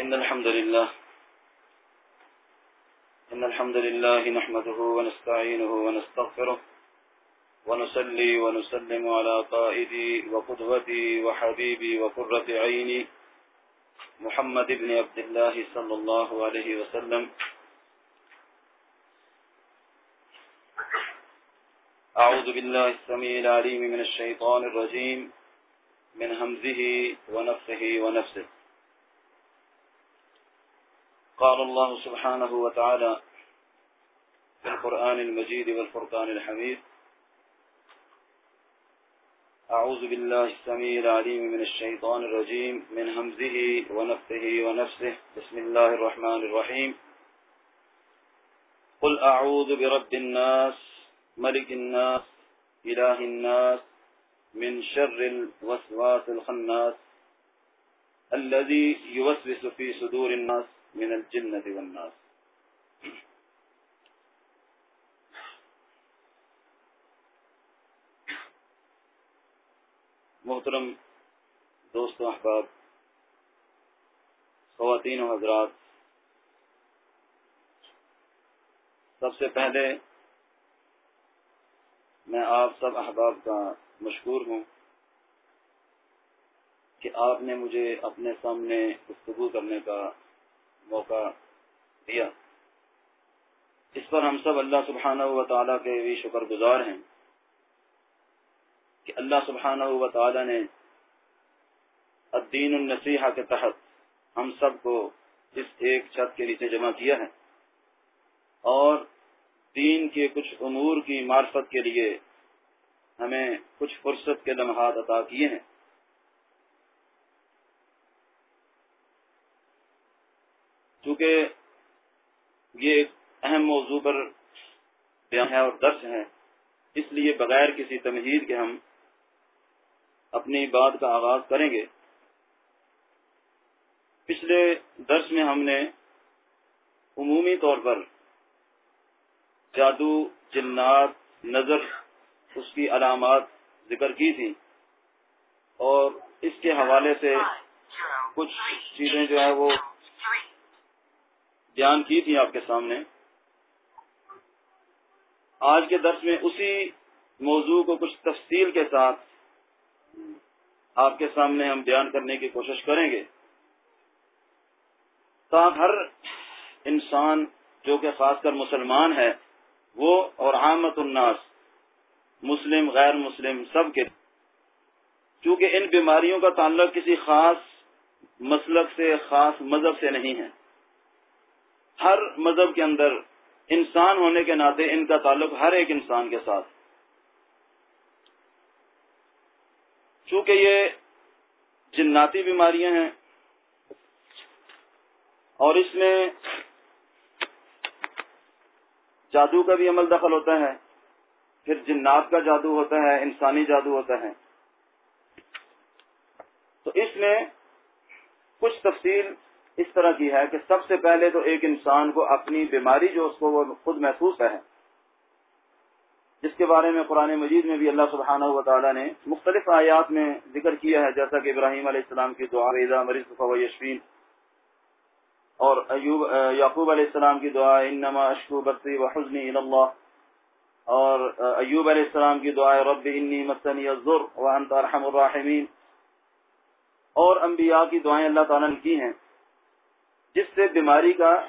إن الحمد لله. إن الحمد لله نحمده ونستعينه ونستغفره ونسلي ونسلم على قائدي وقدوتي وحبيبي وقرة عيني محمد بن عبد الله صلى الله عليه وسلم. أعوذ بالله السميع العليم من الشيطان الرجيم. من همزه ونفخه ونفسه. قال الله سبحانه وتعالى في القرآن المجيد والفرقان الحميد. أعوذ بالله السميع العليم من الشيطان الرجيم من همزه ونفخه ونفسه. بسم الله الرحمن الرحيم. قل أعوذ برب الناس ملك الناس إله الناس من شر الوسواس الخناس الذي يوسوس في صدور الناس. من الجنة والناس. محترم دوستوں احباب، خواتین و حضرات، سب سے پہلے میں آپ سب احباب کا مشکور ہوں کہ آپ نے مجھے اپنے سامنے گفتگو کرنے کا موقع دیا۔ اس پر ہم سب اللہ سبحانہ و تعالیٰ کے بھی شکر گزار ہیں کہ اللہ سبحانہ و تعالیٰ نے الدین النصیحہ کے تحت ہم سب کو اس ایک چھت کے نیچے جمع کیا ہے۔ اور دین کے کچھ امور کی معرفت کے لیے ہمیں کچھ فرصت کے لمحات عطا کیے ہیں۔ چونکہ یہ ایک اہم موضوع پر بیان ہے اور درس ہے، اس لیے بغیر کسی تمہید کے ہم اپنی بات کا آغاز کریں گے۔ پچھلے درس میں ہم نے عمومی طور پر جادو، جنات، نظر، اس کی علامات ذکر کی تھی اور اس کے حوالے سے کچھ چیزیں جو ہے وہ بیان کی تھی آپ کے سامنے۔ آج کے درس میں اسی موضوع کو کچھ تفصیل کے ساتھ آپ کے سامنے ہم بیان کرنے کی کوشش کریں گے۔ تاکہ ہر انسان جو کہ خاص کر مسلمان ہے، وہ اور عامت الناس، مسلم، غیر مسلم، سب کے۔ چونکہ ان بیماریوں کا تعلق کسی خاص مسلک سے، خاص مذہب سے نہیں ہے۔ ہر مذہب کے اندر انسان ہونے کے ناطے ان کا تعلق ہر ایک انسان کے ساتھ۔ چونکہ یہ جناتی بیماریاں ہیں اور اس میں جادو کا بھی عمل دخل ہوتا ہے، پھر جنات کا جادو ہوتا ہے، انسانی جادو ہوتا ہے۔ تو اس میں کچھ تفصیل اس طرح کی ہے کہ سب سے پہلے تو ایک انسان کو اپنی بیماری جو اس کو وہ خود محسوس ہے جس کے بارے میں قرآن مجید میں بھی اللہ سبحانہ و تعالیٰ نے مختلف آیات میں ذکر کیا ہے، جیسا کہ ابراہیم علیہ السلام کی دعا ریزا مریض یشفین اور ایوب، یعقوب علیہ السلام کی دعا انما اشکو برسی و حزنی اللہ اور ایوب علیہ السلام کی دعا، رب انی مسنی الزر وانت ارحم الراحمین اور انبیاء کی دعائیں اللہ تعالیٰ نے کی ہیں۔ جس سے بیماری کا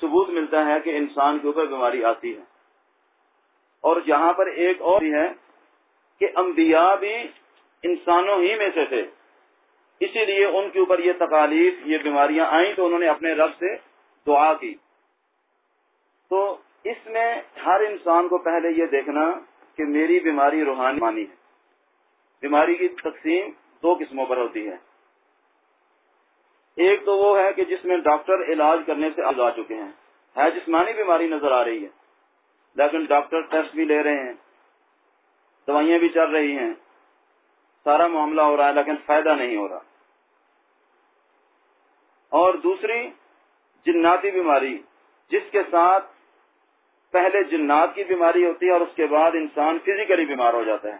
ثبوت ملتا ہے کہ انسان کے اوپر بیماری آتی ہے۔ اور یہاں پر ایک اور بھی ہے کہ انبیاء بھی انسانوں ہی میں سے تھے۔ اسی لیے ان کے اوپر یہ تکالیف یہ بیماریاں آئیں تو انہوں نے اپنے رب سے دعا کی۔ تو اس میں ہر انسان کو پہلے یہ دیکھنا کہ میری بیماری روحانی مانی ہے۔ بیماری کی تقسیم دو قسموں پر ہوتی ہے۔ ایک تو وہ ہے کہ جس میں ڈاکٹر علاج کرنے سے آ چکے ہیں۔ ہے جسمانی بیماری نظر آ رہی ہے۔ لیکن ڈاکٹر ٹیسٹ بھی لے رہے ہیں۔ دوائیاں بھی چل رہی ہیں۔ سارا معاملہ ہو رہا ہے، لیکن فائدہ نہیں ہو رہا۔ اور دوسری، جناتی بیماری۔ جس کے ساتھ پہلے جنات کی بیماری ہوتی ہے اور اس کے بعد انسان فزیکلی بیمار ہو جاتا ہے۔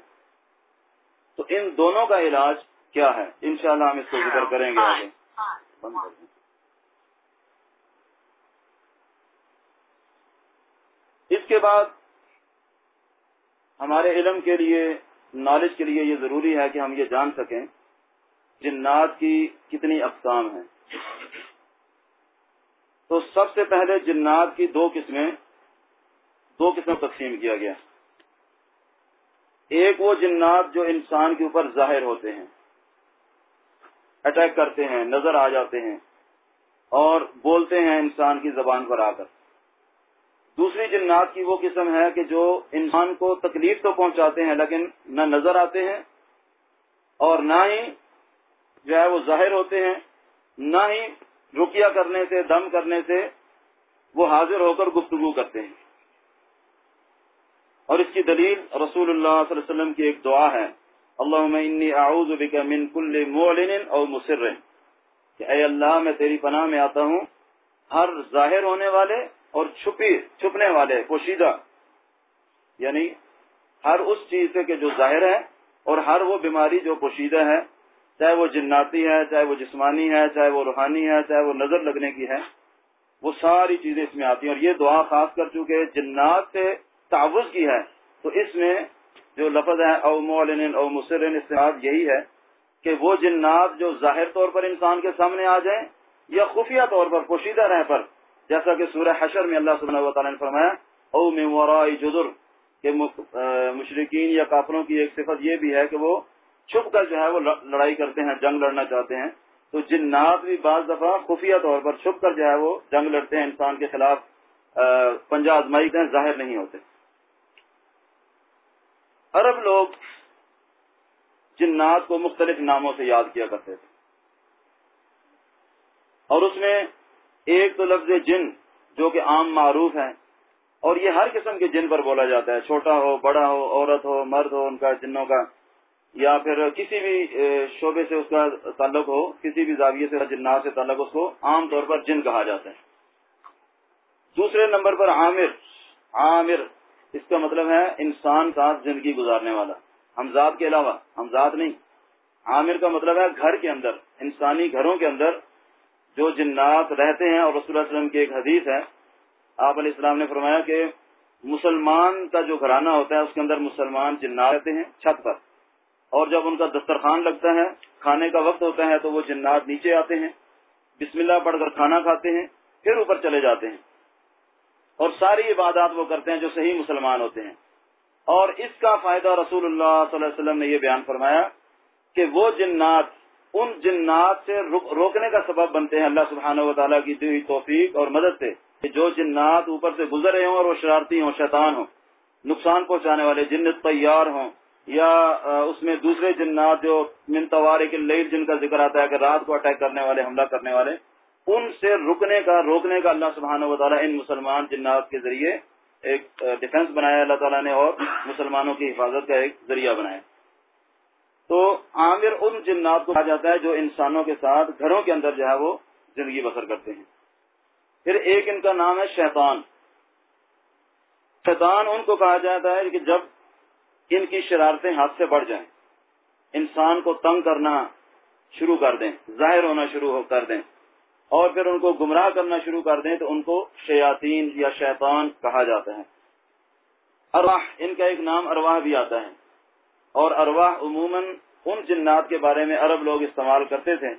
تو ان دونوں کا علاج کیا ہے؟ انشاءاللہ ہم اس کو ذکر کریں گے آگے۔ بند کر اس کے بعد ہمارے علم کے لیے نالج کے لیے یہ ضروری ہے کہ ہم یہ جان سکیں جنات کی کتنی اقسام ہیں۔ تو سب سے پہلے جنات کی دو قسمیں، دو قسم تقسیم کیا گیا۔ ایک وہ جنات جو انسان کے اوپر ظاہر ہوتے ہیں۔ اٹیک کرتے ہیں، نظر آ جاتے ہیں اور بولتے ہیں انسان کی زبان پر آ کر۔ دوسری جنات کی وہ قسم ہے کہ جو انسان کو تکلیف تو پہنچاتے ہیں، لیکن نہ نظر آتے ہیں اور نہ ہی جو ہے وہ ظاہر ہوتے ہیں، نہ ہی رکیا کرنے سے، دم کرنے سے وہ حاضر ہو کر گفتگو کرتے ہیں۔ اور اس کی دلیل رسول اللہ صلی اللہ علیہ وسلم کی ایک دعا ہے۔ اللہ انی اعوذ بک من کل معلن او مسر کہ اے اللہ میں تیری پناہ میں آتا ہوں، ہر ظاہر ہونے والے اور چھپی چھپنے والے، پوشیدہ یعنی ہر اس چیز سے کہ جو ظاہر ہے اور ہر وہ بیماری جو پوشیدہ ہے، چاہے وہ جناتی ہے، چاہے وہ جسمانی ہے، چاہے وہ روحانی ہے، چاہے وہ نظر لگنے کی ہے، وہ ساری چیزیں اس میں آتی ہیں۔ اور یہ دعا خاص کر چکے جنات سے تعوض کی ہے، تو اس میں جو لفظ ہے او مولن او مسرن استعمال یہی ہے کہ وہ جنات جو ظاہر طور پر انسان کے سامنے آ جائیں یا خفیہ طور پر پوشیدہ رہ پر، جیسا کہ سورہ حشر میں اللہ سبحانہ و تعالیٰ نے فرمایا، او میں ورائی جزر کہ مشرقین یا کافروں کی ایک صفت یہ بھی ہے کہ وہ چھپ کر جو ہے وہ لڑائی کرتے ہیں، جنگ لڑنا چاہتے ہیں۔ تو جنات بھی بعض دفعہ خفیہ طور پر چھپ کر جو ہے وہ جنگ لڑتے ہیں، انسان کے خلاف پنجہ آزمائی ظاہر نہیں ہوتے۔ عرب لوگ جنات کو مختلف ناموں سے یاد کیا کرتے تھے۔ اور اس میں ایک تو لفظ جن جو کہ عام معروف ہے اور یہ ہر قسم کے جن پر بولا جاتا ہے، چھوٹا ہو، بڑا ہو، عورت ہو، مرد ہو، ان کا، جنوں کا، یا پھر کسی بھی شعبے سے اس کا تعلق ہو، کسی بھی زاویے سے، جنات سے تعلق اس کو عام طور پر جن کہا جاتا ہے۔ دوسرے نمبر پر عامر عامر اس کا مطلب ہے انسان کا زندگی گزارنے والا۔ حمزاد کے علاوہ حمزاد نہیں۔ عامر کا مطلب ہے گھر کے اندر، انسانی گھروں کے اندر جو جنات رہتے ہیں اور رسول اللہ علیہ وسلم کی ایک حدیث ہے۔ آپ علیہ السلام نے فرمایا کہ مسلمان کا جو گھرانہ ہوتا ہے، اس کے اندر مسلمان جنات رہتے ہیں چھت پر۔ اور جب ان کا دسترخوان لگتا ہے، کھانے کا وقت ہوتا ہے تو وہ جنات نیچے آتے ہیں۔ بسم اللہ پڑھ کر کھانا کھاتے ہیں، پھر اوپر چلے جاتے ہیں۔ اور ساری عبادات وہ کرتے ہیں جو صحیح مسلمان ہوتے ہیں۔ اور اس کا فائدہ رسول اللہ صلی اللہ علیہ وسلم نے یہ بیان فرمایا کہ وہ جنات، ان جنات سے روکنے کا سبب بنتے ہیں اللہ سبحانہ و تعالیٰ کی دی توفیق اور مدد سے کہ جو جنات اوپر سے گزر رہے ہوں اور وہ شرارتی ہوں، شیطان ہوں، نقصان پہنچانے والے جنت تیار ہوں، یا اس میں دوسرے جنات جو منتوار کے لیل جن کا ذکر آتا ہے کہ رات کو اٹیک کرنے والے، حملہ کرنے والے ان سے رکنے کا، روکنے کا اللہ سبحانہ و تعالیٰ ان مسلمان جنات کے ذریعے ایک ڈیفنس بنایا اللہ تعالیٰ نے اور مسلمانوں کی حفاظت کا ایک ذریعہ بنایا۔ تو عامر ان جنات کو کہا جاتا ہے جو انسانوں کے ساتھ گھروں کے اندر جو ہے وہ زندگی بسر کرتے ہیں۔ پھر ایک ان کا نام ہے شیطان۔ شیطان ان کو کہا جاتا ہے کہ جب ان کی شرارتیں ہاتھ سے بڑھ جائیں، انسان کو تنگ کرنا شروع کر دیں، ظاہر ہونا شروع کر دیں۔ اور پھر ان کو گمراہ کرنا شروع کر دیں تو ان کو شیاطین یا شیطان کہا جاتا ہے۔ ارواح، ان کا ایک نام ارواح بھی آتا ہے۔ اور ارواح عموماً ان جنات کے بارے میں عرب لوگ استعمال کرتے تھے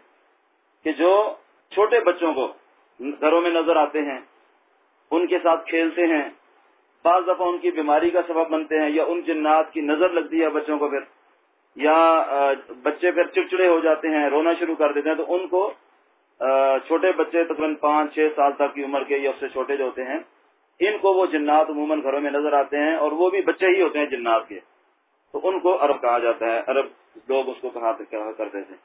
کہ جو چھوٹے بچوں کو گھروں میں نظر آتے ہیں، ان کے ساتھ کھیلتے ہیں، بعض دفعہ ان کی بیماری کا سبب بنتے ہیں یا ان جنات کی نظر لگتی ہے بچوں کو پھر، یا بچے پھر چڑچڑے ہو جاتے ہیں، رونا شروع کر دیتے ہیں تو ان کو چھوٹے بچے تقریباً پانچ چھ سال تک کی عمر کے یا اس سے چھوٹے جو ہوتے ہیں، ان کو وہ جنات عموماً گھروں میں نظر آتے ہیں اور وہ بھی بچے ہی ہوتے ہیں جنات کے۔ تو ان کو عرب کہا جاتا ہے، عرب لوگ اس کو کہا کرتے تھے۔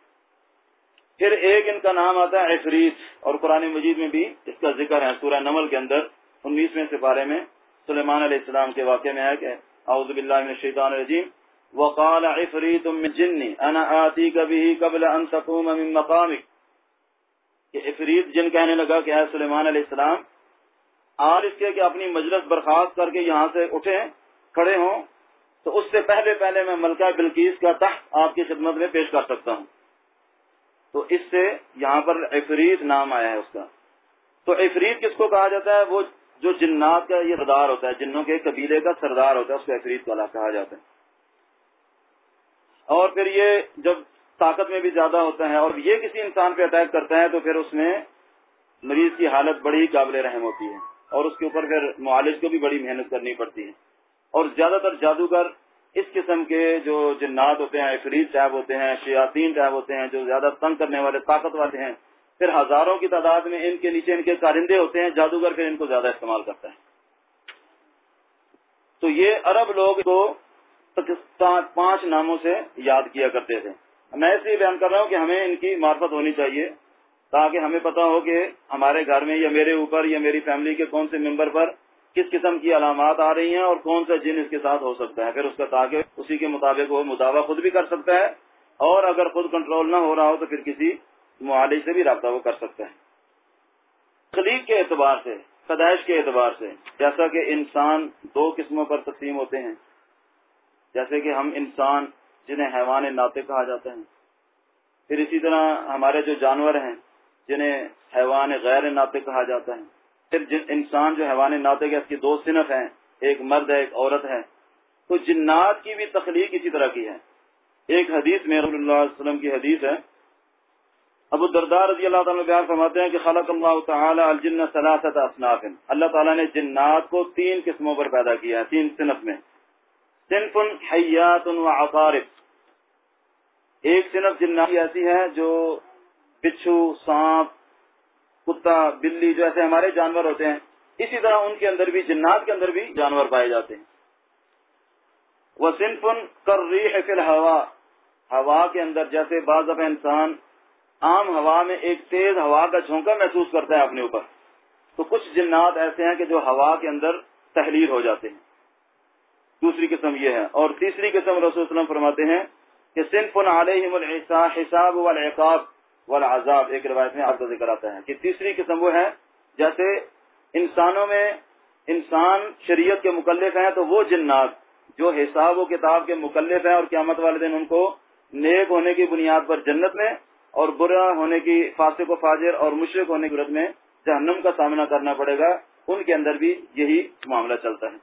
پھر ایک ان کا نام آتا ہے افریت اور قرآن مجید میں بھی اس کا ذکر ہے، سورہ نمل کے اندر انیسویں سپارے میں سلیمان علیہ السلام کے واقعے میں ہے کہ اعوذ باللہ من الشیطان الرجیم، وقال عفریت من جنی، انا آتی کبھی قبل ان تقوم من مقامک۔ کہ افرید جن کہنے لگا کہ اے سلیمان علیہ السلام اور اس کے کہ اپنی مجلس برخاست کر کے یہاں سے اٹھیں کھڑے ہوں، تو اس سے پہلے پہلے میں ملکہ بلکیس کا تخت آپ کی خدمت میں پیش کر سکتا ہوں۔ تو اس سے یہاں پر افرید نام آیا ہے اس کا۔ تو افرید کس کو کہا جاتا ہے؟ وہ جو جنات کا یہ سردار ہوتا ہے، جنوں کے قبیلے کا سردار ہوتا ہے، اس کو افریت والا کہا جاتا ہے۔ اور پھر یہ جب طاقت میں بھی زیادہ ہوتا ہے اور یہ کسی انسان پہ اٹیک کرتا ہے تو پھر اس میں مریض کی حالت بڑی قابل رحم ہوتی ہے اور اس کے اوپر پھر معالج کو بھی بڑی محنت کرنی پڑتی ہے اور زیادہ تر جادوگر اس قسم کے جو جنات ہوتے ہیں، افریت ٹیب ہوتے ہیں، شیاطین ٹیب ہوتے ہیں، جو زیادہ تنگ کرنے والے، طاقت والے ہیں، پھر ہزاروں کی تعداد میں ان کے نیچے ان کے کارندے ہوتے ہیں، جادوگر پھر ان کو زیادہ استعمال کرتا ہے۔ تو یہ عرب لوگ کو پانچ ناموں سے یاد کیا کرتے تھے۔ میں اس لیے بیان کر رہا ہوں کہ ہمیں ان کی معرفت ہونی چاہیے، تاکہ ہمیں پتا ہو کہ ہمارے گھر میں یا میرے اوپر یا میری فیملی کے کون سے ممبر پر کس قسم کی علامات آ رہی ہیں اور کون سا جن اس کے ساتھ ہو سکتا ہے۔ پھر اس کا تاکہ اسی کے مطابق وہ مداوع خود بھی کر سکتا ہے اور اگر خود کنٹرول نہ ہو رہا ہو تو پھر کسی معالج سے بھی رابطہ وہ کر سکتا ہے۔ خلیق کے اعتبار سے، پیدائش کے اعتبار سے، جیسا کہ انسان دو قسموں پر تقسیم ہوتے ہیں، جیسے کہ ہم انسان جنہیں حیوان ناطے کہا جاتا ہے۔ پھر اسی طرح ہمارے جو جانور ہیں، جنہیں حیوان غیر ناطے کہا جاتا ہے۔ پھر جن انسان جو حیوان ناطے کے اس کی دو صنف ہیں، ایک مرد ہے، ایک عورت ہے۔ تو جنات کی بھی تخلیق اسی طرح کی ہے۔ ایک حدیث میں رسول اللہ علیہ وسلم کی حدیث ہے۔ ابو دردار رضی اللہ تعالیٰ بیان فرماتے ہیں کہ خلق اللہ تعالی الجن سلاست اصناف۔ اللہ تعالیٰ نے جنات کو تین قسموں پر پیدا کیا ہے، تین صنف میں۔ صنف حیات و عقارب۔ ایک صنف جنات ایسی ہے جو بچھو، سانپ، کتا، بلی جو ایسے ہمارے جانور ہوتے ہیں، اسی طرح ان کے اندر بھی، جنات کے اندر بھی جانور پائے جاتے ہیں۔ وہ صنفن کر ری ہے پھر ہوا ہوا کے اندر جیسے بعض دفعہ انسان عام ہوا میں ایک تیز ہوا کا جھونکا محسوس کرتا ہے اپنے اوپر۔ تو کچھ جنات ایسے ہیں کہ جو ہوا کے اندر تحریر ہو جاتے ہیں۔ دوسری قسم یہ ہے۔ اور تیسری قسم رسول وسلم فرماتے ہیں کہ صنف علیہم حساب والعقاب والعذاب، ایک روایت میں آپ کا ذکر آتا ہے کہ تیسری قسم وہ ہے جیسے انسانوں میں انسان شریعت کے مکلف ہیں تو وہ جنات جو حساب و کتاب کے مکلف ہیں اور قیامت والے دن ان کو نیک ہونے کی بنیاد پر جنت میں اور برا ہونے کی فاسق و فاجر اور مشرق ہونے کی صورت میں جہنم کا سامنا کرنا پڑے گا۔ ان کے اندر بھی یہی معاملہ چلتا ہے۔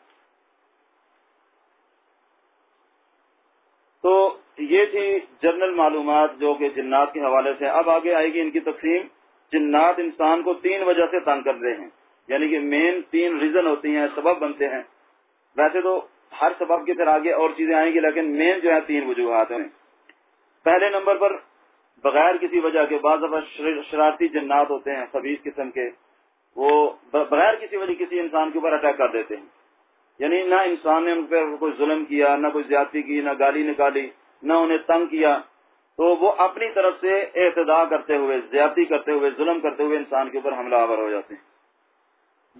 تو یہ تھی جنرل معلومات جو کہ جنات کے حوالے سے اب آگے آئے گی ان کی تقسیم۔ جنات انسان کو تین وجہ سے تنگ کر رہے ہیں۔ یعنی کہ مین تین ریزن ہوتی ہیں، سبب بنتے ہیں۔ ویسے تو ہر سبب کی طرح آگے اور چیزیں آئیں گی، لیکن مین جو ہے تین وجوہات ہیں۔ پہلے نمبر پر بغیر کسی وجہ کے بعض شرارتی جنات ہوتے ہیں خبیز قسم کے۔ وہ بغیر کسی وجہ کسی انسان کے اوپر اٹیک کر دیتے ہیں۔ یعنی نہ انسان نے ان پہ کوئی ظلم کیا، نہ کوئی زیادتی کی، نہ گالی نکالی۔ نہ انہیں تنگ کیا، تو وہ اپنی طرف سے اعتدا کرتے ہوئے، زیادتی کرتے ہوئے، ظلم کرتے ہوئے انسان کے اوپر حملہ آور ہو جاتے ہیں۔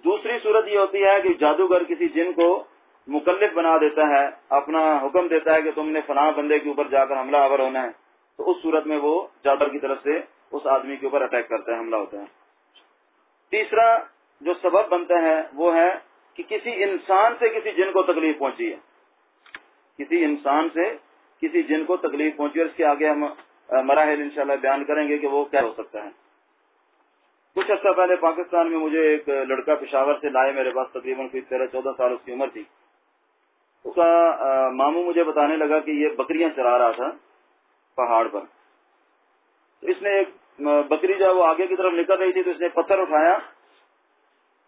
دوسری صورت یہ ہوتی ہے کہ جادوگر کسی جن کو مکلف بنا دیتا ہے، اپنا حکم دیتا ہے کہ تم نے فلاں بندے کے اوپر جا کر حملہ آور ہونا ہے، تو اس صورت میں وہ جادر کی طرف سے اس آدمی کے اوپر اٹیک کرتا ہے، حملہ ہوتا ہے۔ تیسرا جو سبب بنتا ہے وہ ہے کہ کسی انسان سے کسی جن کو تکلیف پہنچی ہے۔ کسی انسان سے کسی جن کو تکلیف پہنچی ہے اس کے آگے ہم مراحل انشاءاللہ بیان کریں گے کہ وہ کیا ہو سکتا ہے۔ کچھ عرصہ پہلے پاکستان میں مجھے ایک لڑکا پشاور سے لائے میرے پاس تقریباً کوئی تیرہ، چودہ سال اس کی عمر تھی۔ اس کا ماموں مجھے بتانے لگا کہ یہ بکریاں چلا رہا تھا پہاڑ پر۔ اس نے ایک بکری جب وہ آگے کی طرف نکل رہی تھی تو اس نے پتھر اٹھایا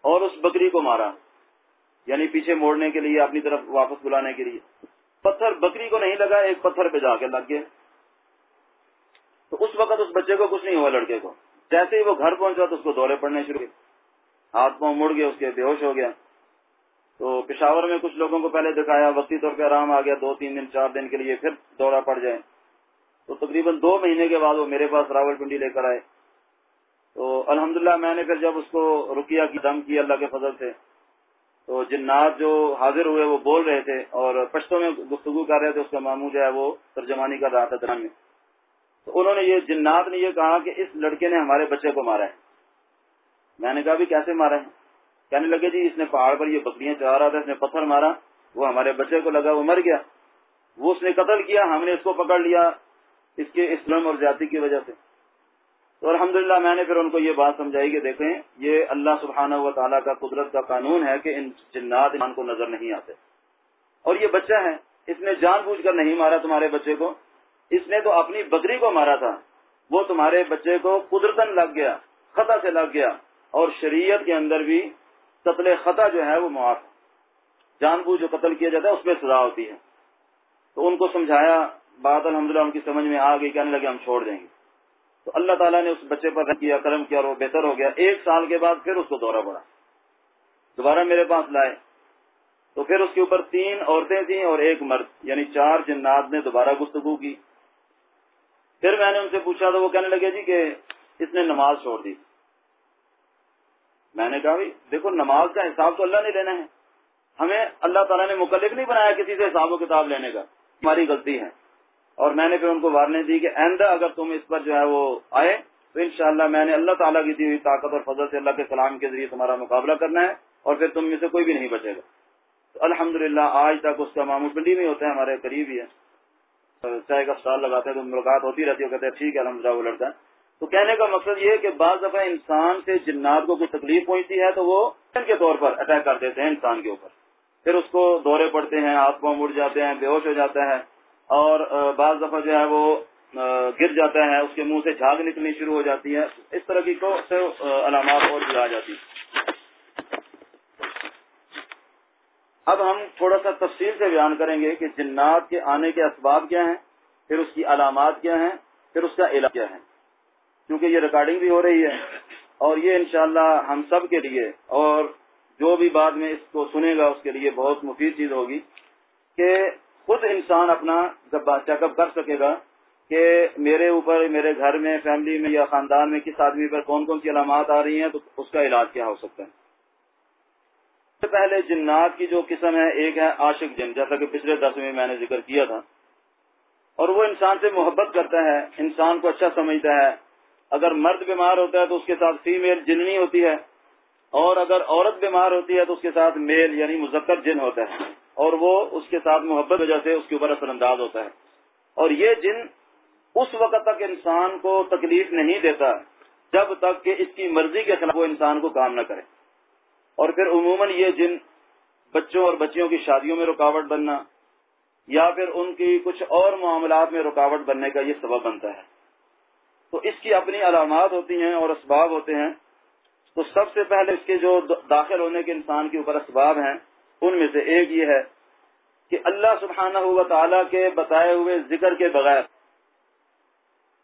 اور اس بکری کو مارا یعنی پیچھے موڑنے کے لیے، اپنی طرف واپس بلانے کے لیے۔ پتھر بکری کو نہیں لگا، ایک پتھر پہ جا کے لگ گیا۔ تو اس وقت اس بچے کو کچھ نہیں ہوا لڑکے کو۔ جیسے ہی وہ گھر پہنچا تو اس کو دورے پڑنے شروع ہوئے ہاتھ پاؤں مڑ گئے، اس کے بے ہوش ہو گیا۔ تو پشاور میں کچھ لوگوں کو پہلے دکھایا وقتی طور پہ آرام آ گیا، دو تین دن، چار دن کے لیے پھر دورہ پڑ جائے تو تقریباً دو مہینے کے بعد وہ میرے پاس راول پنڈی لے کر آئے۔ تو الحمدللہ میں نے پھر جب اس کو رکیا کی دم کی، اللہ کے فضل سے تو جنات جو حاضر ہوئے وہ بول رہے تھے اور پشتوں میں گفتگو کر رہے تھے، اس کا ماموں جو ہے وہ ترجمانی کر رہا تھا دران میں۔ تو انہوں نے یہ جنات نے یہ کہا کہ اس لڑکے نے ہمارے بچے کو مارا ہے۔ میں نے کہا بھی کیسے مارا ہے؟ کہنے لگے جی اس نے پہاڑ پر یہ بکریاں چلا رہا تھا، اس نے پتھر مارا، وہ ہمارے بچے کو لگا، وہ مر گیا۔ وہ اس نے قتل کیا، ہم نے اس کو پکڑ لیا اس کے اسلم اور جاتی کی وجہ سے۔ تو الحمدللہ میں نے پھر ان کو یہ بات سمجھائی کہ دیکھیں، یہ اللہ سبحانہ و تعالیٰ کا قدرت کا قانون ہے کہ ان جنات ایمان کو نظر نہیں آتے۔ اور یہ بچہ ہے، اس نے جان بوجھ کر نہیں مارا تمہارے بچے کو، اس نے تو اپنی بکری کو مارا تھا۔ وہ تمہارے بچے کو قدرتن لگ گیا، خطا سے لگ گیا۔ اور شریعت کے اندر بھی قتل خطا جو ہے وہ معاف جان بوجھ جو قتل کیا جاتا ہے، اس میں سزا ہوتی ہے۔ تو ان کو سمجھایا، بات الحمدللہ ان کی سمجھ میں آ گئی، کہنے لگے ہم چھوڑ دیں گے۔ تو اللہ تعالیٰ نے اس بچے پر کیا، کرم کیا اور وہ بہتر ہو گیا۔ ایک سال کے بعد پھر اس کو دورہ پڑا دوبارہ میرے پاس لائے۔ تو پھر اس کے اوپر تین عورتیں تھیں اور ایک مرد یعنی چار جنات نے دوبارہ گفتگو کی۔ پھر میں نے ان سے پوچھا تو وہ کہنے لگے جی کہ اس نے نماز چھوڑ دی۔ میں نے کہا بھائی دیکھو نماز کا حساب تو اللہ نے لینا ہے۔ ہمیں اللہ تعالیٰ نے مکلف نہیں بنایا کسی سے حساب و کتاب لینے کا۔ ہماری غلطی ہے۔ اور میں نے پھر ان کو وارننگ دی کہ آئندہ اگر تم اس پر جو ہے وہ آئے، تو انشاءاللہ میں نے اللہ تعالیٰ کی دی ہوئی طاقت اور فضل سے اللہ کے کلام کے ذریعے تمہارا مقابلہ کرنا ہے اور پھر تم میں سے کوئی بھی نہیں بچے گا۔ تو الحمد آج تک اس کا معمول پنڈی میں ہوتا ہے ہمارے قریب ہی ہے چائے کا اسٹال لگاتے ہیں، تو ملاقات ہوتی رہتی ہے کہتے ہیں، ٹھیک ہے الحمد للہ وہ لڑتا ہے۔ تو کہنے کا مقصد یہ ہے کہ بعض دفعہ انسان سے جنات کو کوئی تکلیف پہنچتی ہے تو وہ کے طور پر اٹیک کر دیتے ہیں انسان کے اوپر۔ پھر اس کو دورے پڑتے ہیں، ہاتھ پاؤں مڑ جاتے ہیں، بے ہوش ہو جاتا ہے۔ اور بعض دفعہ جو ہے وہ گر جاتا ہے، اس کے منہ سے جھاگ نکلنی شروع ہو جاتی ہے، اس طرح کی کو علامات اور بھی آ جاتی اب ہم تھوڑا سا تفصیل سے بیان کریں گے کہ جنات کے آنے کے اسباب کیا ہیں، پھر اس کی علامات کیا ہیں، پھر اس کا علاج کیا ہے۔ کیونکہ یہ ریکارڈنگ بھی ہو رہی ہے، اور یہ انشاءاللہ ہم سب کے لیے، اور جو بھی بعد میں اس کو سنے گا، اس کے لیے بہت مفید چیز ہوگی کہ خود انسان اپنا جب چیک اپ کر سکے گا کہ میرے اوپر، میرے گھر میں فیملی میں یا خاندان میں کس آدمی پر کون کون سی علامات آ رہی ہیں، تو اس کا علاج کیا ہو سکتا ہے؟ سب سے پہلے جنات کی جو قسم ہے، ایک ہے عاشق جن، جیسا کہ پچھلے دس میں میں نے ذکر کیا تھا۔ اور وہ انسان سے محبت کرتا ہے، انسان کو اچھا سمجھتا ہے۔ اگر مرد بیمار ہوتا ہے تو اس کے ساتھ فیمیل جننی ہوتی ہے۔ اور اگر عورت بیمار ہوتی ہے تو اس کے ساتھ میل یعنی مذکر جن ہوتا ہے۔ اور وہ اس کے ساتھ محبت وجہ سے اس کے اوپر اثر انداز ہوتا ہے۔ اور یہ جن اس وقت تک انسان کو تکلیف نہیں دیتا، جب تک کہ اس کی مرضی کے خلاف وہ انسان کو کام نہ کرے۔ اور پھر عموماً یہ جن بچوں اور بچیوں کی شادیوں میں رکاوٹ بننا یا پھر ان کی کچھ اور معاملات میں رکاوٹ بننے کا یہ سبب بنتا ہے۔ تو اس کی اپنی علامات ہوتی ہیں اور اسباب ہوتے ہیں۔ تو سب سے پہلے اس کے جو داخل ہونے کے انسان کے اوپر اسباب ہیں ان میں سے ایک یہ ہے کہ اللہ سبحانہ ہوا تعالیٰ کے بتائے ہوئے ذکر کے بغیر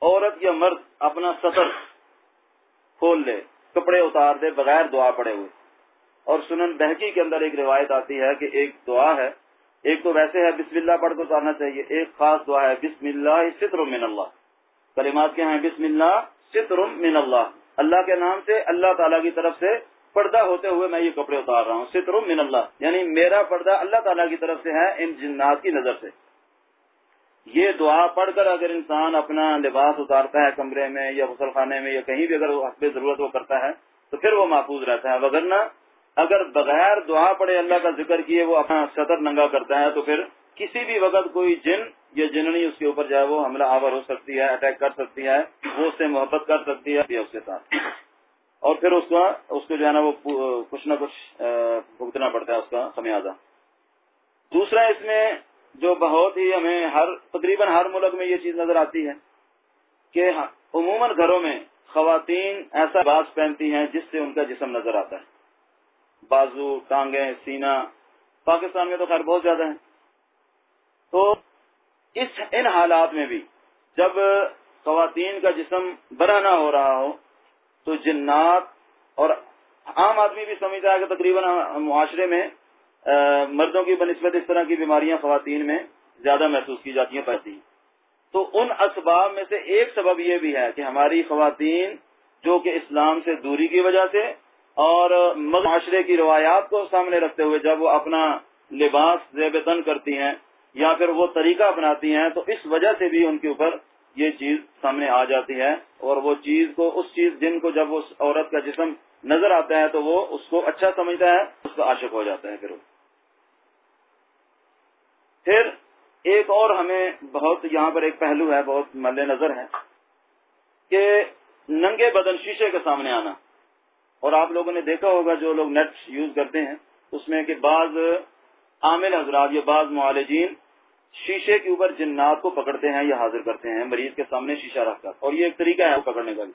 عورت یا مرد اپنا سطر کھول لے، کپڑے اتار دے، بغیر دعا پڑے ہوئے۔ اور سنن بہکی کے اندر ایک روایت آتی ہے کہ ایک دعا ہے، ایک تو ویسے ہے بسم اللہ پڑھ کر اتارنا چاہیے، ایک خاص دعا ہے بسم اللہ ستر من اللہ۔ کلمات کے ہیں؟ بسم اللہ ستر من اللہ۔ اللہ کے نام سے، اللہ تعالیٰ کی طرف سے پردہ ہوتے ہوئے میں یہ کپڑے اتار رہا ہوں۔ ستر من اللہ یعنی میرا پردہ اللہ تعالیٰ کی طرف سے ہے ان جنات کی نظر سے۔ یہ دعا پڑھ کر اگر انسان اپنا لباس اتارتا ہے کمرے میں یا غسل خانے میں یا کہیں بھی اگر حسب ضرورت وہ کرتا ہے، تو پھر وہ محفوظ رہتا ہے۔ وغیرہ اگر بغیر دعا پڑے اللہ کا ذکر کیے وہ اپنا سطر ننگا کرتا ہے، تو پھر کسی بھی وقت کوئی جن یا جننی اس کے اوپر جو ہے وہ حملہ آور ہو سکتی ہے اٹیک کر سکتی ہے، وہ اس سے محبت کر سکتی ہے اس کے ساتھ۔ اور پھر اس کا اس کو جو ہے نا وہ کچھ نہ کچھ بھگتنا پڑتا ہے اس کا خمیازہ دوسرا اس میں جو بہت ہی ہمیں ہر تقریباً ہر ملک میں یہ چیز نظر آتی ہے کہ ہاں، عموماً گھروں میں خواتین ایسا باز پہنتی ہیں جس سے ان کا جسم نظر آتا ہے۔ بازو، ٹانگیں سینا پاکستان میں تو خیر بہت زیادہ ہیں۔ تو اس ان حالات میں بھی جب خواتین کا جسم بڑا نہ ہو رہا ہو تو جنات اور عام آدمی بھی سمجھتا ہے کہ تقریباً معاشرے میں مردوں کی بنسبت اس طرح کی بیماریاں خواتین میں زیادہ محسوس کی جاتی ہیں، پڑتی تو ان اسباب میں سے ایک سبب یہ بھی ہے کہ ہماری خواتین جو کہ اسلام سے دوری کی وجہ سے اور معاشرے کی روایات کو سامنے رکھتے ہوئے جب وہ اپنا لباس زیب تن کرتی ہیں یا پھر وہ طریقہ اپناتی ہیں، تو اس وجہ سے بھی ان کے اوپر یہ چیز سامنے آ جاتی ہے اور وہ چیز کو، اس چیز، جن کو جب اس عورت کا جسم نظر آتا ہے تو وہ اس کو اچھا سمجھتا ہے، اس کا عاشق ہو جاتا ہے پھر وہ۔ پھر ایک اور ہمیں بہت یہاں پر ایک پہلو ہے، بہت مد نظر ہے کہ ننگے بدن شیشے کے سامنے آنا۔ اور آپ لوگوں نے دیکھا ہوگا جو لوگ نیٹ یوز کرتے ہیں، اس میں کہ بعض عامل حضرات یا بعض معالجین شیشے کے اوپر جنات کو پکڑتے ہیں یا حاضر کرتے ہیں، مریض کے سامنے شیشہ رکھ کر، اور یہ ایک طریقہ ہے پکڑنے کا بھی۔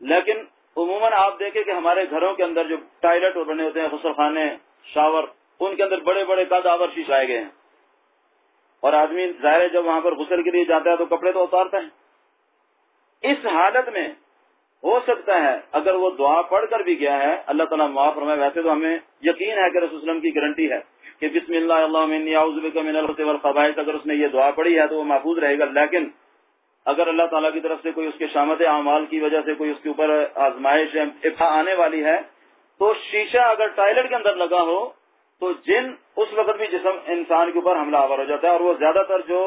لیکن عموماً آپ دیکھیں کہ ہمارے گھروں کے اندر جو ٹائلٹ بنے ہوتے ہیں غسل خانے شاور، ان کے اندر بڑے بڑے قداور شیشہ آئے گئے ہیں۔ اور آدمی ظاہر جب وہاں پر غسل کے لیے جاتا ہے تو کپڑے تو اتارتا ہے۔ اس حالت میں ہو سکتا ہے، اگر وہ دعا پڑھ کر بھی گیا ہے، اللہ تعالیٰ معاف فرمائے، ویسے تو ہمیں یقین ہے کہ رسول وسلم کی گارنٹی ہے۔ کہ بسم اللہ اللہ اگر اس نے یہ دعا پڑھی ہے تو وہ محفوظ رہے گا، لیکن اگر اللہ تعالیٰ کی طرف سے کوئی اس کے شامت اعمال کی وجہ سے کوئی اس کے اوپر آزمائش آنے والی ہے، تو شیشہ اگر ٹائلٹ کے اندر لگا ہو، تو جن اس وقت بھی جسم انسان کے اوپر حملہ آور ہو جاتا ہے اور وہ زیادہ تر جو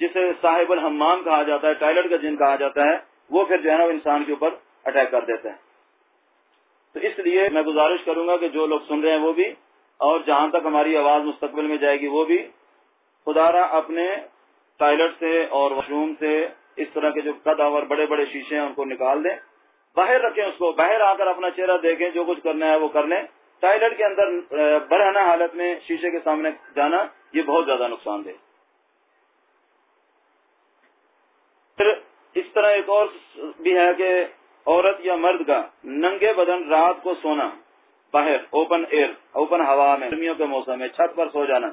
جسے صاحب الحمام کہا جاتا ہے، ٹائلٹ کا جن کہا جاتا ہے، وہ پھر جو ہے نا انسان کے اوپر اٹیک کر دیتے ہیں۔ تو اس لیے میں گزارش کروں گا کہ جو لوگ سن رہے ہیں وہ بھی اور جہاں تک ہماری آواز مستقبل میں جائے گی وہ بھی خدا را اپنے ٹائلٹ سے اور واش روم سے اس طرح کے جو قد اور بڑے بڑے شیشے ہیں ان کو نکال دیں۔ باہر رکھیں اس کو، باہر آ کر اپنا چہرہ دیکھیں، جو کچھ کرنا ہے وہ کر لیں۔ ٹائلٹ کے اندر برہنا حالت میں شیشے کے سامنے جانا یہ بہت زیادہ نقصان دہ پھر اس طرح ایک اور بھی ہے کہ عورت یا مرد کا ننگے بدن رات کو سونا۔ باہر اوپن ایئر اوپن ہوا میں، گرمیوں کے موسم میں چھت پر سو جانا۔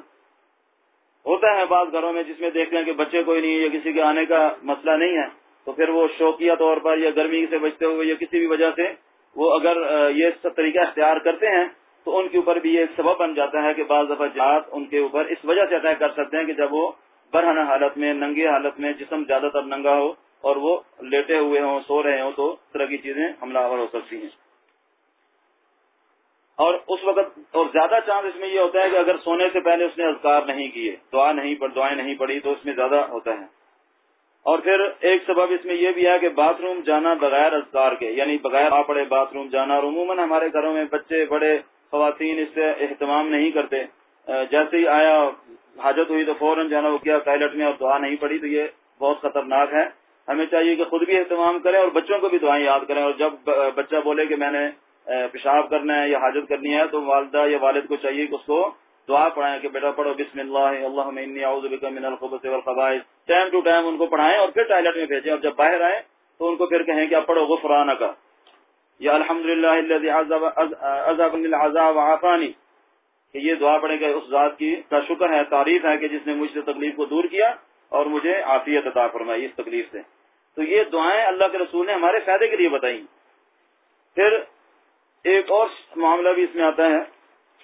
ہوتا ہے بعض گھروں میں جس میں دیکھتے ہیں کہ بچے کوئی نہیں یا کسی کے آنے کا مسئلہ نہیں ہے، تو پھر وہ شوقیہ طور پر یا گرمی سے بچتے ہوئے یا کسی بھی وجہ سے وہ اگر یہ سب طریقہ اختیار کرتے ہیں، تو ان کے اوپر بھی یہ سبب بن جاتا ہے کہ بعض دفعہ جات ان کے اوپر اس وجہ سے اٹیک کر سکتے ہیں کہ جب وہ برہنہ حالت میں، ننگے حالت میں جسم زیادہ تر ننگا ہو اور وہ لیٹے ہوئے ہوں، سو رہے ہوں، تو اس طرح کی چیزیں حملہ آور ہو سکتی ہیں۔ اور اس وقت اور زیادہ چانس اس میں یہ ہوتا ہے کہ اگر سونے سے پہلے اس نے اذکار نہیں کیے، دعا نہیں پڑھ، دعائیں نہیں پڑھی، تو اس میں زیادہ ہوتا ہے۔ اور پھر ایک سبب اس میں یہ بھی ہے کہ باتھ روم جانا بغیر اذکار کے یعنی بغیر آ پڑے باتھ روم جانا، اور عموماً ہمارے گھروں میں بچے، بڑے، خواتین اس سے اہتمام نہیں کرتے۔ جیسے ہی آیا، حاجت ہوئی تو فوراً جانا، وہ کیا ٹائلٹ میں اور دعا نہیں پڑی تو یہ بہت خطرناک ہے۔ ہمیں چاہیے کہ خود بھی اہتمام کریں اور بچوں کو بھی دعائیں یاد کریں۔ اور جب بچہ بولے کہ میں نے پیشاب کرنا ہے یا حاجت کرنی ہے تو والدہ یا والد کو چاہیے کہ اس کو دعا پڑھائیں کہ بیٹا پڑھو، بسم اللہ اللہ من الخبث والخبائث۔ ٹائم ٹو ٹائم ان کو پڑھائیں اور پھر ٹائلٹ میں بھیجیں اور جب باہر آئیں تو ان کو پھر کہیں کہ آپ پڑھو، غفرانہ کا۔ یا الحمد للہ وعافانی کہ یہ دعا پڑھیں کہ اس ذات کی کا شکر ہے، تعریف ہے کہ جس نے مجھ سے تکلیف کو دور کیا اور مجھے عافیت عطا فرمائی اس تکلیف سے۔ تو یہ دعائیں اللہ کے رسول نے ہمارے فائدے کے لیے بتائی پھر ایک اور معاملہ بھی اس میں آتا ہے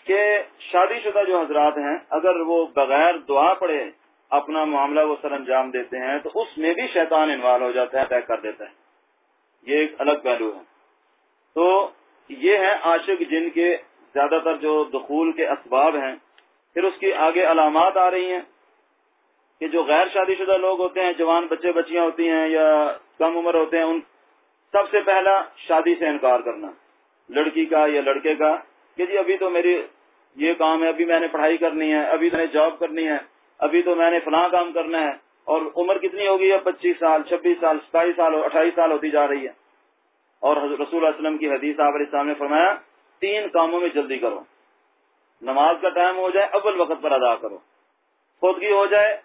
کہ شادی شدہ جو حضرات ہیں، اگر وہ بغیر دعا پڑے اپنا معاملہ وہ سر انجام دیتے ہیں، تو اس میں بھی شیطان انوالو ہو جاتا ہے طے کر دیتا ہے۔ یہ ایک الگ پہلو ہے۔ تو یہ ہے عاشق جن کے زیادہ تر جو دخول کے اسباب ہیں۔ پھر اس کی آگے علامات آ رہی ہیں کہ جو غیر شادی شدہ لوگ ہوتے ہیں، جوان بچے بچیاں ہوتی ہیں یا کم عمر ہوتے ہیں، ان سب سے پہلا شادی سے انکار کرنا۔ لڑکی کا یا لڑکے کا کہ جی ابھی تو میری یہ کام ہے، ابھی میں نے پڑھائی کرنی ہے، ابھی میں نے جاب کرنی ہے، ابھی تو میں نے فلاں کام کرنا ہے، اور عمر کتنی ہوگی؟ ہے پچیس سال، چھبیس سال، ستائیس سال، اٹھائیس سال ہوتی جا رہی ہے۔ اور رسول وسلم کی حدیث آپ علیہ السلام نے فرمایا، تین کاموں میں جلدی کرو۔ نماز کا ٹائم ہو جائے، اول وقت پر ادا کرو۔ خودگی ہو جائے،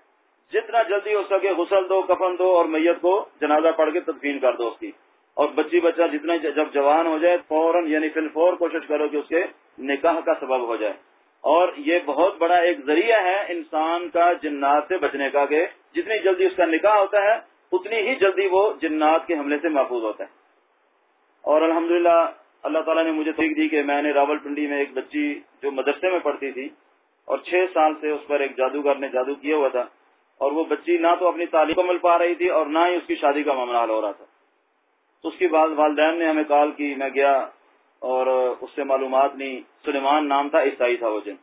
جتنا جلدی ہو سکے، غسل دو، کفن دو، اور میت کو جنازہ پڑھ کے تدفین کر دو اس کی۔ اور بچی بچہ جتنا جب جوان ہو جائے فوراً یعنی فل فور کوشش کرو کہ اس کے نکاح کا سبب ہو جائے۔ اور یہ بہت بڑا ایک ذریعہ ہے انسان کا جنات سے بچنے کا کہ جتنی جلدی اس کا نکاح ہوتا ہے، اتنی ہی جلدی وہ جنات کے حملے سے محفوظ ہوتا ہے۔ اور الحمدللہ اللہ تعالیٰ نے مجھے ٹھیک دی کہ میں نے راول پنڈی میں ایک بچی جو مدرسے میں پڑھتی تھی اور چھ سال سے اس پر ایک جادوگر نے جادو کیا ہوا تھا۔ اور وہ بچی نہ تو اپنی تعلیم کو مل پا رہی تھی اور نہ ہی اس کی شادی کا معاملہ حل ہو رہا تھا۔ اس کی والدین نے ہمیں کال کی، میں گیا اور اس سے معلومات نہیں سلیمان نام تھا، عیسائی تھا وہ جن۔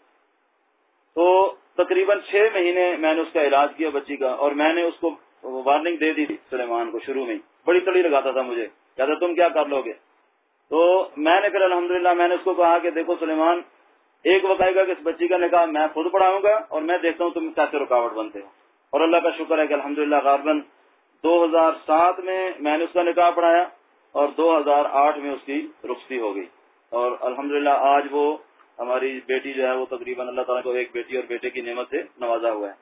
تو تقریباً چھ مہینے میں نے اس کا علاج کیا بچی کا اور میں نے اس کو وارننگ دے دی تھی سلیمان کو شروع میں بڑی تڑی لگاتا تھا مجھے۔ کہتا تم کیا کر لو گے؟ تو میں نے پھر الحمدللہ میں نے اس کو کہا کہ دیکھو سلیمان، ایک وقت آئے گا کہ اس بچی کا نکاح میں خود پڑھاؤں گا اور میں دیکھتا ہوں تم کیسے رکاوٹ بنتے ہو۔ اور اللہ کا شکر ہے کہ الحمدللہ للہ دو ہزار سات میں میں نے اس کا نکاح پڑھایا اور دو ہزار آٹھ میں اس کی رخصتی ہو گئی اور الحمدللہ آج وہ ہماری بیٹی جو ہے وہ تقریباً اللہ تعالیٰ کو ایک بیٹی اور بیٹے کی نعمت سے نوازا ہوا ہے۔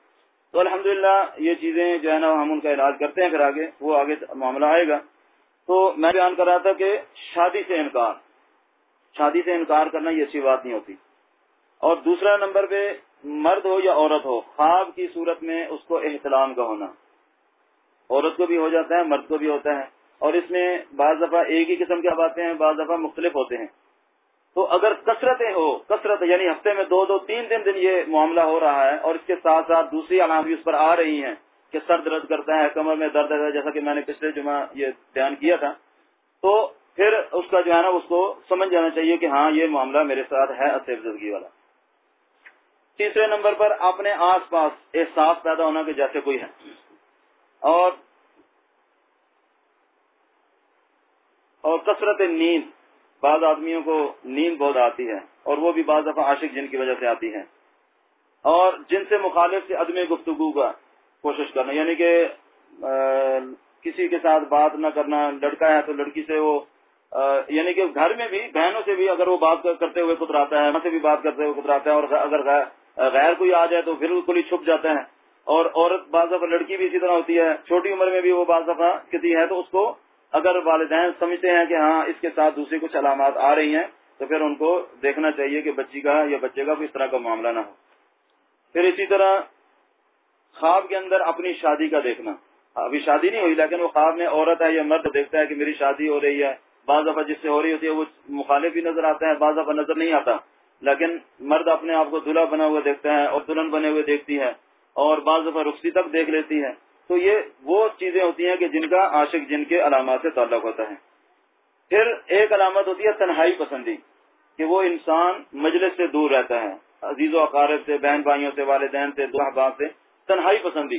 تو الحمدللہ یہ چیزیں جو ہے نا ہم ان کا علاج کرتے ہیں پھر آگے، وہ آگے معاملہ آئے گا۔ تو میں بیان کر رہا تھا کہ شادی سے انکار، شادی سے انکار کرنا یہ اچھی بات نہیں ہوتی۔ اور دوسرا نمبر پہ مرد ہو یا عورت ہو، خواب کی صورت میں اس کو احتلام کا ہونا۔ عورت کو بھی ہو جاتا ہے، مرد کو بھی ہوتا ہے۔ اور اس میں بعض دفعہ ایک ہی قسم کی باتیں ہیں، بعض دفعہ مختلف ہوتے ہیں۔ تو اگر کثرتیں ہو، کثرت یعنی ہفتے میں دو دو تین تین دن یہ معاملہ ہو رہا ہے اور اس کے ساتھ ساتھ دوسری علام بھی اس پر آ رہی ہیں کہ سر درد کرتا ہے، کمر میں درد ہے، جیسا کہ میں نے پچھلے جمعہ یہ بیان کیا تھا۔ تو پھر اس کا جو ہے نا، اس کو سمجھ جانا چاہیے کہ ہاں یہ معاملہ میرے ساتھ ہے زدگی والا۔ تیسرے نمبر پر اپنے آس پاس احساس پیدا ہونا کہ جیسے کوئی ہے۔ اور اور کثرت نیند بعض آدمیوں کو نیند بہت آتی ہے اور وہ بھی بعض دفعہ عاشق جن کی وجہ سے آتی ہے اور جن سے مخالف سے عدم گفتگو کا کوشش کرنا یعنی کہ کسی کے ساتھ بات نہ کرنا، لڑکا ہے تو لڑکی سے وہ یعنی کہ گھر میں بھی، بہنوں سے بھی اگر وہ بات کرتے ہوئے کتراتا ہے سے بھی بات کرتے ہوئے کتراتا ہے اور اگر غیر کوئی آ جائے تو پھر بالکل ہی چھپ جاتا ہے اور عورت بعض دفعہ لڑکی بھی اسی طرح ہوتی ہے، چھوٹی عمر میں بھی وہ بعض دفعہ کسی ہے، تو اس کو اگر والدین سمجھتے ہیں کہ ہاں اس کے ساتھ دوسری کچھ علامات آ رہی ہیں، تو پھر ان کو دیکھنا چاہیے کہ بچی کا یا بچے کا کوئی اس طرح کا معاملہ نہ ہو۔ پھر اسی طرح خواب کے اندر اپنی شادی کا دیکھنا۔ ابھی شادی نہیں ہوئی، لیکن وہ خواب میں عورت ہے یا مرد دیکھتا ہے کہ میری شادی ہو رہی ہے۔ بعض دفعہ جس سے ہو رہی ہوتی ہے، وہ مخالف بھی نظر آتا ہے، بعض دفعہ نظر نہیں آتا۔ لیکن مرد اپنے آپ کو دلہا بنا ہوا دیکھتا ہے اور دلہن بنے ہوئے دیکھتی ہے۔ اور بعض دفعہ رخصتی تک دیکھ لیتی ہے۔ تو یہ وہ چیزیں ہوتی ہیں کہ جن کا عاشق جن کے علامات سے تعلق ہوتا ہے۔ پھر ایک علامت ہوتی ہے تنہائی پسندی، کہ وہ انسان مجلس سے دور رہتا ہے، عزیز و اقارب سے، بہن بھائیوں سے، والدین سے، دو احباب سے، تنہائی پسندی۔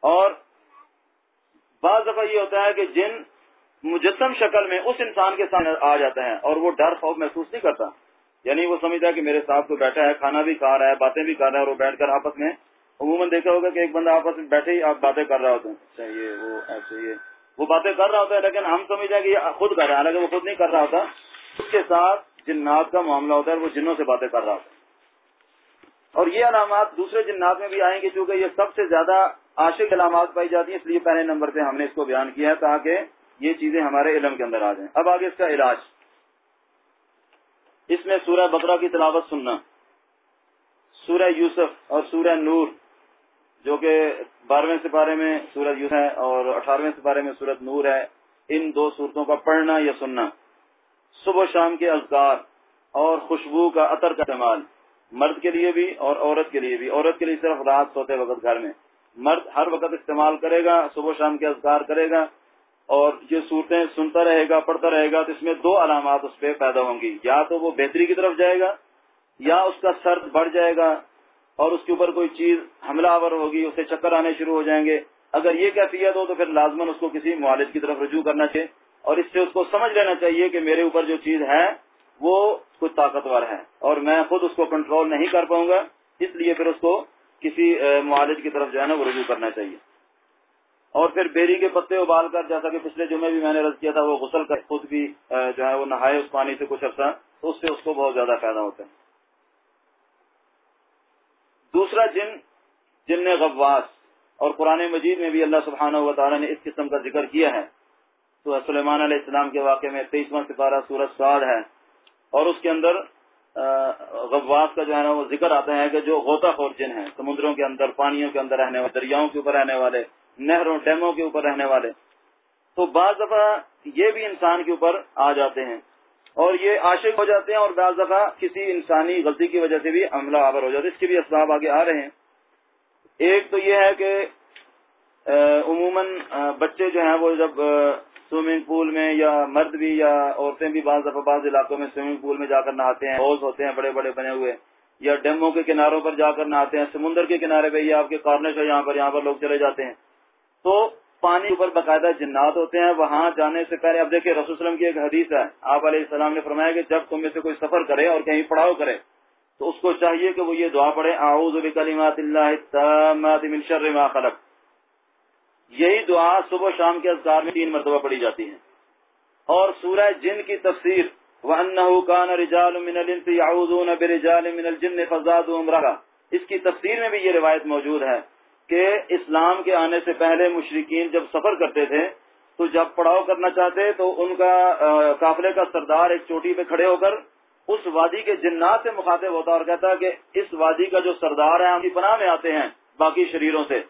اور بعض دفعہ یہ ہوتا ہے کہ جن مجسم شکل میں اس انسان کے سامنے آ جاتا ہے اور وہ ڈر، خوف محسوس نہیں کرتا۔ یعنی وہ سمجھتا ہے کہ میرے ساتھ کو بیٹھا ہے، کھانا بھی کھا رہا ہے، باتیں بھی کر رہا ہے اور وہ بیٹھ کر آپس میں عموماً دیکھا ہوگا کہ ایک بندہ آپس میں بیٹھے ہی آپ باتیں کر رہا ہوتا ہے۔ اچھا یہ وہ ایسے یہ وہ باتیں کر رہا ہوتا ہے، لیکن ہم سمجھتے کہ یہ خود کر رہا ہے، حالانکہ وہ خود نہیں کر رہا ہوتا۔ اس کے ساتھ جنات کا معاملہ ہوتا ہے وہ جنوں سے باتیں کر رہا ہوتا ہے۔ اور یہ علامات دوسرے جنات میں بھی آئیں گے، چونکہ یہ سب سے زیادہ عاشق علامات پائی جاتی ہیں، اس لیے پہلے نمبر پہ ہم نے اس کو بیان کیا ہے تاکہ یہ چیزیں ہمارے علم کے اندر آ جائیں۔ اب آگے اس کا علاج۔ اس میں سورہ بکرا کی تلاوت سننا۔ سورہ یوسف اور سورہ نور۔ جو کہ بارہویں سپارے میں سورج یوسف ہے اور اٹھارہویں سپارے میں سورت نور ہے، ان دو صورتوں کا پڑھنا یا سننا۔ صبح شام کے اذکار اور خوشبو کا عطر کا استعمال، مرد کے لیے بھی اور عورت کے لیے بھی۔ عورت کے لیے صرف رات سوتے وقت گھر میں۔ مرد ہر وقت استعمال کرے گا، صبح شام کے اذکار کرے گا اور یہ صورتیں سنتا رہے گا، پڑھتا رہے گا، تو اس میں دو علامات اس پہ پیدا ہوں گی۔ یا تو وہ بہتری کی طرف جائے گا یا اس کا سرد بڑھ جائے گا۔ اور اس کے اوپر کوئی چیز حملہ آور ہوگی، اسے چکر آنے شروع ہو جائیں گے۔ اگر یہ کیفیت ہو تو پھر لازمن اس کو کسی معالج کی طرف رجوع کرنا چاہیے۔ اور اس سے اس کو سمجھ لینا چاہیے کہ میرے اوپر جو چیز ہے، وہ کچھ طاقتور ہے۔ اور میں خود اس کو کنٹرول نہیں کر پاؤں گا، اس لیے پھر اس کو کسی معالج کی طرف جو ہے نا، وہ رجوع کرنا چاہیے۔ اور پھر بیری کے پتے ابال کر، جیسا کہ پچھلے جمعے بھی میں نے رد کیا تھا، وہ غسل کر خود بھی جو ہے وہ نہائے اس پانی سے کچھ عرصہ، تو اس سے اس کو بہت زیادہ فائدہ ہوتا ہے۔ دوسرا جن جن نے غواس اور قرآن مجید میں بھی اللہ سبحانہ و تعالیٰ نے اس قسم کا ذکر کیا ہے۔ تو سلیمان علیہ السلام کے واقعے میں تیئیسواں سپارہ سورج سعد ہے۔ اور اس کے اندر غواس کا جو ہے نا، وہ ذکر آتا ہے کہ جو غوطہ خور جن ہیں، سمندروں کے اندر، پانیوں کے اندر رہنے والے، دریاؤں کے اوپر رہنے والے، نہروں، ڈیموں کے اوپر رہنے والے۔ تو بعض دفعہ یہ بھی انسان کے اوپر آ جاتے ہیں۔ اور یہ عاشق ہو جاتے ہیں اور بعض دفعہ کسی انسانی غلطی کی وجہ سے بھی عملہ آور ہو جاتے ہیں، اس کے بھی اسباب آگے آ رہے ہیں۔ ایک تو یہ ہے کہ عموماً بچے جو ہیں وہ جب سوئمنگ پول میں یا مرد بھی یا عورتیں بھی بعض دفعہ بعض علاقوں میں سوئمنگ پول میں جا کر نہاتے ہیں ہوز ہوتے ہیں، بڑے بڑے بنے ہوئے، یا ڈیموں کے کناروں پر جا کر نہاتے ہیں، سمندر کے کنارے پہ یہ آپ کے کارنر ہے، یہاں پر یہاں پر لوگ چلے جاتے ہیں۔ تو پانی اوپر باقاعدہ جنات ہوتے ہیں، وہاں جانے سے پہلے اب دیکھیں، رسول وسلم کی ایک حدیث ہے۔ آپ علیہ السلام نے فرمایا کہ جب تم میں سے کوئی سفر کرے اور کہیں پڑاؤ کرے، تو اس کو چاہیے کہ وہ یہ دعا پڑھے، اعوذ بکلمات اللہ من شر ما خلق. یہی دعا صبح شام کے اذکار میں تین مرتبہ پڑھی جاتی ہے اور سورہ جن کی تفسیر، وَأَنَّهُ كَانَ رِجَالٌ مِّنَ الْإِنسِ يَعُوذُونَ بِرِجَالٍ مِّنَ الْجِنِّ فَزَادُهُمْ اس کی تفسیر میں بھی یہ روایت موجود ہے۔ کہ اسلام کے آنے سے پہلے مشرقین جب سفر کرتے تھے، تو جب پڑاؤ کرنا چاہتے، تو ان کا قافلے کا سردار ایک چوٹی پہ کھڑے ہو کر اس وادی کے جنات سے مخاطب ہوتا اور کہتا کہ اس وادی کا جو سردار ہے، ہم کی پناہ میں آتے ہیں باقی شریروں سے۔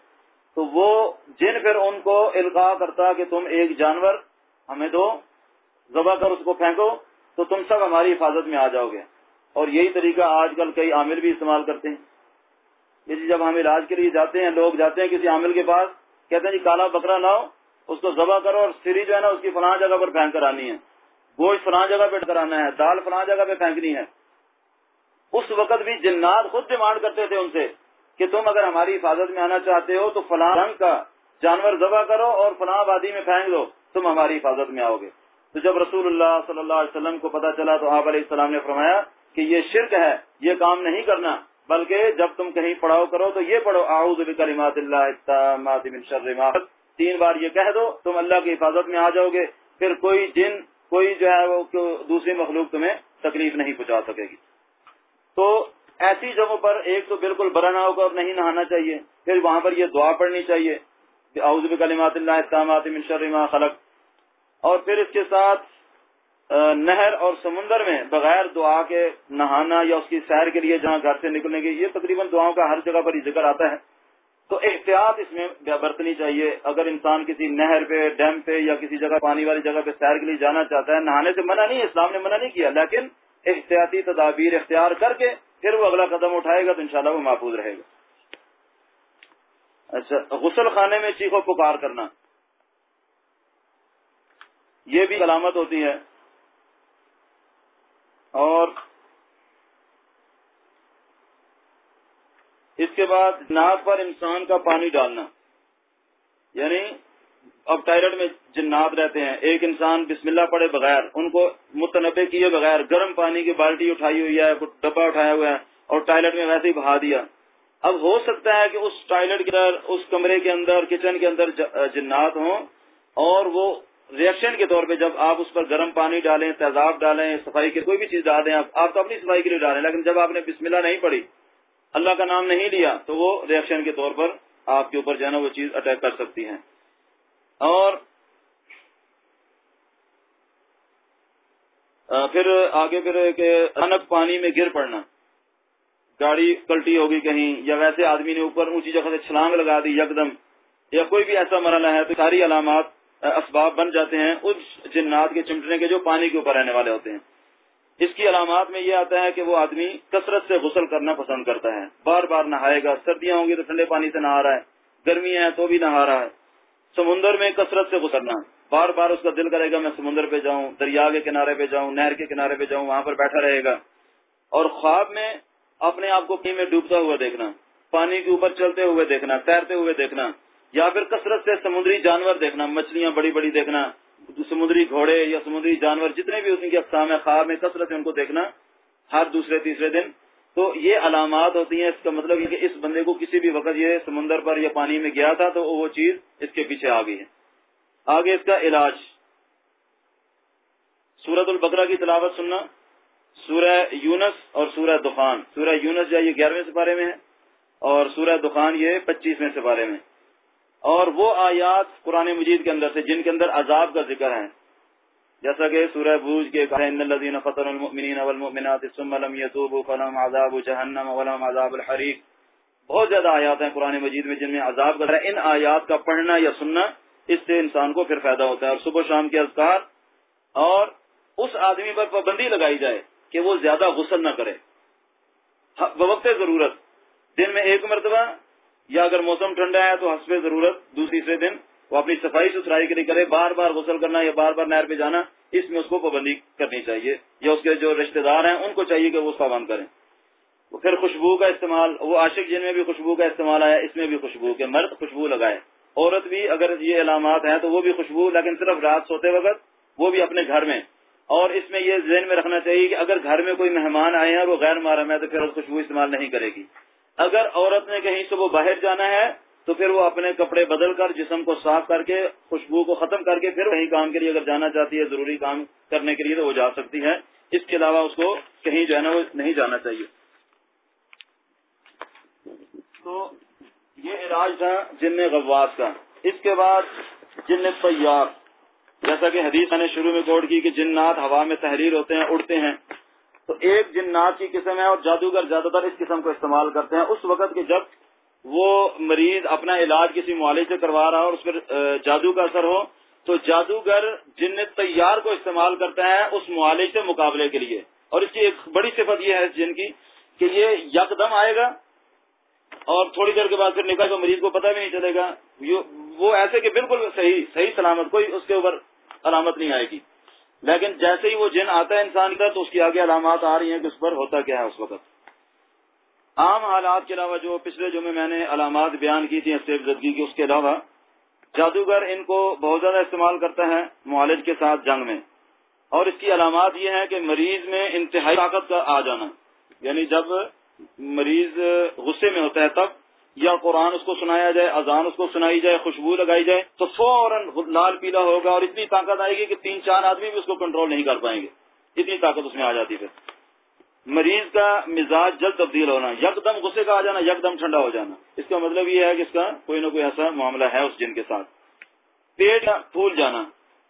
تو وہ جن پھر ان کو القاع کرتا کہ تم ایک جانور ہمیں دو، ذبح کر اس کو پھینکو، تو تم سب ہماری حفاظت میں آ جاؤ گے۔ اور یہی طریقہ آج کل کئی عامل بھی استعمال کرتے ہیں۔ جی جب ہم علاج کے لیے جاتے ہیں، لوگ جاتے ہیں کسی عامل کے پاس، کہتے ہیں جی کالا بکرا لاؤ، اس کو ذبح کرو اور سری جو ہے نا، اس کی فلاں جگہ پر پھینک کر آنی ہے۔ گوشت فلاں جگہ پہ کرانا ہے، دال فلاں جگہ پہ پھینکنی ہے۔ اس وقت بھی جنات خود ڈیمانڈ کرتے تھے ان سے کہ تم اگر ہماری حفاظت میں آنا چاہتے ہو تو فلاں رنگ کا جانور ذبح کرو اور فلاں آبادی میں پھینک دو، تم ہماری حفاظت میں آؤ گے۔ تو جب رسول اللہ صلی اللہ علیہ وسلم کو پتا چلا تو آپ علیہ السلام نے فرمایا کہ یہ شرک ہے، یہ کام نہیں کرنا۔ بلکہ جب تم کہیں پڑھاؤ کرو تو یہ پڑھو، اعوذ بکلمات اللہ من شر ما تین بار یہ کہہ دو، تم اللہ کی حفاظت میں آ جاؤ گے۔ پھر کوئی جن، کوئی جو ہے وہ دوسری مخلوق تمہیں تکلیف نہیں پہنچا سکے گی۔ تو ایسی جگہوں پر ایک تو بالکل برا نہ ہوگا اور نہیں نہانا چاہیے۔ پھر وہاں پر یہ دعا پڑھنی چاہیے۔ اعوذ بکلمات اللہ من شر ما خلق۔ اور پھر اس کے ساتھ نہر اور سمندر میں بغیر دعا کے نہانا یا اس کی سیر کے لیے جہاں گھر سے نکلنے کے یہ تقریباً دعاؤں کا ہر جگہ پر یہ ذکر آتا ہے۔ تو احتیاط اس میں برتنی چاہیے۔ اگر انسان کسی نہر پہ، ڈیم پہ یا کسی جگہ، پانی والی جگہ پہ سیر کے لیے جانا چاہتا ہے، نہانے سے منع نہیں، اسلام نے منع نہیں کیا، لیکن احتیاطی تدابیر اختیار کر کے پھر وہ اگلا قدم اٹھائے گا تو انشاءاللہ وہ محفوظ رہے گا۔ اچھا غسل خانے میں چیخو پکار کرنا۔ یہ بھی علامت ہوتی ہے۔ اور اس کے بعد ناک پر انسان کا پانی ڈالنا۔ یعنی اب ٹائلٹ میں جنات رہتے ہیں۔ ایک انسان بسم اللہ پڑے بغیر، ان کو متنوع کیے بغیر گرم پانی کی بالٹی اٹھائی ہوئی ہے ڈبا اٹھایا ہوا ہے اور ٹائلٹ میں ویسے ہی بہا دیا۔ اب ہو سکتا ہے کہ اس ٹائلٹ کے اندر، اس کمرے کے اندر، کچن کے اندر جنات ہوں اور وہ ریئیکشن کے طور پہ جب آپ اس پر گرم پانی ڈالیں، تیزاب ڈالیں، صفائی کی کوئی بھی چیز ڈال دیں، آپ تو اپنی صفائی کے لیے ڈالیں، لیکن جب آپ نے بسم اللہ نہیں پڑھی، اللہ کا نام نہیں لیا، تو وہ ریئیکشن کے طور پر آپ کے اوپر جو ہے نا وہ چیز اٹیک کر سکتی ہیں۔ اور پھر آگے پھر کہ انک پانی میں گر پڑنا۔ گاڑی کلٹی ہوگی کہیں، یا ویسے آدمی نے اوپر اونچی جگہ سے چھلانگ لگا دی یکدم، یا کوئی بھی ایسا مرحلہ ہے تو ساری علامات اسباب بن جاتے ہیں اس جنات کے چمٹنے کے جو پانی کے اوپر رہنے والے ہوتے ہیں۔ اس کی علامات میں یہ آتا ہے کہ وہ آدمی کثرت سے غسل کرنا پسند کرتا ہے۔ بار بار نہائے گا، سردیاں ہوں گی تو ٹھنڈے پانی سے نہا رہا ہے، گرمی ہے تو بھی نہا رہا ہے۔ سمندر میں کثرت سے گزرنا، بار بار اس کا دل کرے گا، میں سمندر پہ جاؤں، دریا کے کنارے پہ جاؤں، نہر کے کنارے پہ جاؤں، وہاں پر بیٹھا رہے گا۔ اور خواب میں اپنے آپ کو پی میں ڈوبتا ہوا دیکھنا، پانی کے اوپر چلتے ہوئے دیکھنا، تیرتے ہوئے دیکھنا۔ یا پھر کثرت سے سمندری جانور دیکھنا، مچھلیاں بڑی بڑی دیکھنا، سمندری گھوڑے یا سمندری جانور جتنے بھی ان کی اقسام ہے خواب میں کثرت سے ان کو دیکھنا ہر دوسرے، تیسرے دن۔ تو یہ علامات ہوتی ہیں، اس کا مطلب یہ کہ اس بندے کو کسی بھی وقت یہ سمندر پر یا پانی میں گیا تھا تو وہ چیز اس کے پیچھے آ گئی ہے۔ آگے اس کا علاج۔ سورت البقرہ کی تلاوت سننا۔ سورہ یونس اور سورہ دخان۔ سورہ یونس جو یہ گیارہویں سپارے میں ہے اور سورہ دخان یہ پچیسویں سپارے میں۔ اور وہ آیات قرآن مجید کے اندر سے جن کے اندر عذاب کا ذکر ہے جیسا کہ سورہ بوج کے الذين فتنوا المؤمنين والمؤمنات ثم لم يتوبوا فلهم عذاب جهنم ولهم عذاب الحريق بہت زیادہ آیات ہیں قرآن مجید میں جن میں عذاب کا ان آیات کا پڑھنا یا سننا، اس سے انسان کو پھر فائدہ ہوتا ہے۔ اور صبح شام کے اذکار اور اس آدمی پر پابندی لگائی جائے کہ وہ زیادہ غسل نہ کرے۔ ہاں، بوقت ضرورت۔ دن میں ایک مرتبہ یا اگر موسم ٹھنڈا ہے تو حسب ضرورت دوسری دن وہ اپنی صفائی ستھرائی کے لیے کرے، بار بار غسل کرنا یا بار بار نہر پہ جانا، اس میں اس کو پابندی کرنی چاہیے یا اس کے جو رشتہ دار ہیں ان کو چاہیے کہ وہ پابند کریں۔ پھر خوشبو کا استعمال، وہ عاشق جن میں بھی خوشبو کا استعمال آیا، اس میں بھی خوشبو کہ مرد خوشبو لگائے۔ عورت بھی اگر یہ علامات ہیں تو وہ بھی خوشبو، لیکن صرف رات سوتے وقت وہ بھی اپنے گھر میں۔ اور اس میں یہ ذہن میں رکھنا چاہیے کہ اگر گھر میں کوئی مہمان آئے ہیں وہ غیر محرم ہے تو پھر خوشبو استعمال نہیں کرے گی۔ اگر عورت نے کہیں سے وہ باہر جانا ہے، تو پھر وہ اپنے کپڑے بدل کر، جسم کو صاف کر کے، خوشبو کو ختم کر کے پھر کہیں کام کے لیے اگر جانا چاہتی ہے، ضروری کام کرنے کے لیے، تو وہ جا سکتی ہے اس کے علاوہ اس کو کہیں جو ہے نا، وہ نہیں جانا چاہیے۔ تو یہ علاج تھا جن غواس کا۔ اس کے بعد جن طیار۔ جیسا کہ حدیث نے شروع میں کوڈ کی کہ جنات ہوا میں تحریر ہوتے ہیں، اڑتے ہیں۔ تو ایک جنات کی قسم ہے اور جادوگر زیادہ تر اس قسم کو استعمال کرتے ہیں۔ اس وقت کے جب وہ مریض اپنا علاج کسی معالج سے کروا رہا اور اس پر جادو کا اثر ہو، تو جادوگر جن تیار کو استعمال کرتا ہے اس معالج سے مقابلے کے لیے۔ اور اس کی ایک بڑی صفت یہ ہے جن کی کہ یہ یکدم آئے گا اور تھوڑی دیر کے بعد پھر نکل تو مریض کو پتہ بھی نہیں چلے گا۔ وہ ایسے کہ بالکل صحیح صحیح سلامت، کوئی اس کے اوپر علامت نہیں آئے گی۔ لیکن جیسے ہی وہ جن آتا ہے انسان کا تو اس کی آگے علامات آ رہی ہیں کہ اس پر ہوتا کیا ہے اس وقت۔ عام حالات کے علاوہ جو پچھلے جو میں نے علامات بیان کی تھی زدگی کی اس کے علاوہ جادوگر ان کو بہت زیادہ استعمال کرتا ہے معالج کے ساتھ جنگ میں۔ اور اس کی علامات یہ ہیں کہ مریض میں انتہائی طاقت کا آ جانا۔ یعنی جب مریض غصے میں ہوتا ہے تب یا قرآن اس کو سنایا جائے، اذان اس کو سنائی جائے، خوشبو لگائی جائے، تو فوراً لال پیلا ہوگا اور اتنی طاقت آئے گی کہ تین چار آدمی بھی اس کو کنٹرول نہیں کر پائیں گے۔ اتنی طاقت اس میں آ جاتی پھر۔ مریض کا مزاج جلد تبدیل ہونا، یکدم غصے کا آ جانا، یکدم ٹھنڈا ہو جانا۔ اس کا مطلب یہ ہے کہ اس کا کوئی نہ کوئی ایسا معاملہ ہے اس جن کے ساتھ۔ پیٹ پھول جانا۔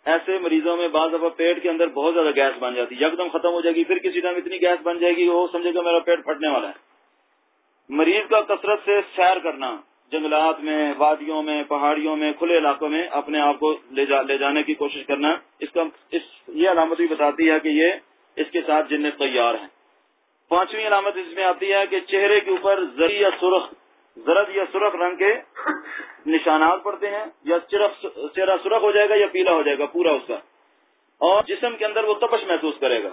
ایسے مریضوں میں بعض دفعہ پیٹ کے اندر بہت زیادہ گیس بن جاتی ہے یکدم ختم ہو جائے گی، پھر کسی ٹائم اتنی گیس بن جائے گی وہ سمجھے گا میرا پیٹ پھٹنے والا ہے۔ مریض کا کثرت سے سیر کرنا، جنگلات میں، وادیوں میں، پہاڑیوں میں، کھلے علاقوں میں اپنے آپ کو لے جا، لے جانے کی کوشش کرنا۔ اس کا، اس، یہ علامت بھی بتاتی ہے کہ یہ اس کے ساتھ جنت تیار ہیں۔ پانچویں علامت اس میں آتی ہے کہ چہرے کے اوپر زری یا سرخ، زرد یا سرخ رنگ کے نشانات پڑتے ہیں، یا چہرہ سرخ ہو جائے گا یا پیلا ہو جائے گا، پورا اس کا۔ اور جسم کے اندر وہ تپش محسوس کرے گا،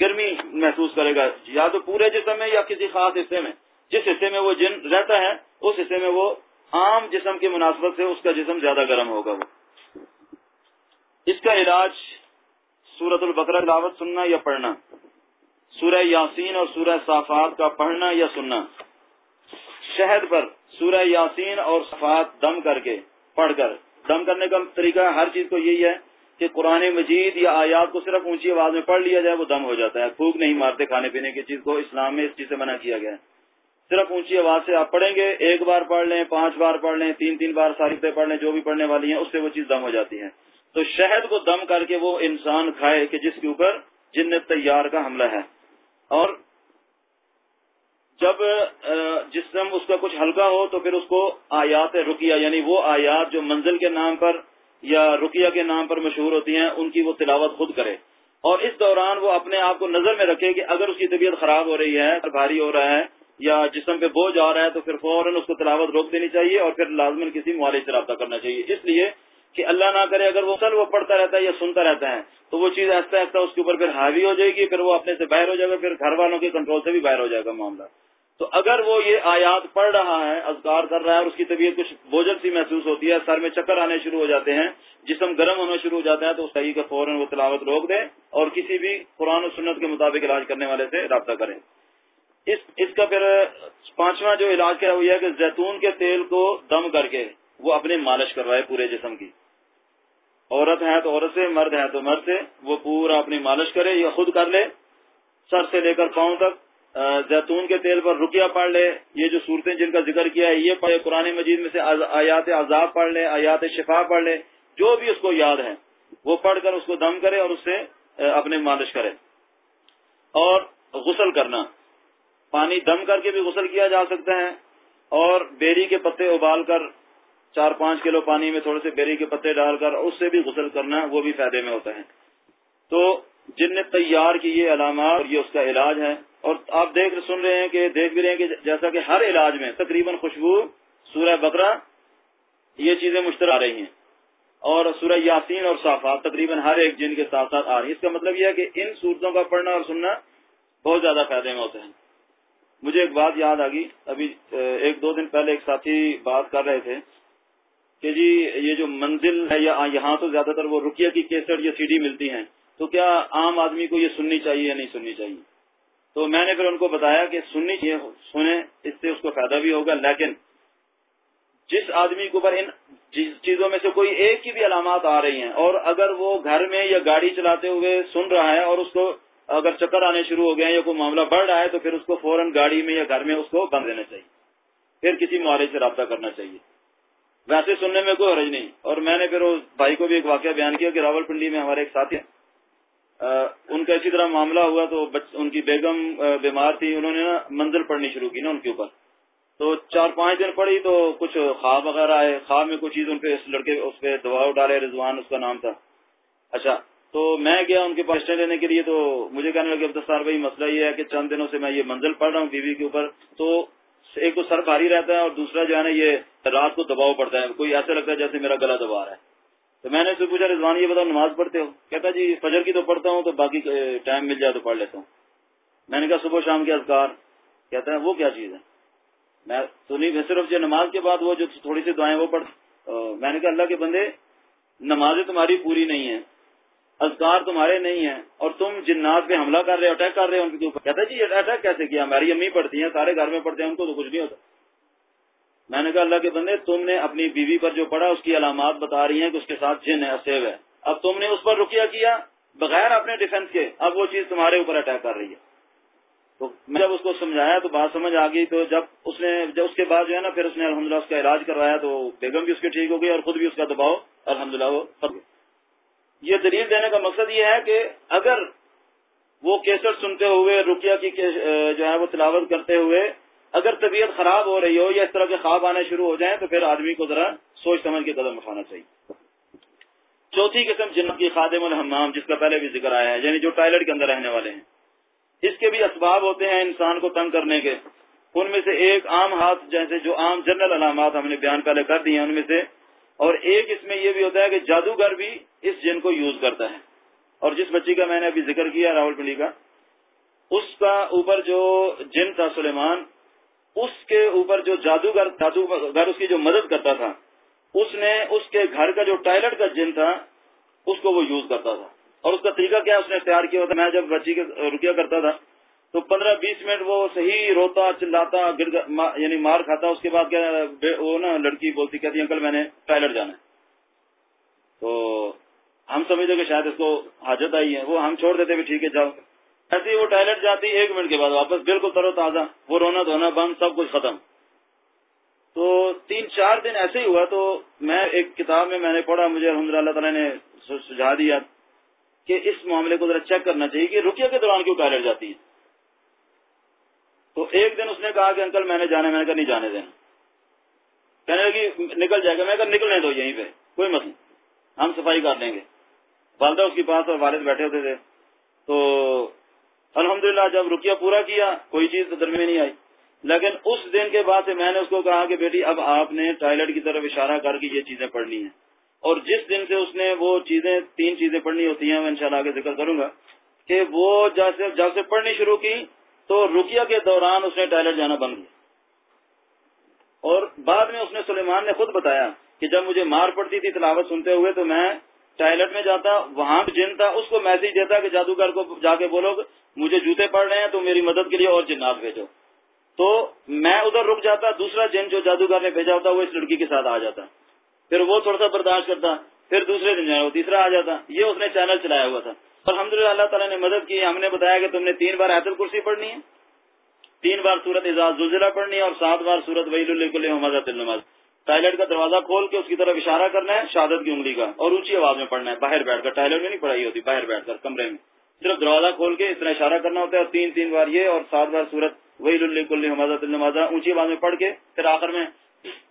گرمی محسوس کرے گا، یا تو پورے جسم میں یا کسی خاص حصے میں۔ جس حصے میں وہ جن رہتا ہے، اس حصے میں وہ عام جسم کی مناسبت سے اس کا جسم زیادہ گرم ہوگا وہ۔ اس کا علاج سورت البقرہ دعوت سننا یا پڑھنا؟ سورہ یاسین اور سورہ صافات کا پڑھنا یا سننا؟ شہد پر سورہ یاسین اور صفات دم کر کے پڑھ کر۔ دم کرنے کا طریقہ ہر چیز کو یہی ہے کہ قرآن مجید یا آیات کو صرف اونچی آواز میں پڑھ لیا جائے، وہ دم ہو جاتا ہے۔ پھوک نہیں مارتے، کھانے پینے کی چیز کو اسلام میں اس چیز سے منع کیا گیا ہے۔ صرف اونچی آواز سے آپ پڑھیں گے، ایک بار پڑھ لیں، پانچ بار پڑھ لیں، تین تین بار ساری پڑھ لیں، جو بھی پڑھنے والی ہیں، اس سے وہ چیز دم ہو جاتی ہے تو شہد کو دم کر کے وہ انسان کھائے کہ جس کے اوپر جنت تیار کا حملہ ہے۔ اور جب جسم اس کا کچھ ہلکا ہو تو پھر اس کو آیات رکیا یعنی وہ آیات جو منزل کے نام پر یا رکیا کے نام پر مشہور ہوتی ہیں، ان کی وہ تلاوت خود کرے۔ اور اس دوران وہ اپنے آپ کو نظر میں رکھے کہ اگر اس کی طبیعت خراب ہو رہی ہے، بھاری ہو رہا ہے یا جسم پہ بوجھ آ رہا ہے تو پھر فوراً اس کو تلاوت روک دینی چاہیے اور پھر لازمن کسی معالج سے رابطہ کرنا چاہیے۔ اس لیے کہ اللہ نہ کرے اگر وہ سل وہ پڑھتا رہتا ہے یا سنتا رہتا ہے تو وہ چیز ایسا ایسا اس کے اوپر پھر حاوی ہو جائے گی، پھر وہ اپنے سے باہر ہو جائے گا، پھر گھر والوں کے کنٹرول سے بھی باہر ہو جائے گا معاملہ۔ تو اگر وہ یہ آیات پڑھ رہا ہے، اذکار کر رہا ہے اور اس کی طبیعت کچھ بوجھل سی محسوس ہوتی ہے، سر میں چکر آنے شروع ہو جاتے ہیں، جسم گرم ہونا شروع ہو جاتے ہیں تو صحیح کا فوراً وہ تلاوت روک دے اور کسی بھی قرآن و سنت کے مطابق علاج کرنے والے سے رابطہ کریں۔ اس اس کا پھر پانچواں جو علاج کیا وہ یہ ہے کہ زیتون کے تیل کو دم کر کے وہ اپنے مالش کروائے پورے جسم کی۔ عورت ہے تو عورت سے، مرد ہے تو مرد سے، وہ پورا اپنی مالش کرے یا خود کر لے، سر سے لے کر پاؤں تک زیتون کے تیل پر رکیا پڑھ لے۔ یہ جو صورتیں جن کا ذکر کیا ہے، یہ پڑھے قرآن مجید میں سے آیات عذاب پڑھ لے، آیات شفا پڑھ لے، جو بھی اس کو یاد ہے، وہ پڑھ کر اس کو دم کرے اور اس سے اپنے مالش کرے۔ اور غسل کرنا۔ پانی دم کر کے بھی غسل کیا جا سکتا ہے اور بیری کے پتے ابال کر چار پانچ کلو پانی میں تھوڑے سے بیری کے پتے ڈال کر اس سے بھی غسل کرنا وہ بھی فائدے میں ہوتا ہے۔ تو جن نے تیار کی یہ علامات یہ اس کا علاج ہے اور آپ دیکھ سن رہے ہیں کہ دیکھ بھی رہے ہیں کہ جیسا کہ ہر علاج میں تقریباً خوشبو، سورہ بکرا یہ چیزیں مشترک آ رہی ہیں اور سورہ یاسین اور صافات تقریباً ہر ایک جن کے ساتھ ساتھ آ رہی ہے اس کا مطلب یہ ہے کہ ان صورتوں کا پڑھنا اور سننا بہت زیادہ فائدے میں ہوتا ہے۔ مجھے ایک بات یاد آ گئی۔ ابھی ایک دو دن پہلے ایک ساتھی بات کر رہے تھے کہ جی یہ جو منزل ہے یہاں تو زیادہ تر وہ رکیا کی کیسٹ یا سی ڈی ملتی ہیں، تو کیا عام آدمی کو یہ سننی چاہیے یا نہیں سننی چاہیے؟ تو میں نے پھر ان کو بتایا کہ سننی چاہیے، سنیں، اس سے اس کو فائدہ بھی ہوگا۔ لیکن جس آدمی کے اوپر ان چیزوں میں سے کوئی ایک کی بھی علامات آ رہی ہیں، اور اگر وہ گھر میں یا گاڑی چلاتے ہوئے سن رہا ہے اور اس کو اگر چکر آنے شروع ہو گئے ہیں یا کوئی معاملہ بڑھ رہا ہے تو پھر اس کو فوراً گاڑی میں یا گھر میں اس کو بند دینا چاہیے۔ پھر کسی معالج سے رابطہ کرنا چاہیے۔ ویسے سننے میں کوئی حرج نہیں۔ اور میں نے پھر اس بھائی کو بھی ایک واقعہ بیان کیا کہ راول پنڈی میں ہمارے ایک ساتھی ان کا اسی طرح معاملہ ہوا تو ان کی بیگم بیمار تھی۔ انہوں نے نا منزل پڑھنی شروع کی نا ان کے اوپر۔ تو چار پانچ دن پڑی تو کچھ خواب وغیرہ آئے۔ خواب میں کچھ چیز ان پہ اس لڑکے، اس پہ دباؤ ڈالے، رضوان اس کا نام تھا۔ اچھا تو میں گیا ان کے پاس لینے کے لیے تو مجھے کہنے لگے، اب بھائی، مسئلہ یہ ہے کہ چند دنوں سے میں یہ منزل پڑھ رہا ہوں بیوی کے اوپر، تو ایک تو سر بھاری رہتا ہے اور دوسرا جو ہے نا یہ رات کو دباؤ پڑتا ہے۔ کوئی ایسا لگتا ہے جیسے میرا گلا دبا رہا ہے۔ تو میں نے اس سے پوچھا، رضوان یہ بتاؤ، نماز پڑھتے ہو؟ کہتا جی فجر کی تو پڑھتا ہوں، تو باقی ٹائم مل جائے تو پڑھ لیتا ہوں۔ میں نے کہا، صبح شام کے اذکار۔ کہتا ہے، وہ کیا چیز ہے؟ میں تو نہیں صرف جو نماز کے بعد وہ جو تھوڑی سی دعائیں وہ پڑھ۔ میں نے کہا، اللہ کے بندے، نمازیں تمہاری پوری نہیں ہیں۔ اذکار تمہارے نہیں ہیں اور تم جنات پہ حملہ کر رہے ہو اٹیک کر رہے ہو ان کے اوپر۔ کہتا جی اٹیک کیسے کیا؟ ہماری امی پڑھتی ہیں، سارے گھر میں پڑھتے ہیں، ان کو تو کچھ نہیں ہوتا۔ میں نے کہا، اللہ کے بندے، تم نے اپنی بیوی پر جو پڑھا، اس کی علامات بتا رہی ہیں کہ اس کے ساتھ جن ہے سیو ہے۔ اب تم نے اس پر رکیا کیا بغیر اپنے ڈیفینس کے۔ اب وہ چیز تمہارے اوپر اٹیک کر رہی ہے۔ تو میں جب اس کو سمجھایا تو بات سمجھ آ گئی۔ تو جب اس نے، جب اس کے بعد جو ہے نا، پھر اس نے الحمد اس کا علاج کروایا تو بیگم بھی اس کی ٹھیک ہو گئی اور خود بھی اس کا دباؤ الحمد للہ وہ ختم یہ دلیل دینے کا مقصد یہ ہے کہ اگر وہ کیسٹ سنتے ہوئے رکیا کی جو ہے وہ تلاوت کرتے ہوئے اگر طبیعت خراب ہو رہی ہو یا اس طرح کے خواب آنے شروع ہو جائیں تو پھر آدمی کو ذرا سوچ سمجھ کے قدم اٹھانا چاہیے۔ چوتھی قسم جنت کی خادم الحمام، جس کا پہلے بھی ذکر آیا ہے یعنی جو ٹائلٹ کے اندر رہنے والے ہیں۔ اس کے بھی اسباب ہوتے ہیں انسان کو تنگ کرنے کے۔ ان میں سے ایک عام ہاتھ جیسے جو عام جنرل علامات ہم نے بیان پہلے کر دی ہیں، ان میں سے اور ایک اس میں یہ بھی ہوتا ہے کہ جادوگر بھی اس جن کو یوز کرتا ہے۔ اور جس بچی کا میں نے ابھی ذکر کیا راول پنڈی کا، اس کا اوپر جو جن تھا سلیمان، اس کے اوپر جو جادوگر جادوگر اس کی جو مدد کرتا تھا، اس نے اس کے گھر کا جو ٹائلٹ کا جن تھا، اس کو وہ یوز کرتا تھا۔ اور اس کا طریقہ کیا اس نے تیار کیا ہوتا میں جب بچی کے رکیا کرتا تھا تو پندرہ بیس منٹ وہ صحیح روتا، چلاتا یعنی مار کھاتا، اس کے بعد کیا وہ نا لڑکی بولتی، کہتی، انکل، میں نے ٹائلٹ جانا ہے. تو ہم سمجھتے کہ شاید اس کو حاجت آئی ہے۔ وہ ہم چھوڑ دیتے بھی ٹھیک ہے، جاؤ۔ ایسی ہی وہ ٹائلٹ جاتی ایک منٹ کے بعد واپس، بالکل ترو تازہ۔ وہ رونا دھونا بند، سب کچھ ختم۔ تو تین چار دن ایسے ہی ہوا، تو میں ایک کتاب میں میں نے پڑھا، مجھے الحمد اللہ تعالیٰ نے سجھا دیا کہ اس معاملے کو ذرا چیک کرنا چاہیے کہ رکیا کے دوران کیوں ٹائلٹ جاتی ہے۔ تو ایک دن اس نے کہا کہ انکل میں نے جانا میں نے کہا نہیں جانے دینا۔ کہنے لگی، نکل جائے گا۔ میں کہا نکلنے دو یہیں پہ، کوئی مسئلہ ہم صفائی کر لیں گے۔ والدہ اس کے پاس اور والد بیٹھے ہوتے تھے۔ تو الحمدللہ جب رکیا پورا کیا، کوئی چیز تو درمیان نہیں آئی۔ لیکن اس دن کے بعد سے میں نے اس کو کہا کہ بیٹی، اب آپ نے ٹائلٹ کی طرف اشارہ کر کے یہ چیزیں پڑھنی ہیں۔ اور جس دن سے اس نے وہ چیزیں، تین چیزیں پڑھنی ہوتی ہیں میں انشاءاللہ آگے ذکر کروں گا کہ وہ جب سے پڑھنی شروع کی تو رکیا کے دوران اس نے ٹائلٹ جانا بند کیا۔ اور بعد میں اس نے سلیمان نے خود بتایا کہ جب مجھے مار پڑتی تھی تلاوت سنتے ہوئے تو میں ٹائلٹ میں جاتا، وہاں جن تھا، اس کو میسج دیتا کہ جادوگر کو جا کے بولو مجھے جوتے پڑ رہے ہیں، تو میری مدد کے لیے اور جنات بھیجو۔ تو میں ادھر رک جاتا، دوسرا جن جو جادوگر نے بھیجا ہوتا، وہ اس لڑکی کے ساتھ آ جاتا۔ پھر وہ تھوڑا سا برداشت کرتا پھر دوسرے دن وہ تیسرا آ جاتا۔ یہ اس نے چینل چلایا ہوا تھا۔ الحمد للہ اللہ تعالیٰ نے مدد کی۔ ہم نے بتایا کہ تم نے تین بار ایتل کرسی پڑھنی ہے۔ تین بار سورت اعزاز زلزلہ پڑھنی ہے اور سات بار سورت وحید اللہ نماز ٹائلٹ کا دروازہ کھول کے اس کی طرف اشارہ کرنا ہے، شہادت کی انگلی کا، اور اونچی آواز میں پڑھنا ہے۔ باہر بیٹھ کر، ٹائلٹ میں نہیں پڑھائی ہوتی، باہر بیٹھ کر، کمرے میں۔ صرف دروازہ کھول کے اس طرح اشارہ کرنا ہوتا ہے اور تین تین بار یہ اور سات بار سورت وہی کل نمازہ اونچی آواز میں پڑھ کے پھر آخر میں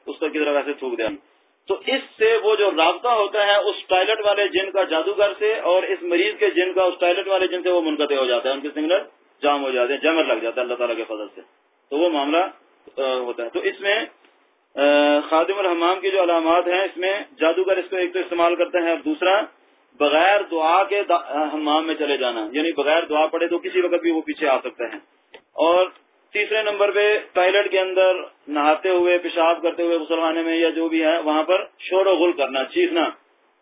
اس کی طرف ایسے تھوک دیا۔ تو اس سے وہ جو رابطہ ہوتا ہے اس ٹائلٹ والے جن کا جادوگر سے اور اس مریض کے جن کا اس ٹائلٹ والے جن سے وہ منقطع ہو جاتا ہے ان کے سنگلر جام ہو جاتے ہیں، جمر لگ جاتا ہے اللہ تعالیٰ کے فضل سے۔ تو وہ معاملہ ہوتا ہے۔ تو اس میں خادم الحمام کی جو علامات ہیں، اس میں جادوگر اس کو ایک تو استعمال کرتے ہیں اور دوسرا، بغیر دعا کے حمام میں چلے جانا یعنی بغیر دعا پڑے تو کسی وقت بھی وہ پیچھے آ سکتے ہیں۔ اور تیسرے نمبر پہ ٹوائلٹ کے اندر نہاتے ہوئے، پیشاب کرتے ہوئے مسلمانے میں یا جو بھی ہے، وہاں پر شور و غل کرنا، چیخنا۔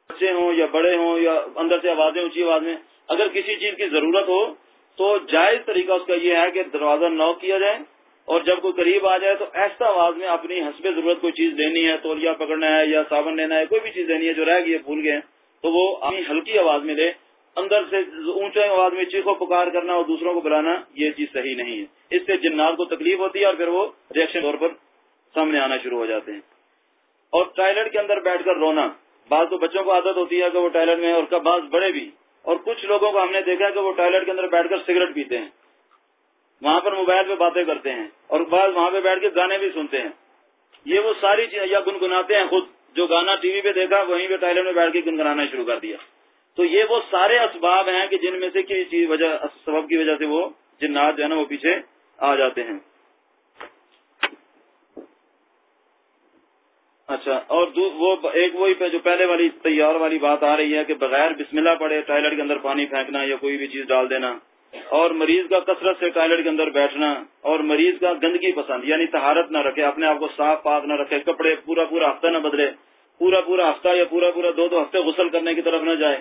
بچے ہوں یا بڑے ہوں یا اندر سے آوازیں، اونچی آواز میں، اگر کسی چیز کی ضرورت ہو، تو جائز طریقہ اس کا یہ ہے کہ دروازہ نوک کیا جائے اور جب کوئی قریب آ جائے تو ایسا آواز میں اپنی حسب ضرورت کوئی چیز لینی ہے، تولیا پکڑنا ہے یا صابن لینا ہے، کوئی بھی چیز لینی ہے جو رہ گئی ہے، بھول گئے تو وہ اپنی ہلکی آواز میں لے اندر سے اونچے آواز میں چیخو، پکار کرنا اور دوسروں کو بلانا، یہ چیز صحیح نہیں ہے۔ اس سے جنات کو تکلیف ہوتی ہے اور پھر وہ ریئیکشن طور پر سامنے آنا شروع ہو جاتے ہیں۔ اور ٹوائلٹ کے اندر بیٹھ کر رونا، بعض تو بچوں کو عادت ہوتی ہے کہ وہ ٹوائلٹ میں اور بعض بڑے بھی۔ اور کچھ لوگوں کو ہم نے دیکھا کہ وہ ٹوائلٹ کے اندر بیٹھ کر سگریٹ پیتے ہیں۔ وہاں پر موبائل پہ باتیں کرتے ہیں اور بعض وہاں پہ بیٹھ کے گانے بھی سنتے ہیں۔ یہ وہ ساری چیزیں یا گنگناتے ہیں خود۔ جو گانا ٹی وی پہ دیکھا، وہیں پہ ٹائلٹ میں بیٹھ کے گنگنانا شروع کر دیا۔ تو یہ وہ سارے اسباب ہیں کہ جن میں سے کسی وجہ سبب کی وجہ سے وہ جنات جو ہے نا وہ پیچھے آ جاتے ہیں۔ اچھا اور وہ ایک وہی جو پہلے والی تیار والی بات آ رہی ہے کہ بغیر بسم اللہ پڑے ٹائلٹ کے اندر پانی پھینکنا یا کوئی بھی چیز ڈال دینا، اور مریض کا کثرت سے ٹوائلٹ کے اندر بیٹھنا، اور مریض کا گندگی پسند یعنی تہارت نہ رکھے، اپنے آپ کو صاف پاک نہ رکھے، کپڑے پورا پورا ہفتہ نہ بدلے، پورا پورا ہفتہ یا پورا پورا دو دو ہفتے غسل کرنے کی طرف نہ جائے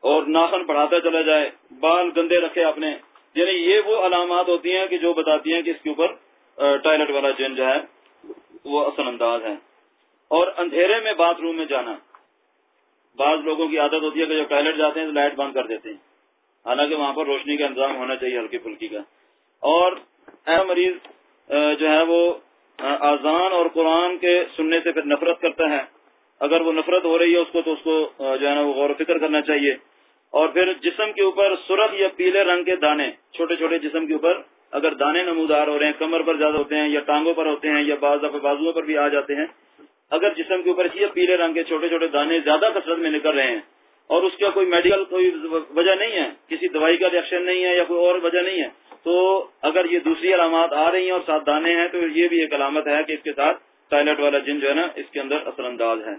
اور ناخن بڑھاتا چلا جائے، بال گندے رکھے اپنے یعنی یہ وہ علامات ہوتی ہیں کہ جو بتاتی ہیں کہ اس کے اوپر ٹوائلٹ والا جن جو ہے، وہ اثر انداز ہے۔ اور اندھیرے میں باتھ روم میں جانا۔ بعض لوگوں کی عادت ہوتی ہے کہ جب ٹوائلٹ جاتے ہیں تو لائٹ بند کر دیتے ہیں۔ حالانکہ وہاں پر روشنی کا انتظام ہونا چاہیے ہلکی پھلکی کا۔ اور ایسا مریض جو ہے وہ اذان اور قرآن کے سننے سے پھر نفرت کرتا ہے۔ اگر وہ نفرت ہو رہی ہے اس کو تو اس کو جو ہے نا وہ غور و فکر کرنا چاہیے۔ اور پھر جسم کے اوپر سرخ یا پیلے رنگ کے دانے، چھوٹے چھوٹے جسم کے اوپر اگر دانے نمودار ہو رہے ہیں، کمر پر زیادہ ہوتے ہیں یا ٹانگوں پر ہوتے ہیں یا بعض بازو پر بھی آ جاتے ہیں، اگر جسم کے اوپر یہ پیلے رنگ کے چھوٹے چھوٹے دانے زیادہ کثرت میں نکل رہے ہیں اور اس کا کوئی میڈیکل کوئی وجہ نہیں ہے، کسی دوائی کا ریئیکشن نہیں ہے یا کوئی اور وجہ نہیں ہے، تو اگر یہ دوسری علامات آ رہی ہیں اور ساتھ دانے ہیں، تو یہ بھی ایک علامت ہے کہ اس کے ساتھ ٹوائلٹ والا جن جو ہے نا، اس کے اندر اثر انداز ہے۔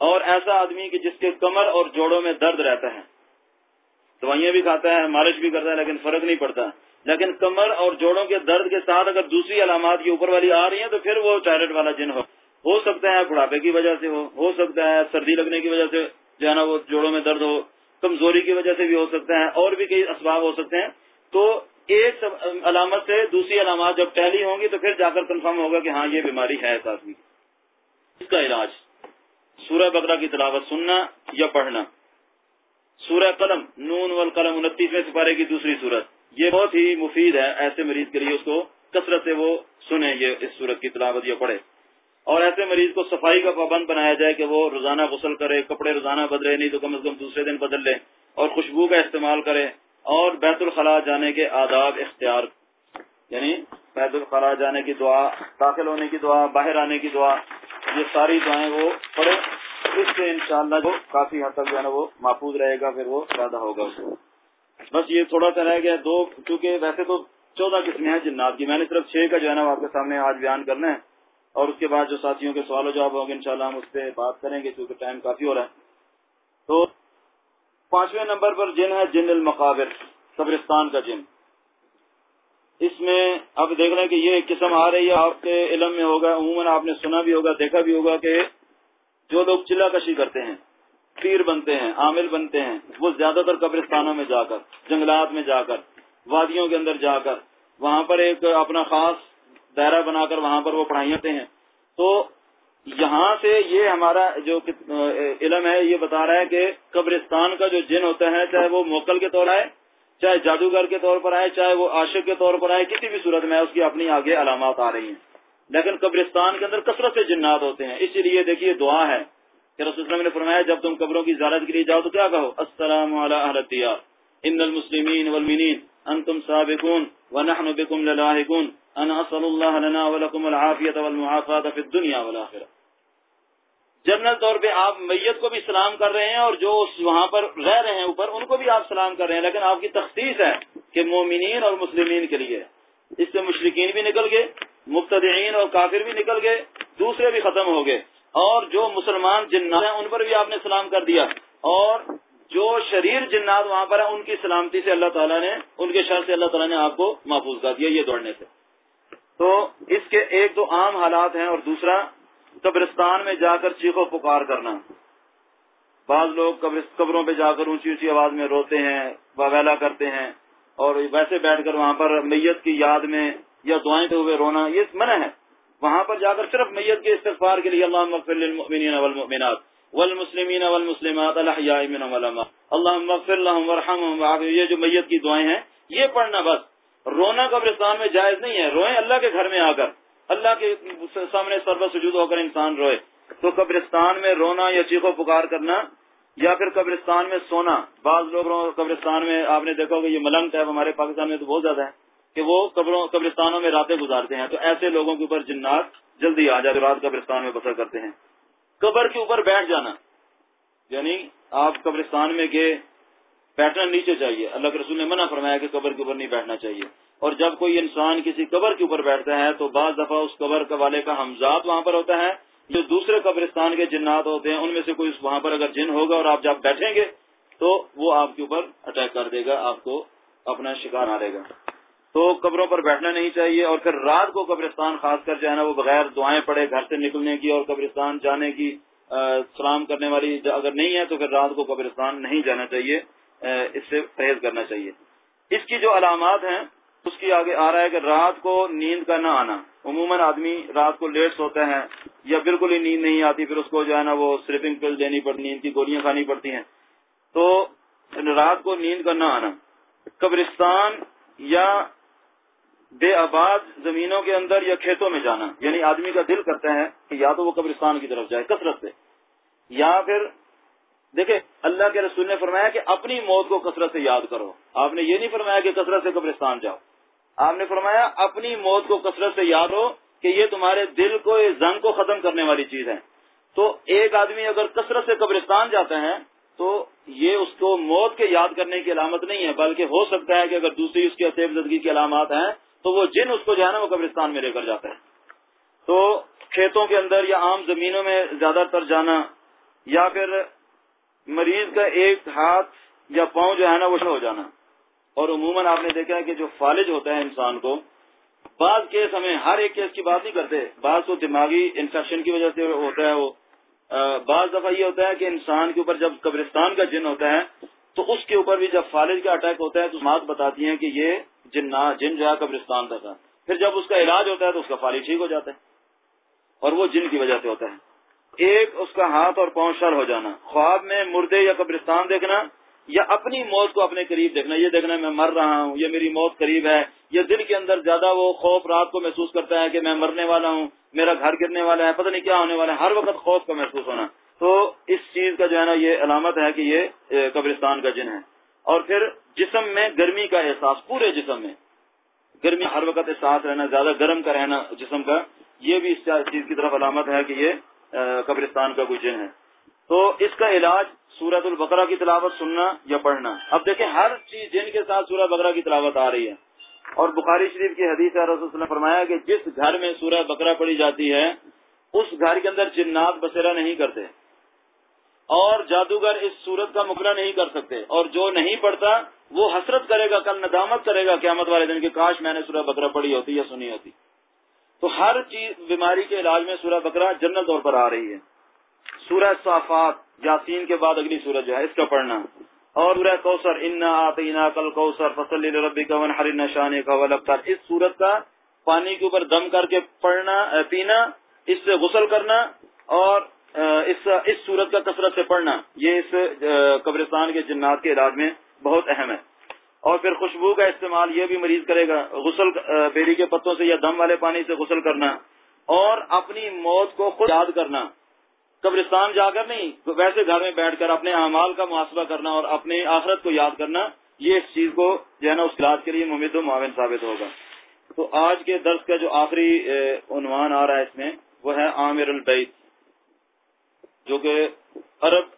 اور ایسا آدمی کہ جس کے کمر اور جوڑوں میں درد رہتا ہے دوائیاں بھی کھاتا ہے، مالش بھی کرتا ہے، لیکن فرق نہیں پڑتا۔ لیکن کمر اور جوڑوں کے درد کے ساتھ اگر دوسری علامات کی اوپر والی آ رہی ہیں، تو پھر وہ ٹوائلٹ والا جن ہو۔ ہو سکتا ہے بڑھاپے کی وجہ سے ہو ہو سکتا ہے سردی لگنے کی وجہ سے جو ہے نا وہ جوڑوں میں درد ہو، کمزوری کی وجہ سے بھی ہو سکتا ہے، اور بھی کئی اسباب ہو سکتے ہیں۔ تو ایک علامت سے دوسری علامات جب ٹہلی ہوں گی، تو پھر جا کر کنفرم ہوگا کہ ہاں یہ بیماری ہے اس آدمی کی اس کا علاج۔ سورہ بکرا کی تلاوت سننا یا پڑھنا؟ سورہ قلم، نون وال قلم انتیسویں سپارے کی دوسری صورت یہ بہت ہی مفید ہے، ایسے مریض کے لیے اس کو کثرت سے وہ سنیں، یہ اس صورت کی تلاوت یا پڑھے اور ایسے مریض کو صفائی کا پابند بنایا جائے کہ وہ روزانہ غسل کرے، کپڑے روزانہ بدلے، نہیں تو کم از کم دوسرے دن بدل لے اور خوشبو کا استعمال کرے۔ اور بیت الخلاء جانے کے آداب اختیار یعنی بیت الخلاء جانے کی دعا، داخل ہونے کی دعا، باہر آنے کی دعا، یہ ساری دعائیں وہ پڑھے اس سے انشاءاللہ جو کافی حد تک جو ہے نا وہ محفوظ رہے گا، پھر وہ فائدہ ہوگا اس کو بس یہ تھوڑا سا رہ گیا، دو، کیونکہ ویسے تو چودہ قسمیں ہیں جنات کی۔ میں نے صرف چھ کا جو ہے نا آپ کے سامنے آج بیان کرنا ہے۔ اور اس کے بعد جو ساتھیوں کے سوال و جواب ہوں گے، انشاءاللہ ہم اس پہ بات کریں گے کیونکہ ٹائم کافی ہو رہا ہے۔ تو پانچویں نمبر پر جن ہے جن المقابر، قبرستان کا جن۔ اس میں اب دیکھ رہے ہیں کہ یہ قسم آ رہی ہے، آپ کے علم میں ہوگا، عموماً آپ نے سنا بھی ہوگا، دیکھا بھی ہوگا کہ جو لوگ چلا کشی کرتے ہیں، پیر بنتے ہیں، عامل بنتے ہیں، وہ زیادہ تر قبرستانوں میں جا کر، جنگلات میں جا کر، وادیوں کے اندر جا کر، وہاں پر ایک اپنا خاص دائرہ بنا کر وہاں پر وہ پڑھائی ہوتے ہیں۔ تو یہاں سے یہ ہمارا جو علم ہے، یہ بتا رہا ہے کہ قبرستان کا جو جن ہوتا ہے، چاہے وہ موکل کے طور آئے، چاہے جادوگر کے طور پر آئے، چاہے وہ عاشق کے طور پر آئے، کسی بھی صورت میں اس کی اپنی آگے علامات آ رہی ہیں۔ لیکن قبرستان کے اندر کثرت سے جنات ہوتے ہیں۔ اسی لیے دیکھیے دعا ہے کہ رسول اللہ نے فرمایا، جب تم قبروں کی زیارت کے لیے جاؤ تو کیا کہو؟ السلام علیہ ان المسلمین والمنین انتم سابقون ونحن بكم للاحقون۔ انا اصل اللہ لنا ولکم العافیت والمعافات فی الدنیا والآخرہ۔ جنرل طور پہ آپ میت کو بھی سلام کر رہے ہیں اور جو وہاں پر رہ رہے ہیں اوپر، ان کو بھی آپ سلام کر رہے ہیں، لیکن آپ کی تخصیص ہے کہ مومنین اور مسلمین کے لیے۔ اس سے مشرقین بھی نکل گئے۔ مبتدعین اور کافر بھی نکل گئے، دوسرے بھی ختم ہو گئے۔ اور جو مسلمان جنات ہیں، ان پر بھی آپ نے سلام کر دیا۔ اور جو شریر جنات وہاں پر ہیں، ان کی سلامتی سے اللہ تعالیٰ نے، ان کے شر سے اللہ تعالیٰ نے آپ کو محفوظ کر دیا، یہ دوڑنے سے۔ تو اس کے ایک دو عام حالات ہیں اور دوسرا، قبرستان میں جا کر چیخو پکار کرنا۔ بعض لوگ قبروں پہ جا کر اونچی اونچی آواز میں روتے ہیں ویلا کرتے ہیں۔ اور ویسے بیٹھ کر وہاں پر میت کی یاد میں یا دعائیں ہوئے رونا، یہ منع ہے۔ وہاں پر جا کر صرف میت کے استغفار کے لیے اللہ مغفر للمؤمنین والمؤمنات والمسلمین والمسلمات الاحیاء من علماء اللہ مغفر لهم ورحمهم یہ جو میت کی دعائیں ہیں، یہ پڑھنا بس۔ رونا قبرستان میں جائز نہیں ہے۔ روئیں اللہ کے گھر میں آ کر۔ اللہ کے سامنے سرو سجود ہو کر انسان روئے۔ تو قبرستان میں رونا یا چیخو پکار کرنا یا پھر قبرستان میں سونا۔ بعض لوگ قبرستان میں، آپ نے دیکھا کہ یہ ملنگ ہے ہمارے پاکستان میں تو بہت زیادہ ہے۔ کہ وہ قبروں قبرستانوں میں راتیں گزارتے ہیں۔ تو ایسے لوگوں کے اوپر جنات جلدی آ جاتے رات قبرستان میں بسر کرتے ہیں۔ قبر کے اوپر بیٹھ جانا۔ یعنی آپ قبرستان میں گئے، بیٹھنا نیچے چاہیے۔ اللہ کے رسول نے منع فرمایا کہ قبر کے اوپر نہیں بیٹھنا چاہیے۔ اور جب کوئی انسان کسی قبر کے اوپر بیٹھتا ہے، تو بعض دفعہ اس قبر کا والے کا حمزاد وہاں پر ہوتا ہے۔ جو دوسرے قبرستان کے جنات ہوتے ہیں، ان میں سے کوئی وہاں پر اگر جن ہوگا اور آپ جب بیٹھیں گے، تو وہ آپ کے اوپر اٹیک کر دے گا، آپ کو اپنا شکار ہارے گا۔ تو قبروں پر بیٹھنا نہیں چاہیے اور پھر رات کو قبرستان خاص کر جو ہے نا وہ بغیر دعائیں پڑے گھر سے نکلنے کی اور قبرستان جانے کی سلام کرنے والی اگر نہیں ہے تو پھر رات کو قبرستان نہیں جانا چاہیے اس سے پرہیز کرنا چاہیے۔ اس کی جو علامات ہیں، اس کی آگے آ رہا ہے کہ رات کو نیند کا نہ آنا۔ عموماً آدمی رات کو لیٹ سوتا ہے یا بالکل ہی نیند نہیں آتی، پھر اس کو جو ہے نا وہ سلیپنگ پل دینی پڑتی، نیند کی گولیاں کھانی پڑتی ہیں۔ تو رات کو نیند کا نہ آنا۔ قبرستان یا بے آباد زمینوں کے اندر یا کھیتوں میں جانا۔ یعنی آدمی کا دل کرتا ہے کہ یا تو وہ قبرستان کی طرف جائے، کثرت سے۔ یا پھر دیکھیں، اللہ کے رسول نے فرمایا کہ اپنی موت کو کثرت سے یاد کرو۔ آپ نے یہ نہیں فرمایا کہ کثرت سے قبرستان جاؤ۔ آپ نے فرمایا اپنی موت کو کثرت سے یاد ہو کہ یہ تمہارے دل کو زنگ کو ختم کرنے والی چیز ہے۔ تو ایک آدمی اگر کثرت سے قبرستان جاتا ہے تو یہ اس کو موت کے یاد کرنے کی علامت نہیں ہے، بلکہ ہو سکتا ہے کہ اگر دوسری اس کی اصیب زدگی کی علامات ہیں تو وہ جن اس کو جو ہے نا وہ قبرستان میں لے کر جاتا ہے۔ تو کھیتوں کے اندر یا عام زمینوں میں زیادہ تر جانا یا پھر مریض کا ایک ہاتھ یا پاؤں جو ہے نا وہ ہو جانا۔ اور عموماً آپ نے دیکھا ہے کہ جو فالج ہوتا ہے انسان کو، بعض کیس ہمیں ہر ایک کیس کی بات نہیں کرتے، بعض تو دماغی انفیکشن کی وجہ سے ہوتا ہے وہ۔ بعض دفعہ یہ ہوتا ہے کہ انسان کے اوپر جب قبرستان کا جن ہوتا ہے تو اس کے اوپر بھی جب فالج کا اٹیک ہوتا ہے تو مات بتاتی ہیں کہ یہ جن جن جو ہے قبرستان تھا پھر جب اس کا علاج ہوتا ہے تو اس کا فالج ٹھیک ہو جاتا ہے۔ اور وہ جن کی وجہ سے ہوتا ہے۔ ایک اس کا ہاتھ اور پاؤں شر ہو جانا۔ خواب میں مردے یا قبرستان دیکھنا یا اپنی موت کو اپنے قریب دیکھنا۔ یہ دیکھنا میں مر رہا ہوں، یہ میری موت قریب ہے۔ یہ دل کے اندر زیادہ وہ خوف رات کو محسوس کرتا ہے کہ میں مرنے والا ہوں، میرا گھر گرنے والا ہے، پتہ نہیں کیا ہونے والا ہے۔ ہر وقت خوف کا محسوس ہونا۔ تو اس چیز کا جو ہے نا یہ علامت ہے کہ یہ قبرستان کا جن ہے۔ اور پھر جسم میں گرمی کا احساس، پورے جسم میں۔ گرمی ہر وقت احساس رہنا، زیادہ گرم کا رہنا جسم کا، یہ بھی اس چیز کی طرف علامت ہے کہ یہ قبرستان کا کوئی جن ہے۔ تو اس کا علاج سورت البقرہ کی تلاوت سننا یا پڑھنا۔ اب دیکھیں، ہر چیز جن کے ساتھ سورہ بقرہ کی تلاوت آ رہی ہے۔ اور بخاری شریف کی حدیث ہے، رسول نے فرمایا کہ جس گھر میں سورہ بقرہ پڑی جاتی ہے، اس گھر کے اندر جنات بسیرا نہیں کرتے۔ اور جادوگر اس صورت کا مقرر نہیں کر سکتے۔ اور جو نہیں پڑھتا، وہ حسرت کرے گا، کل ندامت کرے گا، قیامت والے دن کہ کاش میں نے سورہ بکرا پڑھی ہوتی یا سنی ہوتی۔ تو ہر چیز بیماری کے علاج میں سورہ بکرا جنرل طور پر آ رہی ہے۔ سورہ صافات، یاسین کے بعد اگلی سورج جو ہے، اس کا پڑھنا۔ اور سورہ کوثر، انا آتینا کل کوثر فصل ربی کا ون ہر نشان کا ولبتر۔ اس سورت کا پانی کے اوپر دم کر کے پڑھنا، پینا، اس سے غسل کرنا اور اس اس صورت کا کثرت سے پڑھنا، یہ اس قبرستان کے جنات کے علاج میں بہت اہم ہے۔ اور پھر خوشبو کا استعمال یہ بھی مریض کرے گا، غسل بیری کے پتوں سے یا دم والے پانی سے غسل کرنا، اور اپنی موت کو خود یاد کرنا۔ قبرستان جا کر نہیں، ویسے گھر میں بیٹھ کر اپنے اعمال کا محاسبہ کرنا اور اپنے آخرت کو یاد کرنا، یہ اس چیز کو جو ہے نا، اس علاج کے لیے ممد و معاون ثابت ہوگا۔ تو آج کے درس کا جو آخری عنوان آ رہا ہے اس میں، وہ ہے عامر البیت۔ جو کہ عرب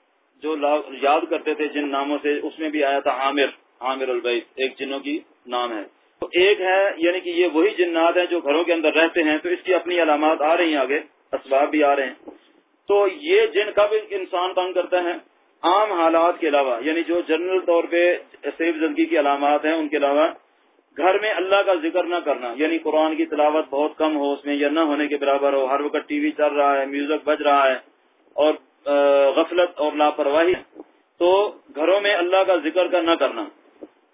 جو یاد کرتے تھے جن ناموں سے، اس میں بھی آیا تھا عامر عامر البیت، ایک جنوں کی نام ہے۔ تو ایک ہے یعنی کہ یہ وہی جنات ہیں جو گھروں کے اندر رہتے ہیں، تو اس کی اپنی علامات آ رہی ہیں آگے، اسباب بھی آ رہے ہیں۔ تو یہ جن کب انسان تنگ کرتا ہے؟ عام حالات کے علاوہ یعنی جو جنرل طور پہ سیب زندگی کی علامات ہیں، ان کے علاوہ گھر میں اللہ کا ذکر نہ کرنا یعنی قرآن کی تلاوت بہت کم ہو اس میں یا نہ ہونے کے برابر ہو، ہر وقت ٹی وی چل رہا ہے، میوزک بج رہا ہے اور غفلت اور لاپرواہی، تو گھروں میں اللہ کا ذکر کا نہ کرنا۔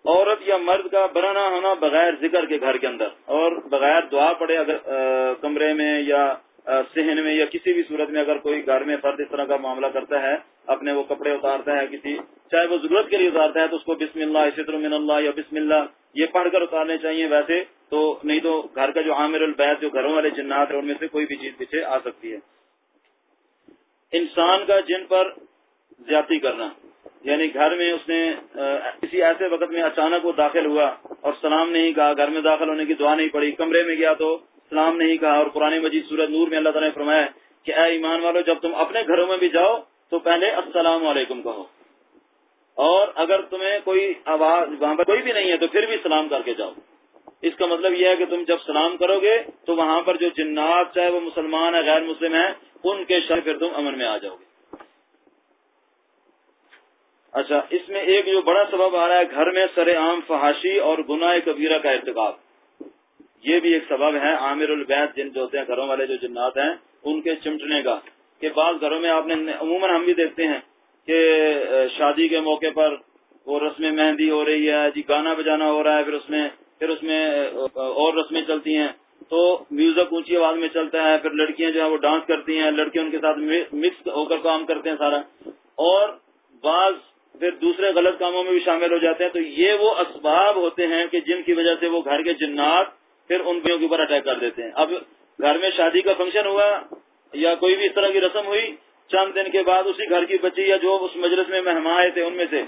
عورت یا مرد کا برانا ہونا بغیر ذکر کے گھر کے اندر۔ اور بغیر دعا پڑے اگر کمرے میں یا صحن میں یا کسی بھی صورت میں اگر کوئی گھر میں فرد اس طرح کا معاملہ کرتا ہے، اپنے وہ کپڑے اتارتا ہے، کسی، چاہے وہ ضرورت کے لیے اتارتا ہے، تو اس کو بسم اللہ فطر من اللہ یا بسم اللہ، یہ پڑھ کر اتارنے چاہیے۔ ویسے تو نہیں تو گھر کا جو عامر البید جو گھروں والے جنات ہیں، ان میں سے کوئی بھی چیز پیچھے آ سکتی ہے۔ انسان کا جن پر زیادتی کرنا۔ یعنی گھر میں اس نے کسی ایسے وقت میں اچانک وہ داخل ہوا اور سلام نہیں کہا، گھر میں داخل ہونے کی دعا نہیں پڑی، کمرے میں گیا تو سلام نہیں کہا اور پرانے مجید سورج نور میں اللہ تعالیٰ نے فرمایا کہ اے ایمان والو، جب تم اپنے گھروں میں بھی جاؤ تو پہلے السلام علیکم کہو۔ اور اگر تمہیں کوئی آواز وہاں پر کوئی بھی نہیں ہے تو پھر بھی سلام کر کے جاؤ۔ اس کا مطلب یہ ہے کہ تم جب سلام کرو گے تو وہاں پر جو جنات چاہے وہ مسلمان ہے غیر مسلم ہیں ان کے شر پھر تم امن میں آ جاؤ گے۔ اچھا اس میں ایک جو بڑا سبب آ رہا ہے، گھر میں سر عام فحاشی اور گناہ کبیرہ کا ارتقاب یہ بھی ایک سبب ہے، عامر البید جن جو ہوتے ہیں، گھروں والے جو جنات ہیں، ان کے چمٹنے کا۔ کہ بعض گھروں میں آپ نے، عموماً ہم بھی دیکھتے ہیں کہ شادی کے موقع پر وہ رسم مہندی ہو رہی ہے جی گانا بجانا ہو رہا ہے، پھر اس میں، پھر اس میں اور رسمیں چلتی ہیں۔ تو میوزک اونچی آواز میں چلتا ہے، پھر لڑکیاں جو ہے وہ ڈانس کرتی ہیں، لڑکے ان کے ساتھ مکس ہو کر کام کرتے ہیں سارا۔ اور بعض پھر دوسرے غلط کاموں میں بھی شامل ہو جاتے ہیں۔ تو یہ وہ اسباب ہوتے ہیں کہ جن کی وجہ سے وہ گھر کے جنات پھر ان کے اوپر اٹیک کر دیتے ہیں۔ اب گھر میں شادی کا فنکشن ہوا یا کوئی بھی اس طرح کی رسم ہوئی، چند دن کے بعد اسی گھر کی بچی یا جو اس مجلس میں مہمان آئے تھے ان میں سے،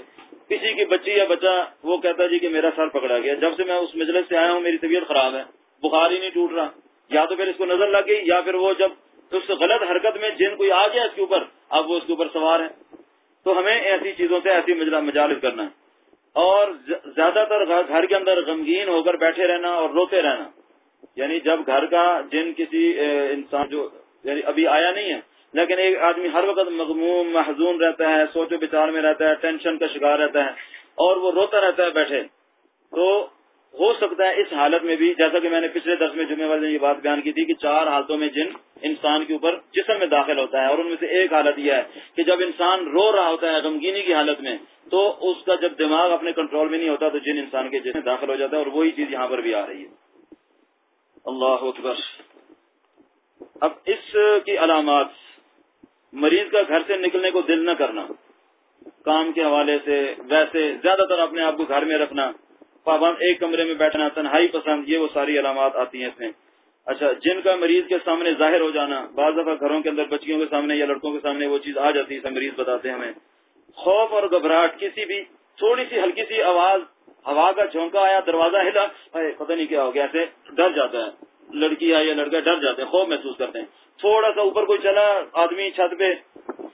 کسی کی بچی یا بچہ وہ کہتا جی کہ میرا سر پکڑا گیا۔ جب سے میں اس مجلس سے آیا ہوں، میری طبیعت خراب ہے۔ بخار ہی نہیں ٹوٹ رہا۔ یا تو پھر اس کو نظر لگ گئی، یا پھر وہ جب اس غلط حرکت میں جن کوئی آ گیا اس کے اوپر، اب وہ اس کے اوپر سوار ہے تو ہمیں ایسی چیزوں سے ایسی مجالس کرنا ہے۔ اور زیادہ تر گھر کے اندر غمگین ہو کر بیٹھے رہنا اور روتے رہنا۔ یعنی جب گھر کا جن کسی انسان جو یعنی ابھی آیا نہیں ہے، لیکن ایک آدمی ہر وقت مغموم محضون رہتا ہے، سوچو بچار میں رہتا ہے، ٹینشن کا شکار رہتا ہے اور وہ روتا رہتا ہے بیٹھے۔ تو ہو سکتا ہے اس حالت میں بھی، جیسا کہ میں نے پچھلے دس میں جمعے والے یہ بات بیان کی تھی کہ چار حالتوں میں جن انسان کے اوپر جسم میں داخل ہوتا ہے اور ان میں سے ایک حالت یہ ہے کہ جب انسان رو رہا ہوتا ہے غمگینی کی حالت میں، تو اس کا جب دماغ اپنے کنٹرول میں نہیں ہوتا تو جن انسان کے جسم میں داخل ہو جاتا ہے اور وہی چیز یہاں پر بھی آ رہی ہے۔ اللہ اکبر۔ اب اس کی علامات، مریض کا گھر سے نکلنے کو دل نہ کرنا، کام کے حوالے سے، ویسے زیادہ تر اپنے آپ کو گھر میں رکھنا پابند ایک کمرے میں بیٹھنا، تنہائی پسند، یہ وہ ساری علامات آتی ہیں اس میں۔ اچھا جن کا مریض کے سامنے ظاہر ہو جانا، بعض دفعہ گھروں کے اندر بچیوں کے سامنے یا لڑکوں کے سامنے وہ چیز آ جاتی ہے مریض بتاتے ہیں ہمیں۔ خوف اور گھبراہٹ، کسی بھی تھوڑی سی ہلکی سی آواز، ہوا کا جھونکا آیا، دروازہ ہلا پتہ نہیں کیا ہو گیا، ایسے ڈر جاتا ہے۔ لڑکی آئی یا لڑکا ڈر جاتے ہیں، خوف محسوس کرتے ہیں۔ تھوڑا سا اوپر کوئی چلا، آدمی چھت پہ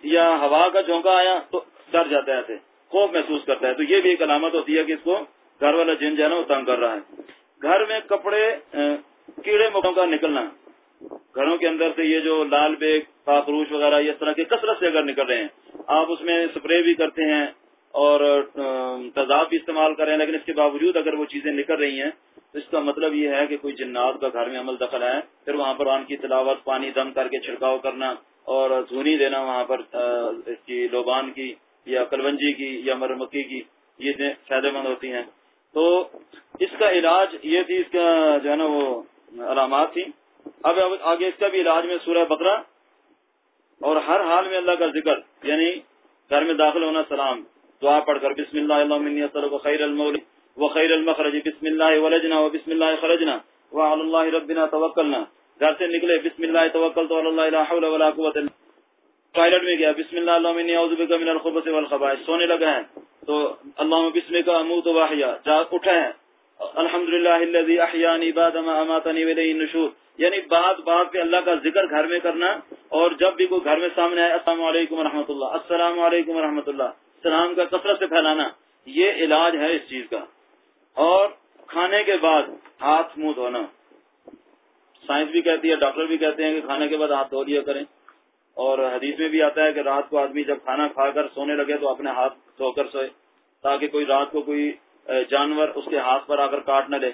یا ہوا کا جھونکا آیا، تو ڈر جاتا ہے ایسے، خوف محسوس کرتا ہے۔ تو یہ بھی ایک علامت ہوتی ہے کہ اس کو گھر والا جن جو ہے نا وہ تنگ کر رہا ہے۔ گھر میں کپڑے کیڑے مکوں کا نکلنا۔ گھروں کے اندر سے یہ جو لال بیگ کاکروچ وغیرہ اس طرح کی کثرت سے اگر نکل رہے ہیں، آپ اس میں اسپرے بھی کرتے ہیں اور تضاد بھی استعمال کر رہے ہیں، لیکن اس کے باوجود اگر وہ چیزیں نکل رہی ہیں تو اس کا مطلب یہ ہے کہ کوئی جنات کا گھر میں عمل دخل ہے، پھر وہاں پر آن کی تلاوت، پانی دم کر کے چھڑکاؤ کرنا اور دھونی دینا وہاں پر اس کی لوبان کی یا کلونجی کی یا مرمکی کی، یہ فائدے مند ہوتی ہیں۔ تو اس کا علاج یہ تھی، اس کا جو ہے نا وہ علامات تھی اب آگے اس کا بھی علاج میں سورہ بکرا اور ہر حال میں اللہ کا ذکر یعنی گھر میں داخل ہونا سلام، دعا پڑھ کر بسم اللہ اللہ خیر المول و خیر المخرج، بسم اللہ ولجنا و بسم اللہ خرجنا و اللہ ربنا توکلنا۔ گھر سے نکلے، بسم اللہ توکل تو اللہ حول ولا قوت ٹوائلٹ میں گیا، بسم اللہ اللہ من من الخبث والخبائث۔ سونے لگا ہے۔ تو اللہ بسم کا منہ واحیا جا اٹھے ہیں۔ الحمد للہ احیانی بعد اماتنی ولی نشور یعنی بات بات پہ اللہ کا ذکر گھر میں کرنا اور جب بھی کوئی گھر میں سامنے آئے، السلام علیکم و اللہ۔ السلام علیکم و اللہ۔ سلام کا کثرت سے پھیلانا، یہ علاج ہے اس چیز کا۔ اور کھانے کے بعد ہاتھ منہ دھونا۔ سائنس بھی کہتی ہے، ڈاکٹر بھی کہتے ہیں کہ کھانے کے بعد ہاتھ دھو لیا کریں۔ اور حدیث میں بھی آتا ہے کہ رات کو آدمی جب کھانا کھا کر سونے لگے تو اپنے ہاتھ دھو کر سوئے، تاکہ کوئی رات کو کوئی جانور اس کے ہاتھ پر آ کر کاٹ نہ لے۔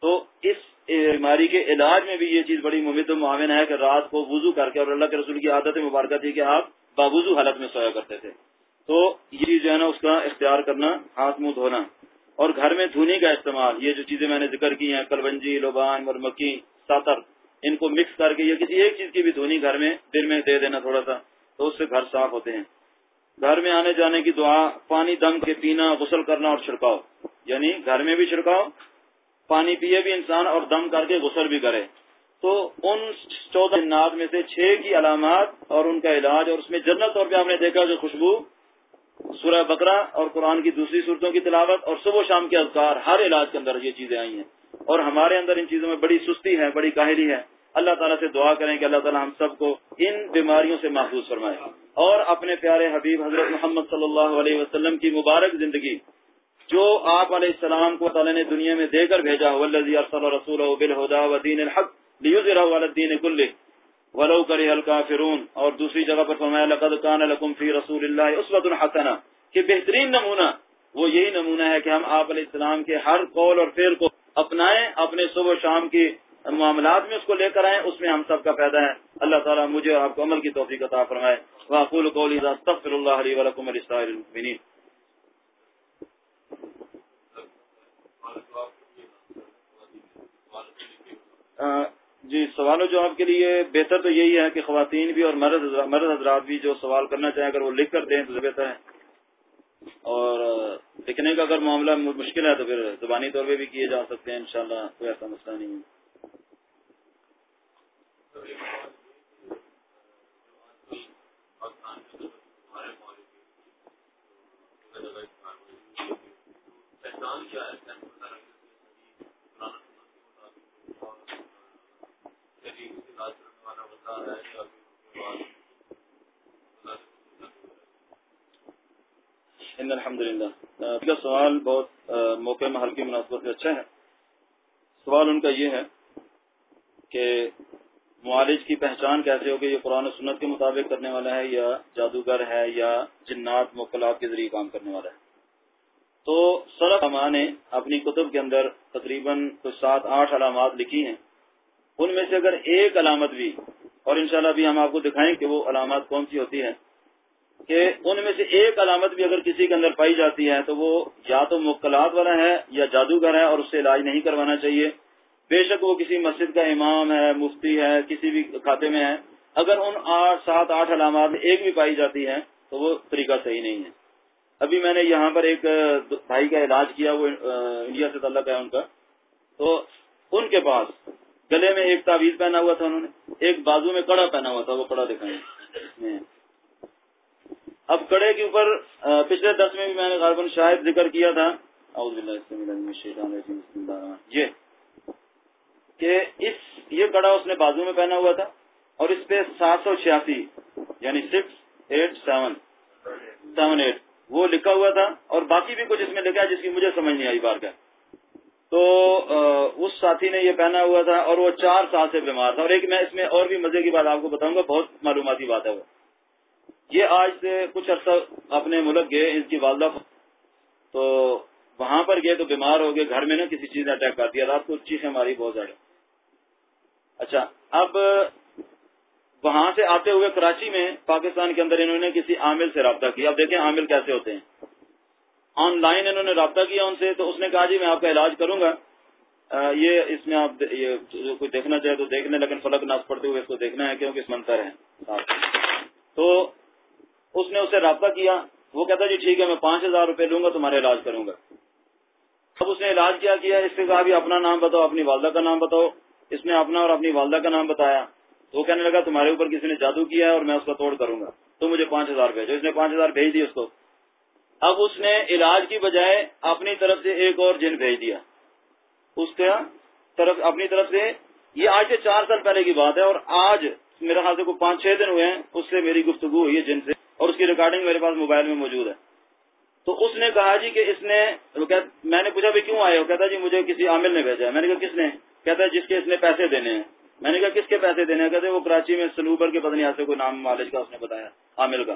تو اس بیماری کے علاج میں بھی یہ چیز بڑی ممد و معاون ہے کہ رات کو وضو کر کے اور اللہ کے رسول کی عادت مبارکہ تھی کہ آپ باوضو حالت میں سویا کرتے تھے۔ تو یہ چیز جو ہے نا، اس کا اختیار کرنا، ہاتھ منہ دھونا۔ اور گھر میں دھونی کا استعمال، یہ جو چیزیں میں نے ذکر کی ہیں کلونجی لوبان، مرمکی، ساتر ان کو مکس کر کے یا کسی ایک چیز کی بھی دھونی گھر میں دن میں دے دینا تھوڑا سا، تو اس سے گھر صاف ہوتے ہیں۔ گھر میں آنے جانے کی دعا، پانی دم کے پینا، غسل کرنا اور چھڑکاؤ۔ یعنی گھر میں بھی چھڑکاؤ، پانی پیے بھی انسان اور دم کر کے غسل بھی کرے۔ تو ان چودہ جنات میں سے چھ کی علامات اور ان کا علاج اور اس میں جنرل طور پہ آپ نے دیکھا جو خوشبو سورہ بکرا اور قرآن کی دوسری صورتوں کی تلاوت اور صبح و شام کے اذکار، ہر علاج کے اندر یہ چیزیں آئی ہیں۔ اور ہمارے اندر ان چیزوں میں بڑی سستی ہے، بڑی کاہلی ہے۔ اللہ تعالیٰ سے دعا کریں کہ اللہ تعالیٰ ہم سب کو ان بیماریوں سے محفوظ فرمائے۔ اور اپنے پیارے حبیب حضرت محمد صلی اللہ علیہ وسلم کی مبارک زندگی جو آپ علیہ السلام کو تعالیٰ نے دنیا میں دے کر بھیجا رسول الحق الدین ولو کرے الکافرون اور دوسری جگہ پر فرمایا لقد کان لکم فی رسول اللہ اسوۃ الحسنہ کہ بہترین نمونہ وہ یہی نمونہ ہے کہ ہم آپ علیہ السلام کے ہر قول اور فعل کو اپنائیں اپنے صبح و شام کی معاملات میں اس کو لے کر آئیں اس میں ہم سب کا پیدا ہے۔ اللہ تعالیٰ مجھے اور آپ کو عمل کی توفیق عطا فرمائے۔ واقول قولی استغفر اللہ علیہ ولکم الاسرائیل المؤمنین Uh, جی سوال و جواب کے لیے بہتر تو یہی ہے کہ خواتین بھی اور مرد مرد حضرات بھی جو سوال کرنا چاہیں، اگر وہ لکھ کر دیں تو بہتر ہے۔ اور لکھنے کا اگر معاملہ مشکل ہے تو پھر زبانی طور پہ بھی کیے جا سکتے ہیں، انشاءاللہ، کوئی ایسا مسئلہ نہیں ہے۔ الحمد للہ سوال بہت موقع محل کی مناسبت سے اچھا ہے۔ سوال ان کا یہ ہے کہ معالج کی پہچان کیسے ہوگی؟ یہ قرآن و سنت کے مطابق کرنے والا ہے یا جادوگر ہے یا جنات مقلاب کے ذریعے کام کرنے والا ہے؟ تو سرف اما نے اپنی کتب کے اندر تقریباً کچھ سات، آٹھ علامات لکھی ہیں۔ ان میں سے اگر ایک علامت بھی، اور انشاءاللہ بھی ہم آپ کو دکھائیں کہ وہ علامات کون سی ہوتی ہے کہ ان میں سے ایک علامت بھی اگر کسی کے اندر پائی جاتی ہے تو وہ یا تو مقلات والا ہے یا جادوگر ہے اور اس سے علاج نہیں کروانا چاہیے۔ بے شک وہ کسی مسجد کا امام ہے، مفتی ہے، کسی بھی کھاتے میں ہے۔ اگر ان آٹھ، سات، آٹھ علامات میں ایک بھی پائی جاتی ہے تو وہ طریقہ صحیح نہیں ہے۔ ابھی میں نے یہاں پر ایک بھائی کا علاج کیا، وہ انڈیا سے تعلق ہے ان کا۔ تو ان کے پاس گلے میں ایک تعویذ پہنا ہوا تھا انہوں نے، ایک بازو میں کڑا پہنا ہوا تھا، وہ کڑا دکھائیں۔ ہاں۔ اب کڑے کے اوپر پچھلے دس میں بھی میں نے غالباً شاید ذکر کیا تھا۔ یہ کہ اس، یہ کڑا اس نے بازو میں پہنا ہوا تھا اور اس پہ سات سو چھیاسی یعنی six eight seven seven eight وہ لکھا ہوا تھا اور باقی بھی کچھ اس میں لکھا ہے جس کی مجھے سمجھ نہیں آئی بار کا۔ تو اس ساتھی نے یہ پہنا ہوا تھا اور وہ چار سال سے بیمار تھا۔ اور ایک میں اس میں اور بھی مزے کی بات آپ کو بتاؤں گا، بہت معلوماتی بات ہے وہ۔ یہ آج سے کچھ عرصہ اپنے ملک گئے، اس کی والدہ تو وہاں پر گئے تو بیمار ہو گئے، گھر میں نا کسی چیز نے اٹیک کر دیا، رات کو چیخیں ماری بہت زیادہ۔ اچھا اب وہاں سے آتے ہوئے کراچی میں پاکستان کے اندر انہوں نے کسی عامل سے رابطہ کیا۔ اب دیکھیں عامل کیسے ہوتے ہیں۔ آن لائن انہوں نے رابطہ کیا ان سے، تو اس نے کہا جی میں آپ کا علاج کروں گا۔ یہ اس میں آپ یہ کوئی دیکھنا چاہے تو دیکھنے، لیکن فلک ناس پڑتے ہوئے اس کو دیکھنا ہے، کیونکہ اس منتر ہے تو اس نے اسے رابطہ کیا، وہ کہتا جی ٹھیک ہے، میں پانچ ہزار روپے لوں گا، تمہارا علاج کروں گا۔ اب اس نے علاج کیا کیا؟ اس سے کہا بھی اپنا نام بتاؤ، اپنی والدہ کا نام بتاؤ۔ اس نے اپنا اور اپنی والدہ کا نام بتایا۔ تو وہ کہنے لگا، تمہارے اوپر کسی نے جادو کیا ہے اور میں اس کا توڑ کروں گا۔ تو مجھے پانچ ہزار بھیجو۔ اس نے پانچ ہزار بھیج دی اس کو۔ اب اس نے علاج کی بجائے اپنی طرف سے ایک اور جن بھیج دیا۔ اس کا طرف، اپنی طرف سے، یہ آج سے چار سال پہلے کی بات ہے اور آج میرے خیال سے کوئی پانچ چھ دن ہوئے ہیں، اس سے میری گفتگو ہوئی ہے جن سے۔ اور اس کی ریکارڈنگ میرے پاس موبائل میں موجود ہے۔ تو اس نے کہا جی کہ اس نے میں نے پوچھا بھی کیوں آئے ہو؟ کہتا جی مجھے کسی عامل نے بھیجا ہے۔ میں نے کہا کس نے؟ کہتا ہے جس کے اس نے پیسے دینے ہیں۔ میں نے کہا کس کے پیسے دینے ہیں؟ کہتے وہ کراچی میں سلوبر کے پتنی سے کوئی نام مالج کا اس نے بتایا، عامل کا۔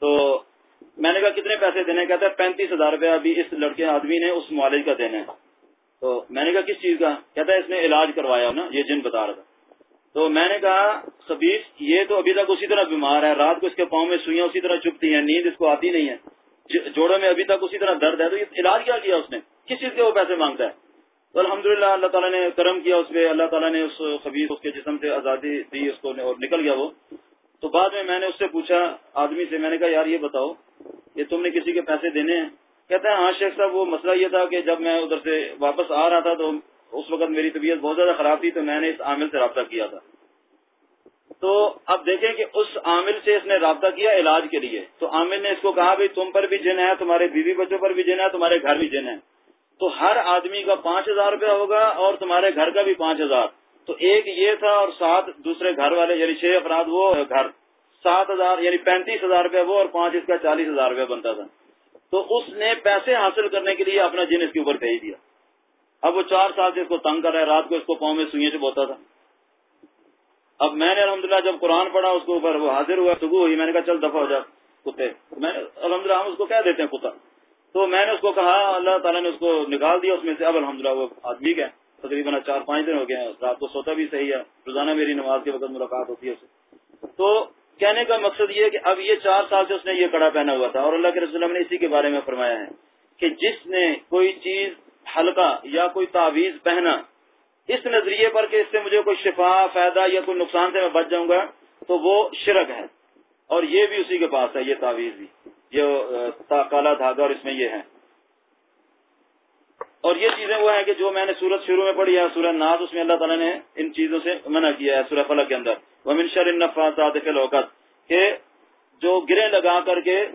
تو میں نے کہا کتنے پیسے دینے کہتا ہے پینتیس ہزار روپیہ ابھی اس لڑکے آدمی نے اس مالج کا دینا ہے۔ تو میں نے کہا کس چیز کا؟ کہتا ہے اس نے علاج کروایا نا، یہ جن بتا رہا تھا۔ تو میں نے کہا خبیص یہ تو ابھی تک اسی طرح بیمار ہے، رات کو اس کے پاؤں میں سوئیاں اسی طرح چپتی ہیں، نیند اس کو آتی نہیں ہے۔ جوڑوں میں ابھی تک اسی طرح درد ہے، تو یہ علاج کیا کیا اس نے؟ کس چیز کے وہ پیسے مانگتا ہے؟ تو الحمد اللہ تعالیٰ نے کرم کیا اس پہ، اللہ تعالیٰ نے اس خبیر اس کے جسم سے آزادی دی، اس کو اور نکل گیا وہ۔ تو بعد میں میں نے اس سے پوچھا آدمی سے، میں نے کہا، یار، یہ بتاؤ، یہ تم نے کسی کے پیسے دینے ہیں؟ کہتے ہیں ہاں شیخ صاحب، وہ مسئلہ یہ تھا کہ جب میں ادھر سے واپس آ رہا تھا تو اس وقت میری طبیعت بہت زیادہ خراب تھی تو میں نے اس عامل سے رابطہ کیا تھا۔ تو اب دیکھیں کہ اس عامل سے اس نے رابطہ کیا علاج کے لیے۔ تو عامل نے اس کو کہا بھائی تم پر بھی جن ہے، تمہارے بیوی بچوں پر بھی جن ہے، تمہارے گھر بھی جن ہے۔ تو ہر آدمی کا پانچ ہزار روپیہ ہوگا اور تمہارے گھر کا بھی پانچ ہزار۔ تو ایک یہ تھا اور سات دوسرے گھر والے یعنی چھ افراد، وہ گھر۔ سات ہزار یعنی پینتیس ہزار روپیہ وہ اور پانچ اس کا چالیس ہزار روپیہ بنتا تھا۔ تو اس نے پیسے حاصل کرنے کے لیے اپنا جن اس کے اوپر بھیج دیا۔ اب وہ چار سال سے اس کو تنگ کر رہا ہے، رات کو اس کو پاؤں میں سوئیں سے بوتا تھا۔ اب میں نے الحمدللہ جب قرآن پڑھا، اس کے اوپر وہ حاضر ہوا، صبح ہوئی، میں نے کہا، چل دفاع ہو جا، کتے۔ میں الحمد للہ ہم اس کو کیا دیتے ہیں، کتا۔ تو میں نے اس کو کہا، اللہ تعالیٰ نے اس کو نکال دیا، اس میں سے اب الحمد وہ آدمی ہے۔ تقریباً چار پانچ دن ہو گئے ہیں، رات کو سوتا بھی صحیح ہے، روزانہ میری نماز کے وقت ملاقات ہوتی ہے اسے تو کہنے کا مقصد یہ ہے کہ اب یہ چار سال سے اس نے یہ کڑا پہنا ہوا تھا، اور اللہ کے رسول نے اسی کے بارے میں فرمایا ہے کہ جس نے کوئی چیز ہلکا یا کوئی تعویذ پہنا، اس نظریے پر کہ اس سے مجھے کوئی شفا، فائدہ یا کوئی نقصان سے میں بچ جاؤں گا، تو وہ شرک ہے۔ اور یہ بھی اسی کے پاس ہے، یہ تعویذ بھی۔ یہ کالا دھاگا اور اس میں یہ ہے۔ اور یہ چیزیں وہ ہیں کہ جو میں نے سورت شروع میں پڑھی ہے، سورہ ناز، اس میں اللہ تعالیٰ نے ان چیزوں سے منع کیا ہے، سورہ فلق کے اندر۔ وہ منشر النفاظات کہ جو گرے لگا کر کے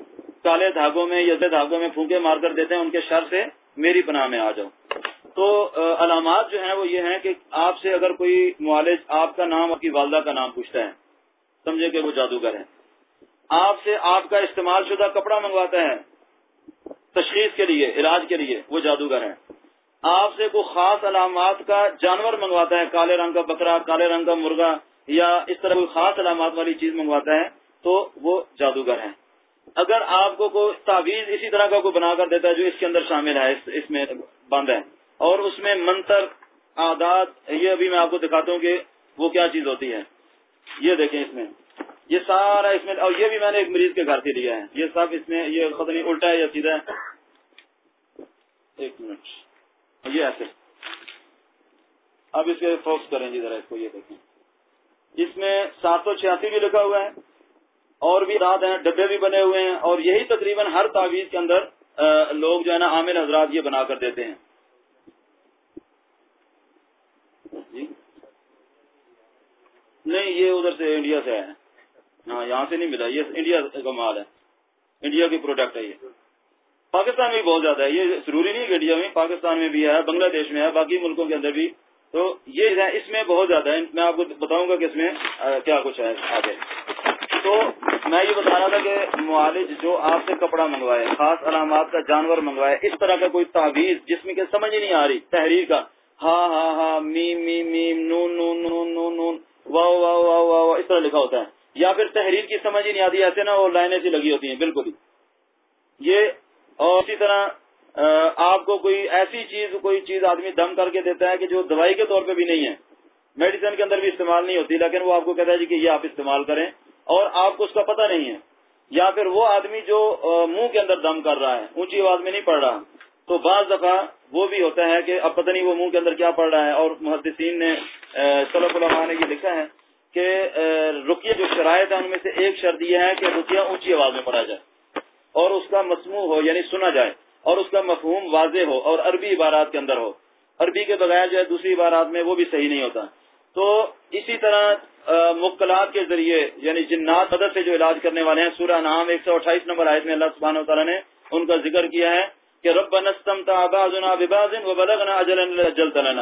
کالے دھاگوں میں یا دھاگوں میں پھونکے مار کر دیتے ہیں، ان کے شر سے میری پناہ میں آ جاؤ تو علامات جو ہیں وہ یہ ہیں کہ آپ سے اگر کوئی معالج آپ کا نام آپ کی والدہ کا نام پوچھتا ہے، سمجھے کہ وہ جادوگر ہے آپ سے آپ کا استعمال شدہ کپڑا منگواتا ہے، تشخیص کے لیے، علاج کے لیے وہ جادوگر ہے آپ سے کوئی خاص علامات کا جانور منگواتا ہے، کالے رنگ کا بکرا، کالے رنگ کا مرغا یا اس طرح کوئی خاص علامات والی چیز منگواتا ہے، تو وہ جادوگر ہے اگر آپ کو کوئی تعویذ اسی طرح کا کوئی بنا کر دیتا ہے جو اس کے اندر شامل ہے، اس میں بند ہے۔ اور اس میں منتر آداد یہ ابھی میں آپ کو دکھاتا ہوں کہ وہ کیا چیز ہوتی ہے۔ یہ دیکھیں اس میں۔ یہ سارا اس میں، اور یہ بھی میں نے ایک مریض کے گھر سے لیا ہے۔ یہ سب اس میں، یہ خود نہیں الٹا ہے یا سیدھا ہے۔ ایک منٹ۔ یہ ایسے۔ اب اس کے فوکس کریں جی ذرا اس کو، یہ دیکھیں۔ اس میں سات سو چھیاسی بھی لکھا ہوا ہے۔ اور بھی رات ہیں، ڈبے بھی بنے ہوئے ہیں اور یہی تقریباً ہر تعویذ کے اندر لوگ جو ہے نا عامر حضرات یہ بنا کر دیتے ہیں۔ جی؟ نہیں، یہ ادھر سے انڈیا سے ہے۔ ہاں یہاں سے نہیں ملا، یہ انڈیا کا مال ہے۔ انڈیا کی پروڈکٹ ہے یہ۔ پاکستان میں بہت زیادہ ہے۔ یہ ضروری نہیں کہ انڈیا میں، پاکستان میں بھی ہے، بنگلہ دیش میں ہے، باقی ملکوں کے اندر بھی۔ تو یہ اس میں بہت زیادہ ہے۔ میں آپ کو بتاؤں گا کہ اس میں کیا کچھ ہے آگے۔ تو میں یہ بتا رہا تھا کہ معالج جو آپ سے کپڑا منگوائے، خاص علامات کا جانور منگوائے، اس طرح کا کوئی تعویذ جس میں کہ سمجھ ہی نہیں آ رہی، تحریر کا ہاں ہاں ہاں میم میم میم، نون نون نون نون نون واہ واہ واہ واہ اس طرح لکھا ہوتا ہے۔ یا پھر تحریر کی سمجھ ہی نہیں آتی، ایسے نا وہ لائنیں سی لگی ہوتی ہیں، بالکل ہی۔ یہ اور اسی طرح آپ کو کوئی ایسی چیز، کوئی چیز آدمی دم کر کے دیتا ہے کہ جو دوائی کے طور پہ بھی نہیں ہے۔ میڈیسن کے اندر بھی استعمال نہیں ہوتی، لیکن وہ آپ کو کہتا ہے جی کہ یہ آپ استعمال کریں۔ اور آپ کو اس کا پتہ نہیں ہے۔ یا پھر وہ آدمی جو منہ کے اندر دم کر رہا ہے، اونچی آواز میں نہیں پڑھ رہا۔ تو بعض دفعہ وہ بھی ہوتا ہے کہ اب پتہ نہیں وہ منہ کے اندر کیا پڑھ رہا ہے۔ اور محدثین نے صلی اللہ نے یہ لکھا ہے کہ رکیہ جو شرائط ہے ان میں سے ایک شرط یہ ہے کہ رکیہ اونچی آواز میں پڑھا جائے اور اس کا مصنوع ہو یعنی سنا جائے، اور اس کا مفہوم واضح ہو اور عربی عبارات کے اندر ہو۔ عربی کے بغیر جو ہے دوسری عبارات میں وہ بھی صحیح نہیں ہوتا۔ تو اسی طرح مقلات کے ذریعے یعنی جنات مدد سے جو علاج کرنے والے ہیں، سورہ نام ایک سو اٹھائیس نمبر آیت میں اللہ سبحانہ و تعالیٰ نے ان کا ذکر کیا ہے کہ رب نستم اجل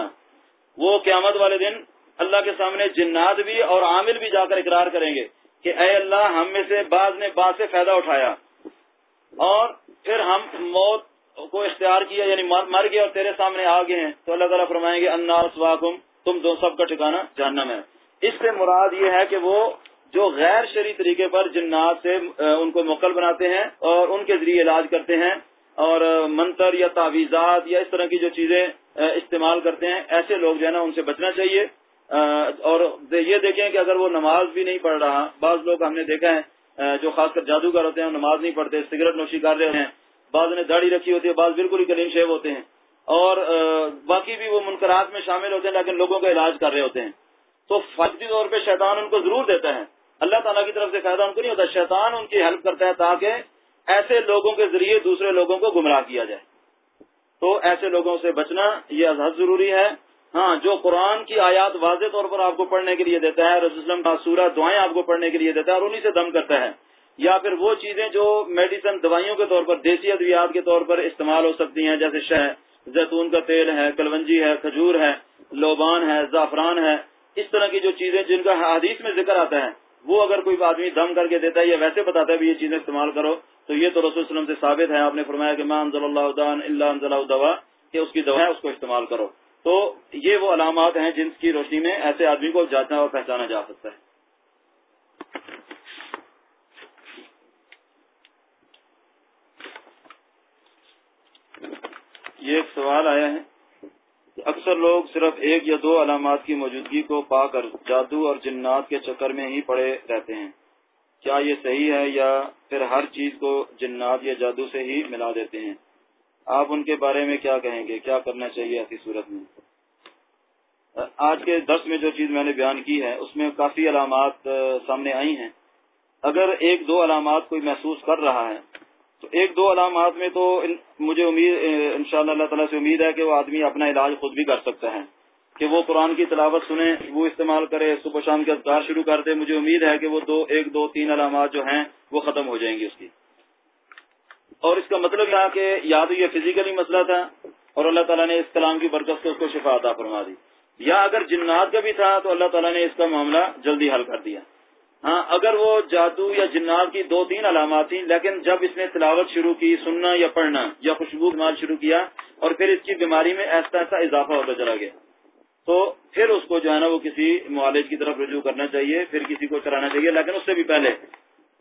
وہ قیامت والے دن اللہ کے سامنے جنات بھی اور عامل بھی جا کر اقرار کریں گے کہ اے اللہ، ہم میں سے بعض نے بعض سے فائدہ اٹھایا۔ اور پھر ہم موت کو اختیار کیا یعنی مر گئے اور تیرے سامنے آ گئے ہیں۔ تو اللہ تعالیٰ فرمائیں گے اللہ تم دو سب کا ٹھکانا جاننا میں اس سے مراد یہ ہے کہ وہ جو غیر شرعی طریقے پر جنات سے ان کو مقل بناتے ہیں اور ان کے ذریعے علاج کرتے ہیں اور منتر یا تعویذات یا اس طرح کی جو چیزیں استعمال کرتے ہیں، ایسے لوگ جو ہے نا ان سے بچنا چاہیے۔ اور یہ دیکھیں کہ اگر وہ نماز بھی نہیں پڑھ رہا، بعض لوگ ہم نے دیکھا ہے جو خاص کر جادوگر ہوتے ہیں نماز نہیں پڑھتے، سگریٹ نوشی کر رہے ہیں۔ بعض نے داڑھی رکھی ہوتی ہے، بعض بالکل ہی کلین شیو ہوتے ہیں۔ اور باقی بھی وہ منقرات میں شامل ہوتے ہیں، لیکن لوگوں کا علاج کر رہے ہوتے ہیں۔ تو فائدی طور پہ شیطان ان کو ضرور دیتا ہے اللہ تعالیٰ کی طرف سے فائدہ ان کو نہیں ہوتا، شیطان ان کی ہیلپ کرتا ہے تاکہ ایسے لوگوں کے ذریعے دوسرے لوگوں کو گمراہ کیا جائے۔ تو ایسے لوگوں سے بچنا یہ ازحد ضروری ہے۔ ہاں جو قرآن کی آیات واضح طور پر آپ کو پڑھنے کے لیے دیتا ہے، رسول کا سورہ دعائیں آپ کو پڑھنے کے لیے دیتا ہے اور انہیں سے دم کرتا ہے۔ یا پھر وہ چیزیں جو میڈیسن دوائیوں کے طور پر، دیسی ادویات کے طور پر استعمال ہو سکتی ہیں، جیسے شہ زیتون کا تیل ہے، کلونجی ہے، کھجور ہے، لوبان ہے، زعفران ہے۔ اس طرح کی جو چیزیں جن کا حدیث میں ذکر آتا ہے، وہ اگر کوئی آدمی دم کر کے دیتا ہے یا ویسے بتاتا ہے بھی یہ چیزیں استعمال کرو، تو یہ تو رسول وسلم سے ثابت ہے۔ آپ نے فرمایا کہ ماں انضل اللہ اللہ انضل دوا، کہ اس کی دوا ہے، اس کو استعمال کرو۔ تو یہ وہ علامات ہیں جن کی روشنی میں ایسے آدمی کو جاننا اور پہچانا جا سکتا ہے۔ یہ ایک سوال آیا ہے اکثر لوگ صرف ایک یا دو علامات کی موجودگی کو پا کر جادو اور جنات کے چکر میں ہی پڑے رہتے ہیں۔ کیا یہ صحیح ہے یا پھر ہر چیز کو جنات یا جادو سے ہی ملا دیتے ہیں؟ آپ ان کے بارے میں کیا کہیں گے؟ کیا کرنا چاہیے ایسی صورت میں؟ آج کے درس میں جو چیز میں نے بیان کی ہے، اس میں کافی علامات سامنے آئی ہیں۔ اگر ایک دو علامات کوئی محسوس کر رہا ہے تو ایک دو علامات میں تو مجھے امید ان شاء اللہ اللہ تعالیٰ سے امید ہے کہ وہ آدمی اپنا علاج خود بھی کر سکتا ہے۔ کہ وہ قرآن کی تلاوت سنیں وہ استعمال کرے، صبح شام کے اذکار شروع کر دے، مجھے امید ہے کہ وہ دو ایک دو تین علامات جو ہیں، وہ ختم ہو جائیں گی اس کی۔ اور اس کا مطلب یہ کہ یا تو یہ فزیکلی مسئلہ تھا، اور اللہ تعالیٰ نے اس کلام کی برکت سے اس کو شفا عطا فرما دی۔ یا اگر جنات کا بھی تھا، تو اللہ تعالیٰ نے اس کا معاملہ جلدی حل کر دیا۔ ہاں اگر وہ جادو یا جنات کی دو تین علامات تھیں، لیکن جب اس نے تلاوت شروع کی، سننا یا پڑھنا یا خوشبو مال شروع کیا، اور پھر اس کی بیماری میں ایسا ایسا اضافہ ہوتا چلا گیا، تو پھر اس کو جو ہے نا وہ کسی معالج کی طرف رجوع کرنا چاہیے، پھر کسی کو کرانا چاہیے، لیکن اس سے بھی پہلے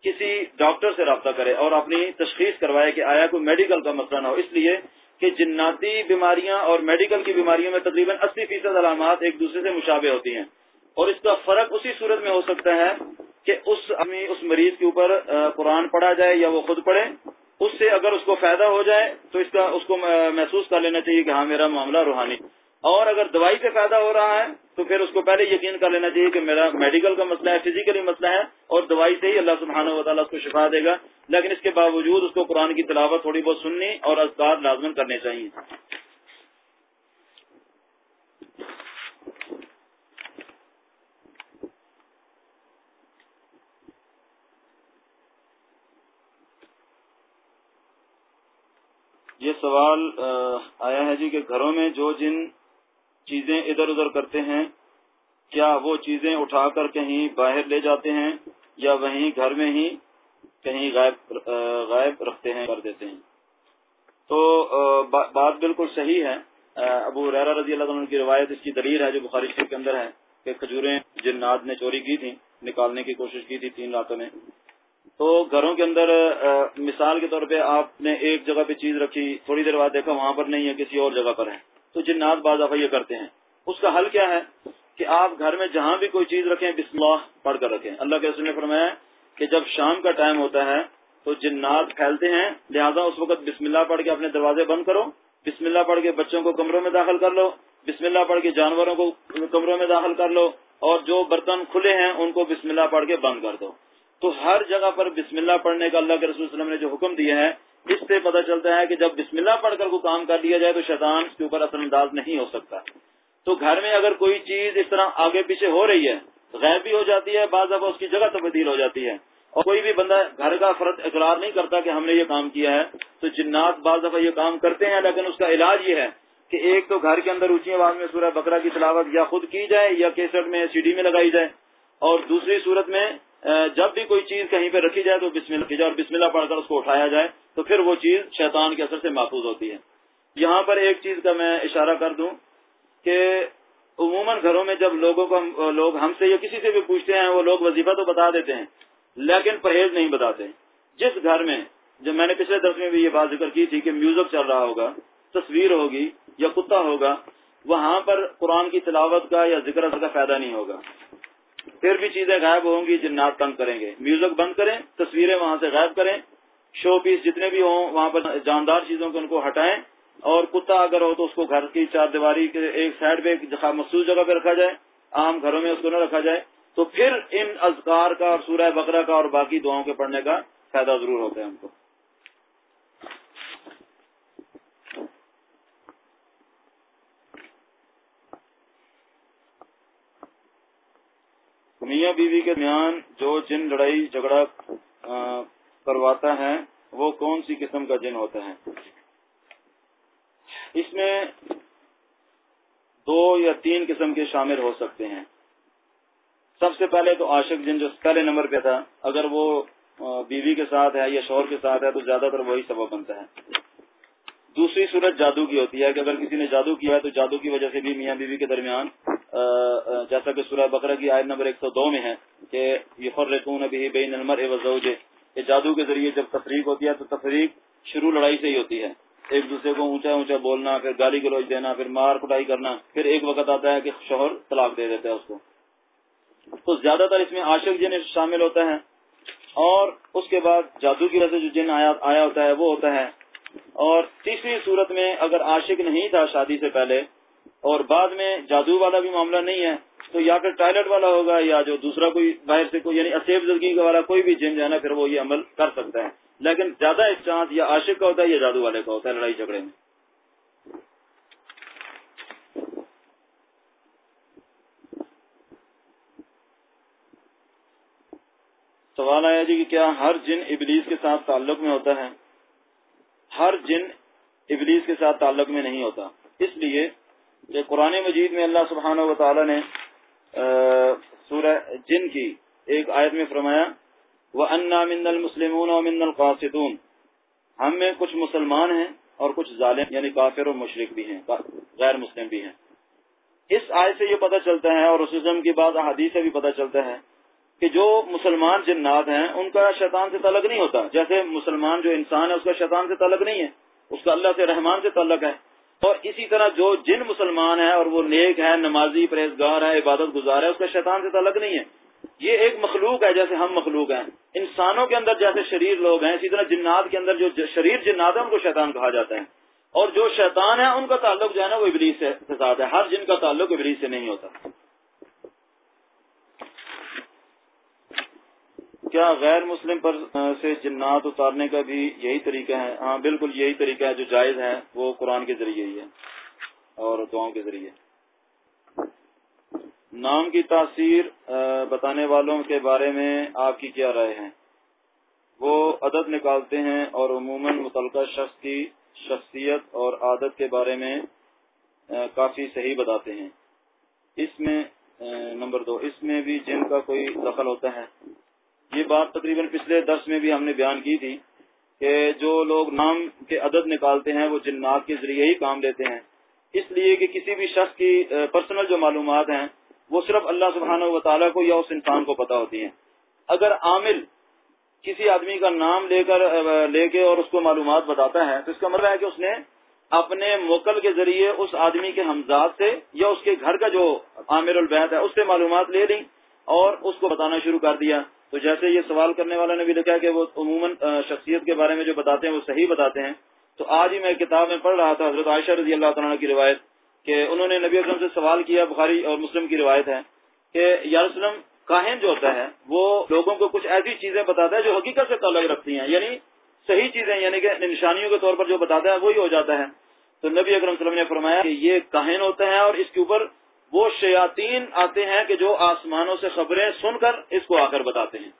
کسی ڈاکٹر سے رابطہ کرے اور اپنی تشخیص کروائے کہ آیا کوئی میڈیکل کا مسئلہ نہ ہو۔ اس لیے کہ جناتی بیماریاں اور میڈیکل کی بیماریوں میں تقریباً اسی فیصد علامات ایک دوسرے سے مشابہ ہوتی ہیں۔ اور اس کا فرق اسی صورت میں ہو سکتا ہے کہ اس اس مریض کے اوپر قرآن پڑھا جائے یا وہ خود پڑھے، اس سے اگر اس کو فائدہ ہو جائے تو اس کا، اس کو محسوس کر لینا چاہیے کہ ہاں میرا معاملہ روحانی اور اگر دوائی سے فائدہ ہو رہا ہے تو پھر اس کو پہلے یقین کر لینا چاہیے کہ میرا میڈیکل کا مسئلہ ہے، فزیکلی مسئلہ ہے اور دوائی سے ہی اللہ سبحانہ و تعالیٰ اس کو شفا دے گا۔ لیکن اس کے باوجود اس کو قرآن کی تلاوت تھوڑی بہت سننی اور اذکار لازمن کرنے چاہیے۔ یہ سوال آیا ہے جی کہ گھروں میں جو جن چیزیں ادھر ادھر کرتے ہیں، کیا وہ چیزیں اٹھا کر کہیں باہر لے جاتے ہیں یا وہیں گھر میں ہی کہیں غائب غائب رکھتے ہیں، کر دیتے ہیں؟ تو بات بالکل صحیح ہے۔ ابو ریرا رضی اللہ عنہ کی روایت اس کی دلیل ہے جو بخاری شریف کے اندر ہے کہ کھجوریں جنات نے چوری کی تھی نکالنے کی کوشش کی تھی تین راتوں میں۔ تو گھروں کے اندر مثال کے طور پہ آپ نے ایک جگہ پہ چیز رکھی، تھوڑی دیر بعد دیکھا وہاں پر نہیں ہے، کسی اور جگہ پر ہے تو جنات بعض دفعہ یہ کرتے ہیں۔ اس کا حل کیا ہے؟ کہ آپ گھر میں جہاں بھی کوئی چیز رکھیں، بسم اللہ پڑھ کر رکھیں۔ اللہ کے نے فرمایا کہ جب شام کا ٹائم ہوتا ہے تو جنات پھیلتے ہیں۔ لہٰذا اس وقت بسم اللہ پڑھ کے اپنے دروازے بند کرو۔ بسم اللہ پڑھ کے بچوں کو کمروں میں داخل کر لو۔ بسم اللہ پڑھ کے جانوروں کو کمروں میں داخل کر لو۔ اور جو برتن کھلے ہیں، ان کو بسم اللہ پڑھ کے بند کر دو۔ تو ہر جگہ پر بسم اللہ پڑھنے کا اللہ کے رسول وسلم نے جو حکم دیا ہے، اس سے پتہ چلتا ہے کہ جب بسم اللہ پڑھ کر کوئی کام کر لیا جائے تو شیطان اس کے اوپر اثر انداز نہیں ہو سکتا۔ تو گھر میں اگر کوئی چیز اس طرح آگے پیچھے ہو رہی ہے غیر بھی ہو جاتی ہے، بعض دفعہ اس کی جگہ تبدیل ہو جاتی ہے۔ اور کوئی بھی بندہ گھر کا فرد اقرار نہیں کرتا کہ ہم نے یہ کام کیا ہے، تو جنات بعض دفعہ یہ کام کرتے ہیں، لیکن اس کا علاج یہ ہے کہ ایک تو گھر کے اندر اونچی آواز میں سورہ بکرا کی تلاوت یا خود کی جائے یا کیسٹ میں سی ڈی میں لگائی جائے۔ اور دوسری صورت میں جب بھی کوئی چیز کہیں پہ رکھی جائے تو بسم اللہ کی جائے اور بسم اللہ پڑھ کر اس کو اٹھایا جائے، تو پھر وہ چیز شیطان کے اثر سے محفوظ ہوتی ہے۔ یہاں پر ایک چیز کا میں اشارہ کر دوں کہ عموماً گھروں میں جب لوگوں کو لوگ ہم سے یا کسی سے بھی پوچھتے ہیں، وہ لوگ وظیفہ تو بتا دیتے ہیں، لیکن پرہیز نہیں بتاتے۔ جس گھر میں، جب میں نے پچھلے دس میں بھی یہ بات ذکر کی تھی کہ میوزک چل رہا ہوگا، تصویر ہوگی یا کتا ہوگا، وہاں پر قرآن کی تلاوت کا یا ذکر کا فائدہ نہیں ہوگا۔ پھر بھی چیزیں غائب ہوں گی، جنات تنگ کریں گے۔ میوزک بند کریں، تصویریں وہاں سے غائب کریں۔ شو پیس جتنے بھی ہوں، وہاں پر جاندار چیزوں کو ان کو ہٹائیں۔ اور کتا اگر ہو تو اس کو گھر کی چار دیواری کے ایک سائڈ پہ مخصوص جگہ پہ رکھا جائے۔ عام گھروں میں اس کو نہ رکھا جائے۔ تو پھر ان اذکار کا اور سورہ بکرا کا اور باقی دعاؤں کے پڑھنے کا فائدہ ضرور ہوتا ہے ہم کو۔ میاں بیوی کے درمیان جو جن لڑائی جھگڑا کرواتا ہے، وہ کون سی قسم کا جن ہوتا ہے؟ اس میں دو یا تین قسم کے شامل ہو سکتے ہیں۔ سب سے پہلے تو عاشق جن جو پہلے نمبر پہ تھا، اگر وہ بیوی کے ساتھ ہے یا شوہر کے ساتھ ہے تو زیادہ تر وہی سبب بنتا ہے۔ دوسری صورت جادو کی ہوتی ہے، کہ اگر کسی نے جادو کیا ہے تو جادو کی وجہ سے بھی میاں بیوی کے درمیان جیسا کہ سورہ بقرہ کی آیت نمبر ایک سو دو میں ہے کہ یہ فرقون ابھی بین المر وزوج کہ جادو کے ذریعے جب تفریق ہوتی ہے تو تفریق شروع لڑائی سے ہی ہوتی ہے۔ ایک دوسرے کو اونچا اونچا بولنا، پھر گالی گلوچ دینا، پھر مار کٹائی کرنا، پھر ایک وقت آتا ہے کہ شوہر طلاق دے دیتا ہے اس کو۔ تو زیادہ تر اس میں عاشق جن شامل ہوتا ہے اور اس کے بعد جادو کی وجہ سے جو جن آیا ہوتا ہے وہ ہوتا ہے۔ اور تیسری صورت میں اگر عاشق نہیں تھا شادی سے پہلے اور بعد میں جادو والا بھی معاملہ نہیں ہے، تو یا پھر ٹائلٹ والا ہوگا یا جو دوسرا کوئی باہر سے کوئی یعنی اسیب زدگی والا کوئی بھی جن جو ہے نا پھر وہ یہ عمل کر سکتا ہے۔ لیکن زیادہ ایک چانس یا عاشق کا ہوتا ہے یا جادو والے کا ہوتا ہے، لڑائی جھگڑے میں۔ سوال آیا جی کہ کیا ہر جن ابلیس کے ساتھ تعلق میں ہوتا ہے؟ ہر جن ابلیس کے ساتھ تعلق میں نہیں ہوتا۔ اس لیے کہ قرآن مجید میں اللہ سبحانہ و تعالی نے سورہ جن کی ایک آیت میں فرمایا وہ انا من المسلم من القاصدون ہم میں کچھ مسلمان ہیں اور کچھ ظالم یعنی کافر و مشرق بھی ہیں، غیر مسلم بھی ہیں۔ اس آیت سے یہ پتہ چلتا ہے اور رسم کی بات احادیث سے بھی پتہ چلتا ہے کہ جو مسلمان جنات ہیں، ان کا شیطان سے تعلق نہیں ہوتا۔ جیسے مسلمان جو انسان ہے، اس کا شیطان سے تعلق نہیں ہے، اس کا اللہ سے رحمان سے تعلق ہے۔ اور اسی طرح جو جن مسلمان ہے اور وہ نیک ہے نمازی پرہیزگار ہے عبادت گزار ہے اس کا شیطان سے تعلق نہیں ہے۔ یہ ایک مخلوق ہے جیسے ہم مخلوق ہیں۔ انسانوں کے اندر جیسے شریر لوگ ہیں، اسی طرح جنات کے اندر جو شریر جنات ہے ان کو شیطان کہا جاتا ہے۔ اور جو شیطان ہے ان کا تعلق جو ہے نا وہ ابلیس سے ساتھ ہے۔ ہر جن کا تعلق ابلیس سے نہیں ہوتا۔ کیا غیر مسلم پر سے جنات اتارنے کا بھی یہی طریقہ ہے؟ ہاں بالکل یہی طریقہ ہے جو جائز ہے، وہ قرآن کے ذریعے ہی ہے اور دعاؤں کے ذریعے۔ نام کی تاثیر بتانے والوں کے بارے میں آپ کی کیا رائے ہے؟ وہ عدد نکالتے ہیں اور عموماً متعلقہ شخص کی شخصیت اور عادت کے بارے میں کافی صحیح بتاتے ہیں۔ اس میں نمبر دو، اس میں بھی جن کا کوئی دخل ہوتا ہے یہ بات تقریباً پچھلے درس میں بھی ہم نے بیان کی تھی کہ جو لوگ نام کے عدد نکالتے ہیں، وہ جنات کے ذریعے ہی کام لیتے ہیں۔ اس لیے کہ کسی بھی شخص کی پرسنل جو معلومات ہیں، وہ صرف اللہ سبحانہ و تعالیٰ کو یا اس انسان کو پتا ہوتی ہیں۔ اگر عامل کسی آدمی کا نام لے کر لے کے اور اس کو معلومات بتاتا ہے، تو اس کا مطلب ہے کہ اس نے اپنے موکل کے ذریعے اس آدمی کے حمزاد سے یا اس کے گھر کا جو عامر البیت ہے، اس سے معلومات لے لی اور اس کو بتانا شروع کر دیا۔ تو جیسے یہ سوال کرنے والا نے بھی لکھا کہ وہ عموماً شخصیت کے بارے میں جو بتاتے ہیں وہ صحیح بتاتے ہیں۔ تو آج ہی میں کتاب میں پڑھ رہا تھا حضرت عائشہ رضی اللہ تعالیٰ کی روایت کہ انہوں نے نبی اکرم سے سوال کیا، بخاری اور مسلم کی روایت ہے کہ یارسلم کاہن جو ہوتا ہے وہ لوگوں کو کچھ ایسی چیزیں بتاتا ہے جو حقیقت سے تعلق رکھتی ہیں۔ یعنی صحیح چیزیں یعنی کہ نشانیوں کے طور پر جو بتاتا ہے وہی ہو جاتا ہے۔ تو نبی اکرم وسلم نے فرمایا کہ یہ کاہن ہوتا ہے اور اس کے اوپر وہ شیاطین آتے ہیں کہ جو آسمانوں سے خبریں سن کر اس کو آ کر بتاتے ہیں۔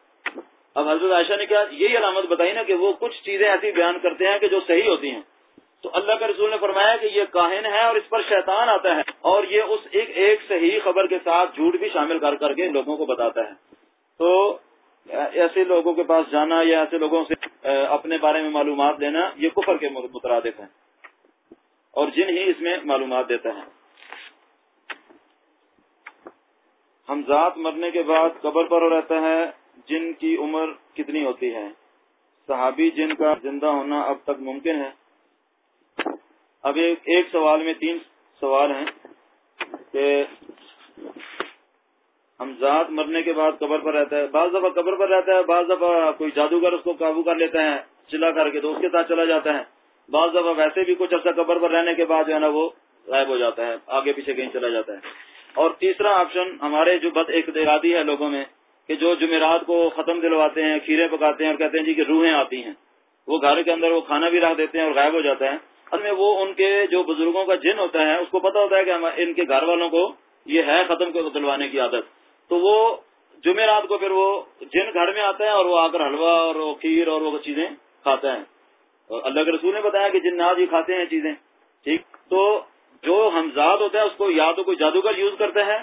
اب حضرت عائشہ نے کیا یہی علامت بتائی نا کہ وہ کچھ چیزیں ایسی بیان کرتے ہیں کہ جو صحیح ہوتی ہیں۔ تو اللہ کے رسول نے فرمایا کہ یہ کاہن ہے اور اس پر شیطان آتا ہے اور یہ اس ایک ایک صحیح خبر کے ساتھ جھوٹ بھی شامل کر کر کے لوگوں کو بتاتا ہے۔ تو ایسے لوگوں کے پاس جانا یا ایسے لوگوں سے اپنے بارے میں معلومات لینا، یہ کفر کے مترادف ہے اور جن ہی اس میں معلومات دیتا ہے۔ ہم ذات مرنے کے بعد قبر پر رہتا ہے جن کی عمر کتنی ہوتی ہے؟ صحابی جن کا زندہ ہونا اب تک ممکن ہے۔ اب ایک سوال میں تین سوال ہیں کہ ہم ذات مرنے کے بعد قبر پر رہتا ہے بعض دفعہ قبر پر رہتا ہے بعض دفعہ کوئی جادوگر اس کو قابو کر لیتا ہے چلا کر کے تو اس کے ساتھ چلا جاتا ہے۔ بعض دفعہ ویسے بھی کچھ عرصہ قبر پر رہنے کے بعد جو ہے نا وہ غائب ہو جاتا ہے، آگے پیچھے کہیں چلا جاتا ہے۔ اور تیسرا آپشن ہمارے جو بد اقتدارادی ہے لوگوں میں کہ جو جمعرات کو ختم دلواتے ہیں، کھیرے پکاتے ہیں اور کہتے ہیں جی کہ روحیں آتی ہیں، وہ گھر کے اندر وہ کھانا بھی رکھ دیتے ہیں اور غائب ہو جاتا ہے اصل میں وہ ان کے جو بزرگوں کا جن ہوتا ہے، اس کو پتا ہوتا ہے کہ ان کے گھر والوں کو یہ ہے ختم کو دلوانے کی عادت۔ تو وہ جمعرات کو پھر وہ جن گھر میں آتا ہے اور وہ آ کر حلوہ اور وہ کھیر اور وہ چیزیں کھاتا ہے اور اللہ کے رسول نے بتایا کہ جنات ہی کھاتے ہیں چیزیں، ٹھیک؟ تو جو ہمزاد ہوتا ہے اس کو یا تو کوئی جادوگر یوز کرتا ہے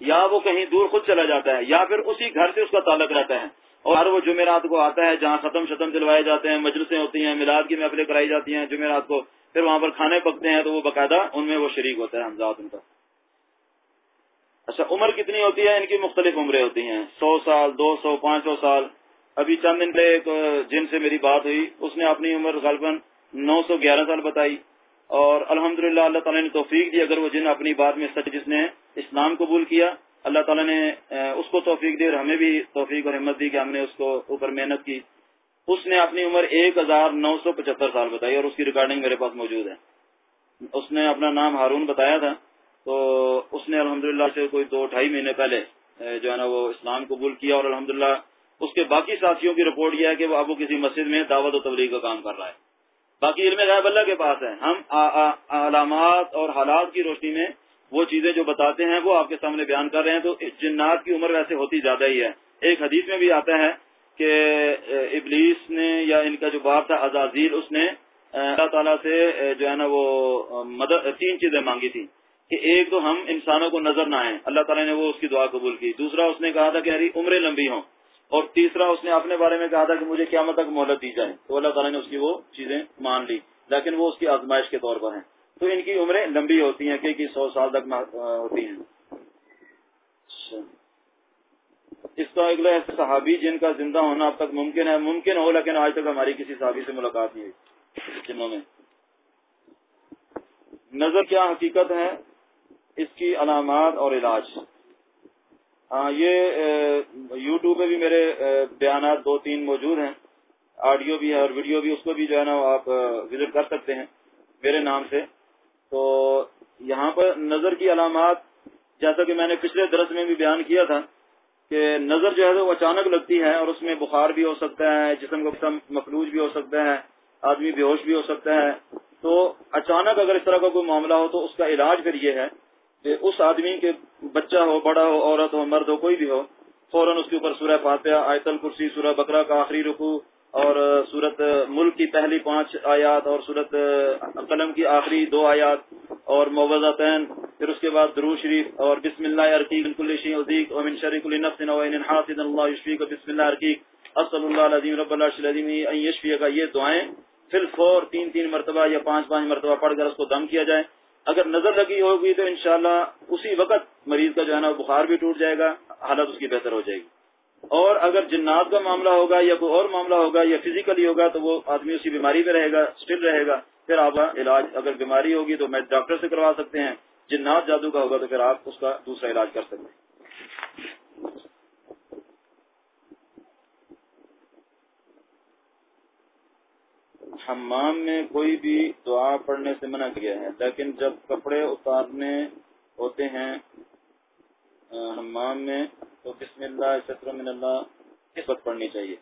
یا وہ کہیں دور خود چلا جاتا ہے، یا پھر اسی گھر سے اس کا تعلق رہتا ہے۔ اور ہر وہ جمعرات کو آتا ہے، جہاں ختم شتم دلوائے جاتے ہیں، مجلسیں ہوتی ہیں، میلاد کی محفلیں کرائی جاتی ہیں، جمعرات کو پھر وہاں پر کھانے پکتے ہیں، تو وہ باقاعدہ ان میں وہ شریک ہوتا ہے ہمزاد ان کا اچھا عمر کتنی ہوتی ہے؟ ان کی مختلف عمریں ہوتی ہیں۔ سو سال، دو سو پانچ سو سال۔ ابھی چند دن پہ ایک جن سے میری بات ہوئی، اس نے اپنی عمر غالباً نو سو گیارہ سال بتائی۔ اور الحمد اللہ تعالیٰ نے توفیق دی، اگر وہ جن اپنی بات میں سچ جس نے اسلام قبول کیا، اللہ تعالیٰ نے اس کو توفیق دی اور ہمیں بھی توفیق اور ہمت دی کہ ہم نے اس کو اوپر محنت کی۔ اس نے اپنی عمر ایک ہزار نو سو پچہتر سال بتائی اور اس کی ریکارڈنگ میرے پاس موجود ہے۔ اس نے اپنا نام ہارون بتایا تھا۔ تو اس نے الحمد سے کوئی دو ڈھائی مہینے پہلے جو ہے نا وہ اسلام قبول کیا اور الحمد اس کے باقی ساتھیوں کی رپورٹ یہ ہے کہ وہ اب وہ کسی مسجد میں دعوت و تبلیغ کا کام کر رہا ہے۔ باقی علم غیب اللہ کے پاس ہے۔ ہم علامات اور حالات کی روشنی میں وہ چیزیں جو بتاتے ہیں وہ آپ کے سامنے بیان کر رہے ہیں تو جنات کی عمر ویسے ہوتی زیادہ ہی ہے۔ ایک حدیث میں بھی آتا ہے کہ ابلیس نے یا ان کا جو باپ تھا ازازیل اس نے اللہ تعالیٰ سے جو ہے نا وہ مدد، تین چیزیں مانگی تھی کہ ایک تو ہم انسانوں کو نظر نہ آئیں۔ اللہ تعالیٰ نے وہ اس کی دعا قبول کی۔ دوسرا، اس نے کہا تھا کہ ہری، عمریں لمبی ہوں۔ اور تیسرا اس نے اپنے بارے میں کہا تھا کہ مجھے قیامت تک مہلت دی جائے۔ تو اللہ تعالیٰ نے اس کی وہ چیزیں مان لی، لیکن وہ اس کی آزمائش کے طور پر ہیں۔ تو ان کی عمریں لمبی ہوتی ہیں کہ سو سال تک ہوتی ہیں۔ اچھا۔ اس کا اگلا صحابی جن کا زندہ ہونا اب تک ممکن ہے، ممکن ہو، لیکن آج تک ہماری کسی صحابی سے ملاقات نہیں ہوئی۔ میں۔ نظر کیا حقیقت ہے؟ اس کی علامات اور علاج۔ ہاں یہ یوٹیوب پہ بھی میرے بیانات دو تین موجود ہیں۔ آڈیو بھی ہے اور ویڈیو بھی، اس کو بھی جو ہے نا، آپ وزٹ کر سکتے ہیں میرے نام سے۔ تو یہاں پر نظر کی علامات، جیسا کہ میں نے پچھلے درس میں بھی بیان کیا تھا کہ نظر جو ہے وہ اچانک لگتی ہے اور اس میں بخار بھی ہو سکتا ہے، جسم کا مفلوج بھی ہو سکتا ہے، آدمی بے ہوش بھی ہو سکتا ہے۔ تو اچانک اگر اس طرح کا کوئی معاملہ ہو تو اس کا علاج پھر یہ ہے کہ اس آدمی کے بچہ ہو، بڑا ہو، عورت ہو، مرد ہو، کوئی بھی ہو، فوراً اس کے اوپر سورہ فاتحہ، آیت الکرسی، سورہ بکرا کا آخری رکو اور سورت ملک کی پہلی پانچ آیات اور سورت قلم کی آخری دو آیات اور موضاء تین پھر اس کے بعد درو شریف اور بسم اللہ عرقیق عزیق امن شریف اللہ یشفیق بسم اللہ عرقیق اصل اللہ عظیم رب اللہ یشفیہ کا یہ دعائیں، پھر فور، تین تین مرتبہ یا پانچ پانچ مرتبہ پڑھ کر اس کو دم کیا جائے۔ اگر نظر لگی ہوگی تو انشاءاللہ اسی وقت مریض کا جو ہے نا بخار بھی ٹوٹ جائے گا، حالت اس کی بہتر ہو جائے گی۔ اور اگر جنات کا معاملہ ہوگا یا کوئی اور معاملہ ہوگا یا فزیکلی ہوگا تو وہ آدمی اسی بیماری میں رہے گا اسٹل رہے گا۔ پھر آپ علاج اگر بیماری ہوگی تو میں ڈاکٹر سے کروا سکتے ہیں، جنات جادو کا ہوگا تو پھر آپ اس کا دوسرا علاج کر سکتے ہیں۔ حمام میں کوئی بھی دعا پڑھنے سے منع کیا ہے، لیکن جب کپڑے اتارنے ہوتے ہیں حمام میں، تو بسم اللہ من اللہ، کس وقت پڑھنی چاہیے؟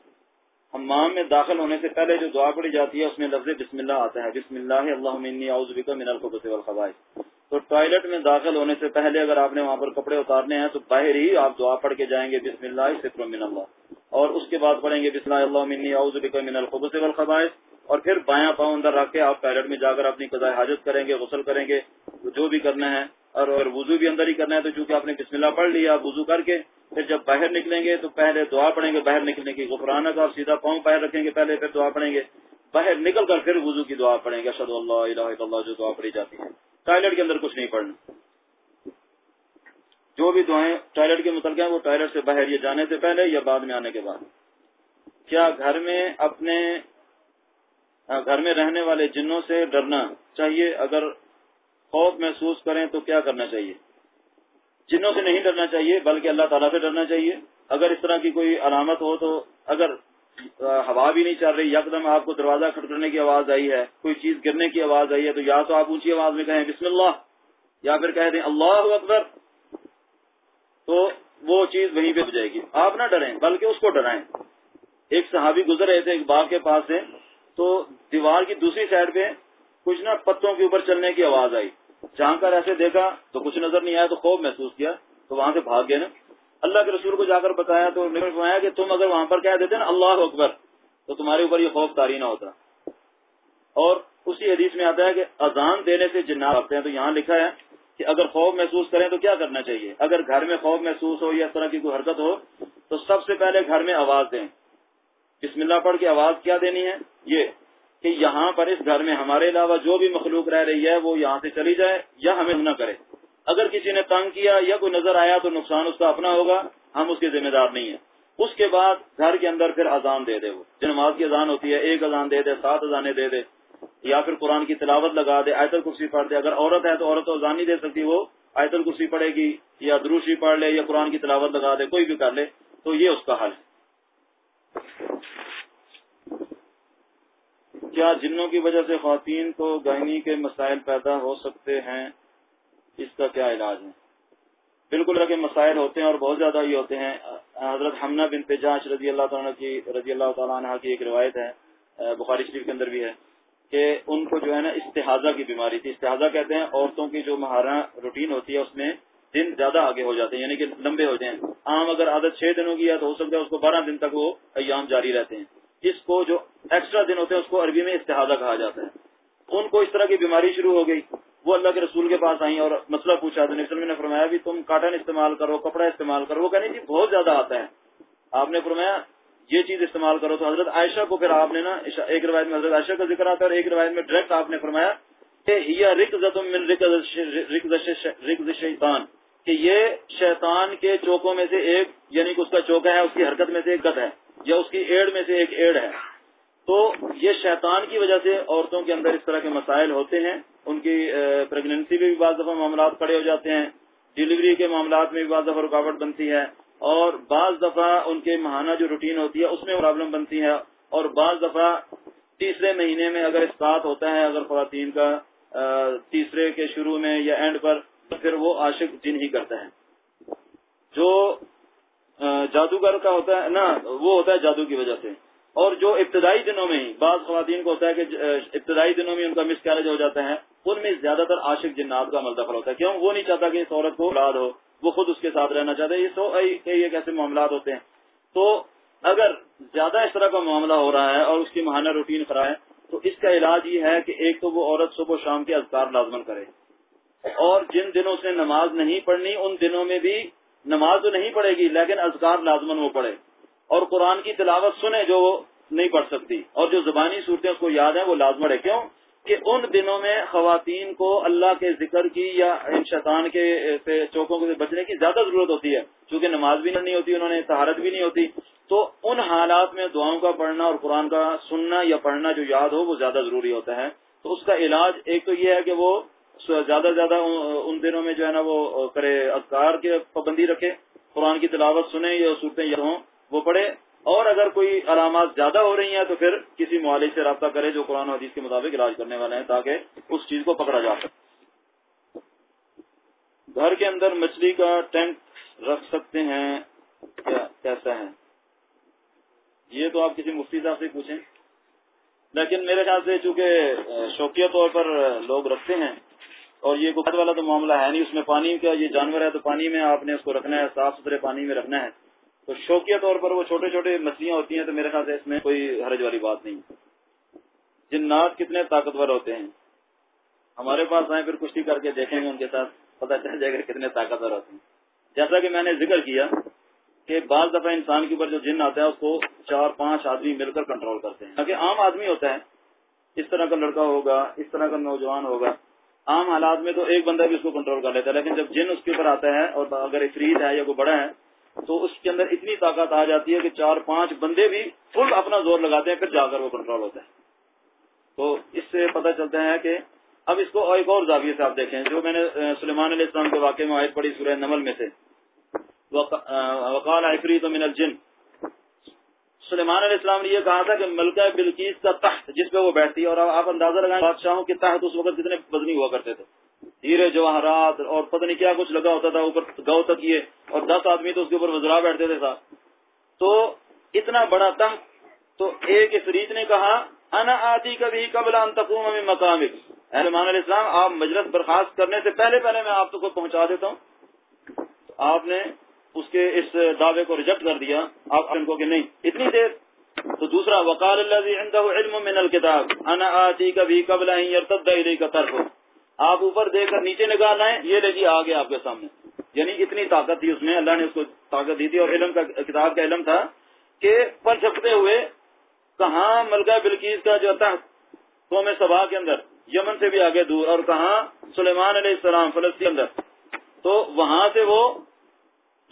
حمام میں داخل ہونے سے پہلے جو دعا پڑھی جاتی ہے، اس میں لفظ بسم اللہ آتا ہے، بسم اللہ اللہ من الخبث والخبائث۔ تو ٹوائلٹ میں داخل ہونے سے پہلے اگر آپ نے وہاں پر کپڑے اتارنے ہیں، تو باہر ہی آپ دعا پڑھ کے جائیں گے، بسم اللہ من اللہ۔ اور اس کے بعد پڑھیں گے، بسم اللہ اللہ من الخبث والخبائث۔ اور پھر بایاں پاؤں اندر رکھ کے آپ ٹوائلٹ میں جا کر اپنی قضاء حاجت کریں گے، غسل کریں گے جو بھی کرنا ہے۔ اور اگر وضو بھی اندر ہی کرنا ہے تو چونکہ آپ نے بسم اللہ پڑھ لیا وضو کر کے پھر جب باہر نکلیں گے تو پہلے دعا پڑھیں گے، باہر نکلنے کی غفرانہ کا سیدھا پاؤں باہر رکھیں گے پہلے، پھر دعا پڑھیں گے۔ باہر نکل کر پھر وضو کی دعا پڑھیں گے۔ اشد اللہ الہ اللہ، جو دعا پڑھی جاتی ہے۔ ٹوائلٹ کے اندر کچھ نہیں پڑھنا۔ جو بھی دعائیں ٹوائلٹ کے متعلق ہیں، وہ ٹوائلٹ سے باہر یہ جانے سے پہلے یا بعد میں آنے کے بعد۔ کیا گھر میں اپنے گھر میں رہنے والے جنوں سے ڈرنا چاہیے، اگر خوف محسوس کریں تو کیا کرنا چاہیے؟ جنوں سے نہیں ڈرنا چاہیے، بلکہ اللہ تعالیٰ سے ڈرنا چاہیے۔ اگر اس طرح کی کوئی علامت ہو تو اگر ہوا بھی نہیں چل رہی، یکدم آپ کو دروازہ کھٹکنے کی آواز آئی ہے، کوئی چیز گرنے کی آواز آئی ہے، تو یا تو آپ اونچی آواز میں کہیں بسم اللہ، یا پھر کہہ دیں اللہ اکبر، تو وہ چیز وہیں پہ ہو جائے گی۔ آپ نہ ڈریں، بلکہ اس کو ڈرائیں۔ ایک صحابی گزر رہے تھے، ایک باغ کے پاس سے تو دیوار کی دوسری سائڈ پہ کچھ نا پتوں کے اوپر چلنے کی آواز آئی۔ جہاں کر ایسے دیکھا تو کچھ نظر نہیں آیا تو خوف محسوس کیا۔ تو وہاں سے بھاگ گئے نا۔ اللہ کے رسول کو جا کر بتایا تو فرمایا کہ تم اگر وہاں پر کہہ دیتے نا اللہ اکبر تو تمہارے اوپر یہ خوف تاری نہ ہوتا۔ اور اسی حدیث میں آتا ہے کہ اذان دینے سے جنات آتے ہیں۔ تو یہاں لکھا ہے کہ اگر خوف محسوس کریں تو کیا کرنا چاہیے؟ اگر گھر میں خوف محسوس ہو یا اس طرح کی کوئی حرکت ہو تو سب سے پہلے گھر میں آواز دیں۔ بسم اللہ پڑھ کے آواز کیا دینی ہے؟ یہ کہ یہاں پر اس گھر میں ہمارے علاوہ جو بھی مخلوق رہ رہی ہے وہ یہاں سے چلی جائے یا ہمیں نہ کرے۔ اگر کسی نے تنگ کیا یا کوئی نظر آیا تو نقصان اس کا اپنا ہوگا، ہم اس کے ذمہ دار نہیں ہیں۔ اس کے بعد گھر کے اندر پھر اذان دے دے وہ۔ نماز کی اذان ہوتی ہے، ایک اذان دے دے، سات اذانیں دے دے، یا پھر قرآن کی تلاوت لگا دے، آیت الکرسی پڑھ دے۔ اگر عورت ہے تو عورت تو اذان نہیں دے سکتی، وہ آیت الکرسی پڑھے گی یا دروشی پڑھ لے یا قرآن کی تلاوت لگا دے، کوئی بھی کر لے، تو یہ اس کا حل ہے۔ کیا جنوں کی وجہ سے خواتین کو گہنی کے مسائل پیدا ہو سکتے ہیں؟ اس کا کیا علاج ہے؟ بالکل کے مسائل ہوتے ہیں اور بہت زیادہ ہی ہوتے ہیں۔ حضرت حمنہ بن تجاش رضی اللہ تعالیٰ کی رضی اللہ تعالیٰ عنہ کی ایک روایت ہے، بخاری شریف کے اندر بھی ہے، کہ ان کو جو ہے نا استحاظہ کی بیماری تھی۔ استحاظہ کہتے ہیں عورتوں کی جو مہارا روٹین ہوتی ہے، اس میں دن زیادہ آگے ہو جاتے ہیں یعنی کہ لمبے ہو جائیں عام اگر عادت چھ دنوں کی ہے تو ہو سکتا ہے اس کو بارہ دن تک وہ ایام جاری رہتے ہیں۔ اس کو جو ایکسٹرا دن ہوتے ہیں اس کو عربی میں استحاظہ کہا جاتا ہے۔ ان کو اس طرح کی بیماری شروع ہو گئی۔ وہ اللہ کے رسول کے پاس آئی اور مسئلہ پوچھا تو نسل نے فرمایا بھی تم کاٹن استعمال کرو، کپڑا استعمال کرو۔ وہ کہنے جی بہت زیادہ آتا ہے۔ آپ نے فرمایا، یہ چیز استعمال کرو۔ تو حضرت عائشہ کو پھر آپ نے نا ایک روایت میں حضرت عائشہ کا ذکر آتا ہے اور ایک روایت میں ڈائریکٹ آپ نے فرمایا کہ شیطان۔ کہ یہ شیطان کے چوکوں میں سے ایک یعنی کہ اس کا چوکا ہے، اس کی حرکت میں سے ایک گت ہے۔ یا اس کی ایڑ میں سے ایک ایڑ ہے۔ تو یہ شیطان کی وجہ سے عورتوں کے اندر اس طرح کے مسائل ہوتے ہیں۔ ان کی پریگنینسی میں بھی بعض دفعہ معاملات کھڑے ہو جاتے ہیں۔ ڈلیوری کے معاملات میں بھی بعض دفعہ رکاوٹ بنتی ہے۔ اور بعض دفعہ ان کے ماہانہ جو روٹین ہوتی ہے، اس میں پرابلم بنتی ہے۔ اور بعض دفعہ تیسرے مہینے میں اگر اسٹارٹ ہوتا ہے، اگر خواتین کا تیسرے کے شروع میں یا اینڈ پر پھر وہ عاشق جن ہی کرتا ہے۔ جو جادوگر کا ہوتا ہے نا وہ ہوتا ہے جادو کی وجہ سے۔ اور جو ابتدائی دنوں میں ہی، بعض خواتین کو ہوتا ہے کہ ابتدائی دنوں میں ان کا مس کیریج ہو جاتا ہے، ان میں زیادہ تر عاشق جنات کا عمل دخل ہوتا ہے۔ کیوں؟ وہ نہیں چاہتا کہ اس عورت کو اولاد ہو، وہ خود اس کے ساتھ رہنا چاہتا ہے۔ یہ سو یہ کیسے معاملات ہوتے ہیں۔ تو اگر زیادہ اس طرح کا معاملہ ہو رہا ہے اور اس کی ماہانہ روٹین خراب ہے، تو اس کا علاج یہ ہے کہ ایک تو وہ عورت صبح شام کے اذکار لازمن کرے۔ اور جن دنوں سے نماز نہیں پڑھنی، ان دنوں میں بھی نماز تو نہیں پڑھے گی، لیکن اذکار لازمن وہ پڑھے۔ اور قرآن کی تلاوت سنے جو نہیں پڑھ سکتی۔ اور جو زبانی صورتیں اس کو یاد ہیں وہ لازم ہے۔ کیوں؟ کہ ان دنوں میں خواتین کو اللہ کے ذکر کی یا ان شیطان کے چوکوں سے بچنے کی زیادہ ضرورت ہوتی ہے۔ چونکہ نماز بھی نہیں ہوتی، انہوں نے سہارت بھی نہیں ہوتی۔ تو ان حالات میں دعاؤں کا پڑھنا اور قرآن کا سننا یا پڑھنا جو یاد ہو وہ زیادہ ضروری ہوتا ہے۔ تو اس کا علاج ایک تو یہ ہے کہ وہ زیادہ سے زیادہ ان دنوں میں جو ہے نا وہ کرے اذکار کی پابندی رکھے، قرآن کی تلاوت سنے یا صورتیں یاد ہوں، وہ پڑھے۔ اور اگر کوئی علامات زیادہ ہو رہی ہیں تو پھر کسی معالج سے رابطہ کرے جو قرآن و حدیث کے مطابق علاج کرنے والے ہیں، تاکہ اس چیز کو پکڑا جا سکے۔ گھر کے اندر مچھلی کا ٹینک رکھ سکتے ہیں کیسا ہے؟ یہ تو آپ کسی مفتی صاحب سے پوچھیں۔ لیکن میرے خیال سے چونکہ شوقیہ طور پر لوگ رکھتے ہیں اور یہ گفت والا تو معاملہ ہے نہیں، اس میں پانی کا، یہ جانور ہے تو پانی میں آپ نے اس کو رکھنا ہے، صاف ستھرے پانی میں رکھنا ہے۔ تو شوقیہ طور پر وہ چھوٹے چھوٹے مچھلیاں ہوتی ہیں تو میرے خیال سے اس میں کوئی حرج والی بات نہیں۔ جنات کتنے طاقتور ہوتے ہیں۔ ہمارے پاس آئے پھر کشتی کر کے دیکھیں گے ان کے ساتھ، پتہ چل جائے گا کتنے طاقتور ہوتے ہیں۔ جیسا کہ میں نے ذکر کیا کہ بعض دفعہ انسان کے اوپر جو جن آتا ہے، اس کو چار پانچ آدمی مل کر کنٹرول کرتے ہیں۔ تاکہ عام آدمی ہوتا ہے، اس طرح کا لڑکا ہوگا، اس طرح کا نوجوان ہوگا۔ عام حالات میں تو ایک بندہ بھی اس کو کنٹرول کر لیتا ہے، لیکن جب جن اس کے اوپر آتا ہے اور اگر افرید ہے یا کوئی بڑا ہے، تو اس کے اندر اتنی طاقت آ جاتی ہے کہ چار پانچ بندے بھی فل اپنا زور لگاتے ہیں، پھر جا کر وہ کنٹرول ہوتا ہے۔ تو اس سے پتہ چلتا ہے کہ اب اس کو ایک اور زاویے سے آپ دیکھیں، جو میں نے سلیمان علیہ السلام کے واقعے میں آیت پڑی سورہ نمل میں سے۔ وقال عفری تو من الجن سلیمان علیہ السلام نے یہ کہا تھا کہ ملکہ بلکیس کا تخت جس پہ وہ بیٹھتی ہے اور آپ اندازہ لگائیں بادشاہوں کے تحت اس وقت کتنے وزنی ہوا کرتے تھے۔ ہیرے جواہرات اور پتہ نہیں کیا کچھ لگا ہوتا تھا اوپر گو تک یہ اور دس آدمی تو اس کے اوپر وزرا بیٹھتے تھے صاحب تو اتنا بڑا تخت، تو ایک فریج نے کہا، انا آتی کبھی قبل انتقوم میں مقام سلمان علیہ السلام، آپ مجلس برخاست کرنے سے پہلے پہلے میں آپ کو پہنچا دیتا ہوں۔ آپ نے اس کے اس دعوے کو ریجیکٹ کر دیا، آپ ان کو کہ نہیں، اتنی دیر۔ تو دوسرا، وقال اللہ علم من الکتاب انا آتی کبھی قبل کا طرف آپ اوپر دے کر نیچے نکال لائیں، یہ لے جی آگے آپ کے سامنے۔ یعنی اتنی طاقت تھی اس میں، اللہ نے اس کو طاقت دی تھی اور علم کا، کتاب کا علم تھا کہ پر چھپتے ہوئے کہاں ملکہ بلکیز کا جو تھا قوم سبا کے اندر، یمن سے بھی آگے دور، اور کہاں سلیمان علیہ السلام، فلسطین اندر۔ تو وہاں سے وہ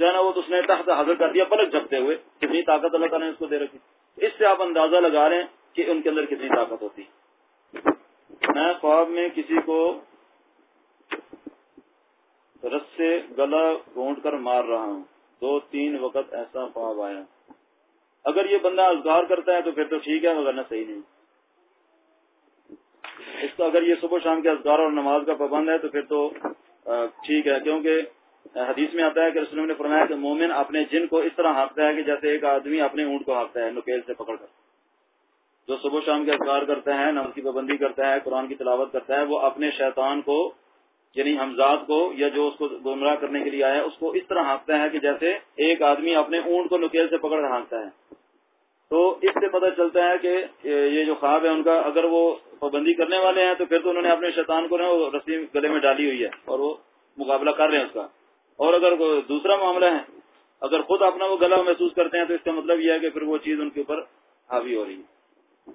جو ہے نا وہ تو اس نے تحت حاضر کر دیا پلک جھپتے ہوئے، کتنی طاقت اللہ تعالیٰ نے اس کو دے رکھی۔ اس سے آپ اندازہ لگا رہے ہیں کہ ان کے اندر کتنی طاقت ہوتی۔ میں خواب میں کسی کو رس سے گلا گھونٹ کر مار رہا ہوں۔ دو تین وقت ایسا خواب آیا۔ اگر یہ بندہ ازگار کرتا ہے تو پھر تو ٹھیک ہے، مگر نہ صحیح نہیں۔ اس کا اگر یہ صبح شام کے ازگار اور نماز کا پابند ہے تو پھر تو ٹھیک ہے، کیونکہ حدیث میں آتا ہے کہ رسول نے فرمایا کہ مومن اپنے جن کو اس طرح ہانکتا ہے کہ جیسے ایک آدمی اپنے اونٹ کو ہانکتا ہے، نکیل سے پکڑ کر۔ جو صبح شام کے اذکار کرتا ہے، نماز کی پابندی کرتا ہے، قرآن کی تلاوت کرتا ہے، وہ اپنے شیطان کو یعنی حمزاد کو یا جو اس کو گمراہ کرنے کے لیے آیا اس کو اس طرح ہانکتا ہے کہ جیسے ایک آدمی اپنے اونٹ کو نکیل سے پکڑ کر ہانکتا ہے۔ تو اس سے پتہ چلتا ہے کہ یہ جو خواب ہے، ان کا اگر وہ پابندی کرنے والے ہیں تو پھر تو انہوں نے اپنے شیطان کو رسی گلے میں ڈالی ہوئی ہے اور وہ مقابلہ کر رہے ہیں اس کا۔ اور اگر دوسرا معاملہ ہے، اگر خود اپنا وہ گلا محسوس کرتے ہیں تو اس کا مطلب یہ ہے کہ پھر وہ چیز ان کے اوپر حاوی ہو رہی ہے۔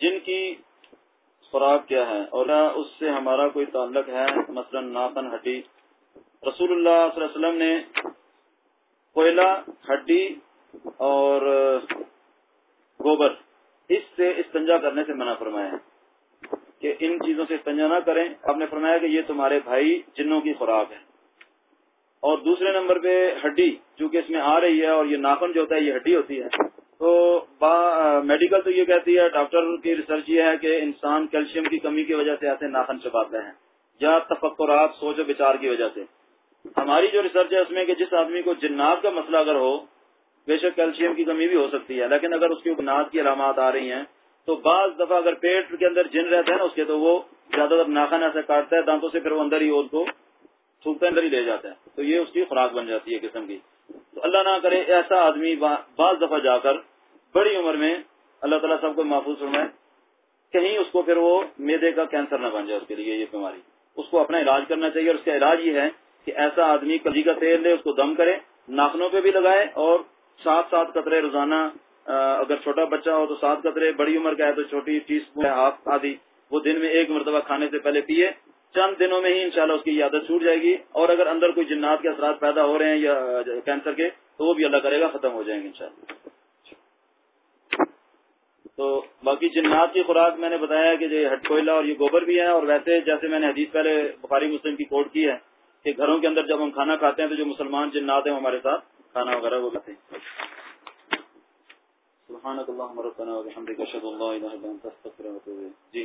جن کی خوراک کیا ہے، اور اس سے ہمارا کوئی تعلق ہے، مثلا ناخن، ہڈی۔ رسول اللہ صلی اللہ علیہ وسلم نے کوئلہ، ہڈی اور گوبر اس سے استنجا کرنے سے منع فرمایا ہے کہ ان چیزوں سے استنجا نہ کریں۔ آپ نے فرمایا کہ یہ تمہارے بھائی جنوں کی خوراک ہے۔ اور دوسرے نمبر پہ ہڈی، چونکہ اس میں آ رہی ہے اور یہ ناخن جو ہوتا ہے، یہ ہڈی ہوتی ہے۔ تو میڈیکل تو یہ کہتی ہے ڈاکٹر کی ریسرچ یہ ہے کہ انسان کیلشیم کی کمی کی وجہ سے ایسے ناخن چپاتے ہیں، یا تفکرات، سوچ و بچار کی وجہ سے۔ ہماری جو ریسرچ ہے اس میں کہ جس آدمی کو جنات کا مسئلہ اگر ہو، بے شک کیلشیم کی کمی بھی ہو سکتی ہے، لیکن اگر اس کی ناک کی علامات آ رہی ہیں، تو بعض دفعہ اگر پیٹ کے اندر جن رہتا ہے نا اس کے، تو وہ زیادہ تر ناخن ایسے کاٹتا ہے، دانتوں سے پھر وہ اندر ہی اس کو تھوکتے اندر ہی لے جاتا ہے تو یہ اس کی خوراک بن جاتی ہے قسم کی۔ تو اللہ نہ کرے ایسا آدمی بعض دفعہ جا کر بڑی عمر میں اللہ تعالیٰ سب کو محفوظ فرمائے، کہیں اس کو پھر وہ میدے کا کینسر نہ بن جائے اس کے لیے یہ بیماری۔ اس کو اپنا علاج کرنا چاہیے اور اس کا علاج یہ ہے کہ ایسا آدمی کبھی کا تیل لے، اس کو دم کرے، ناخنوں پہ بھی لگائے اور سات سات قطرے روزانہ اگر چھوٹا بچہ ہو تو سات قطرے، بڑی عمر کا ہے تو چھوٹی ٹی اسپون ہاف، آدھی، وہ دن میں ایک مرتبہ کھانے سے پہلے پیے چند دنوں میں ہی انشاءاللہ اس کی عادت چھوٹ جائے گی اور اگر اندر کوئی جنات کے اثرات پیدا ہو رہے ہیں یا کینسر کے، تو وہ بھی اللہ کرے گا، ختم ہو جائیں گے انشاءاللہ۔ تو باقی جنات کی خوراک میں نے بتایا کہ یہ ہٹ کوئلہ اور یہ گوبر بھی ہے اور ویسے جیسے میں نے حدیث پہلے بخاری مسلم کی کوٹ کی ہے کہ گھروں کے اندر جب ہم کھانا کھاتے ہیں تو جو مسلمان جنات ہیں ہمارے ساتھ کھانا وغیرہ وہ کھاتے ہیں۔ سبحانك اللهم ربنا وبحمدك اشهد ان لا الا انت استغفرك واتوب اليك جی۔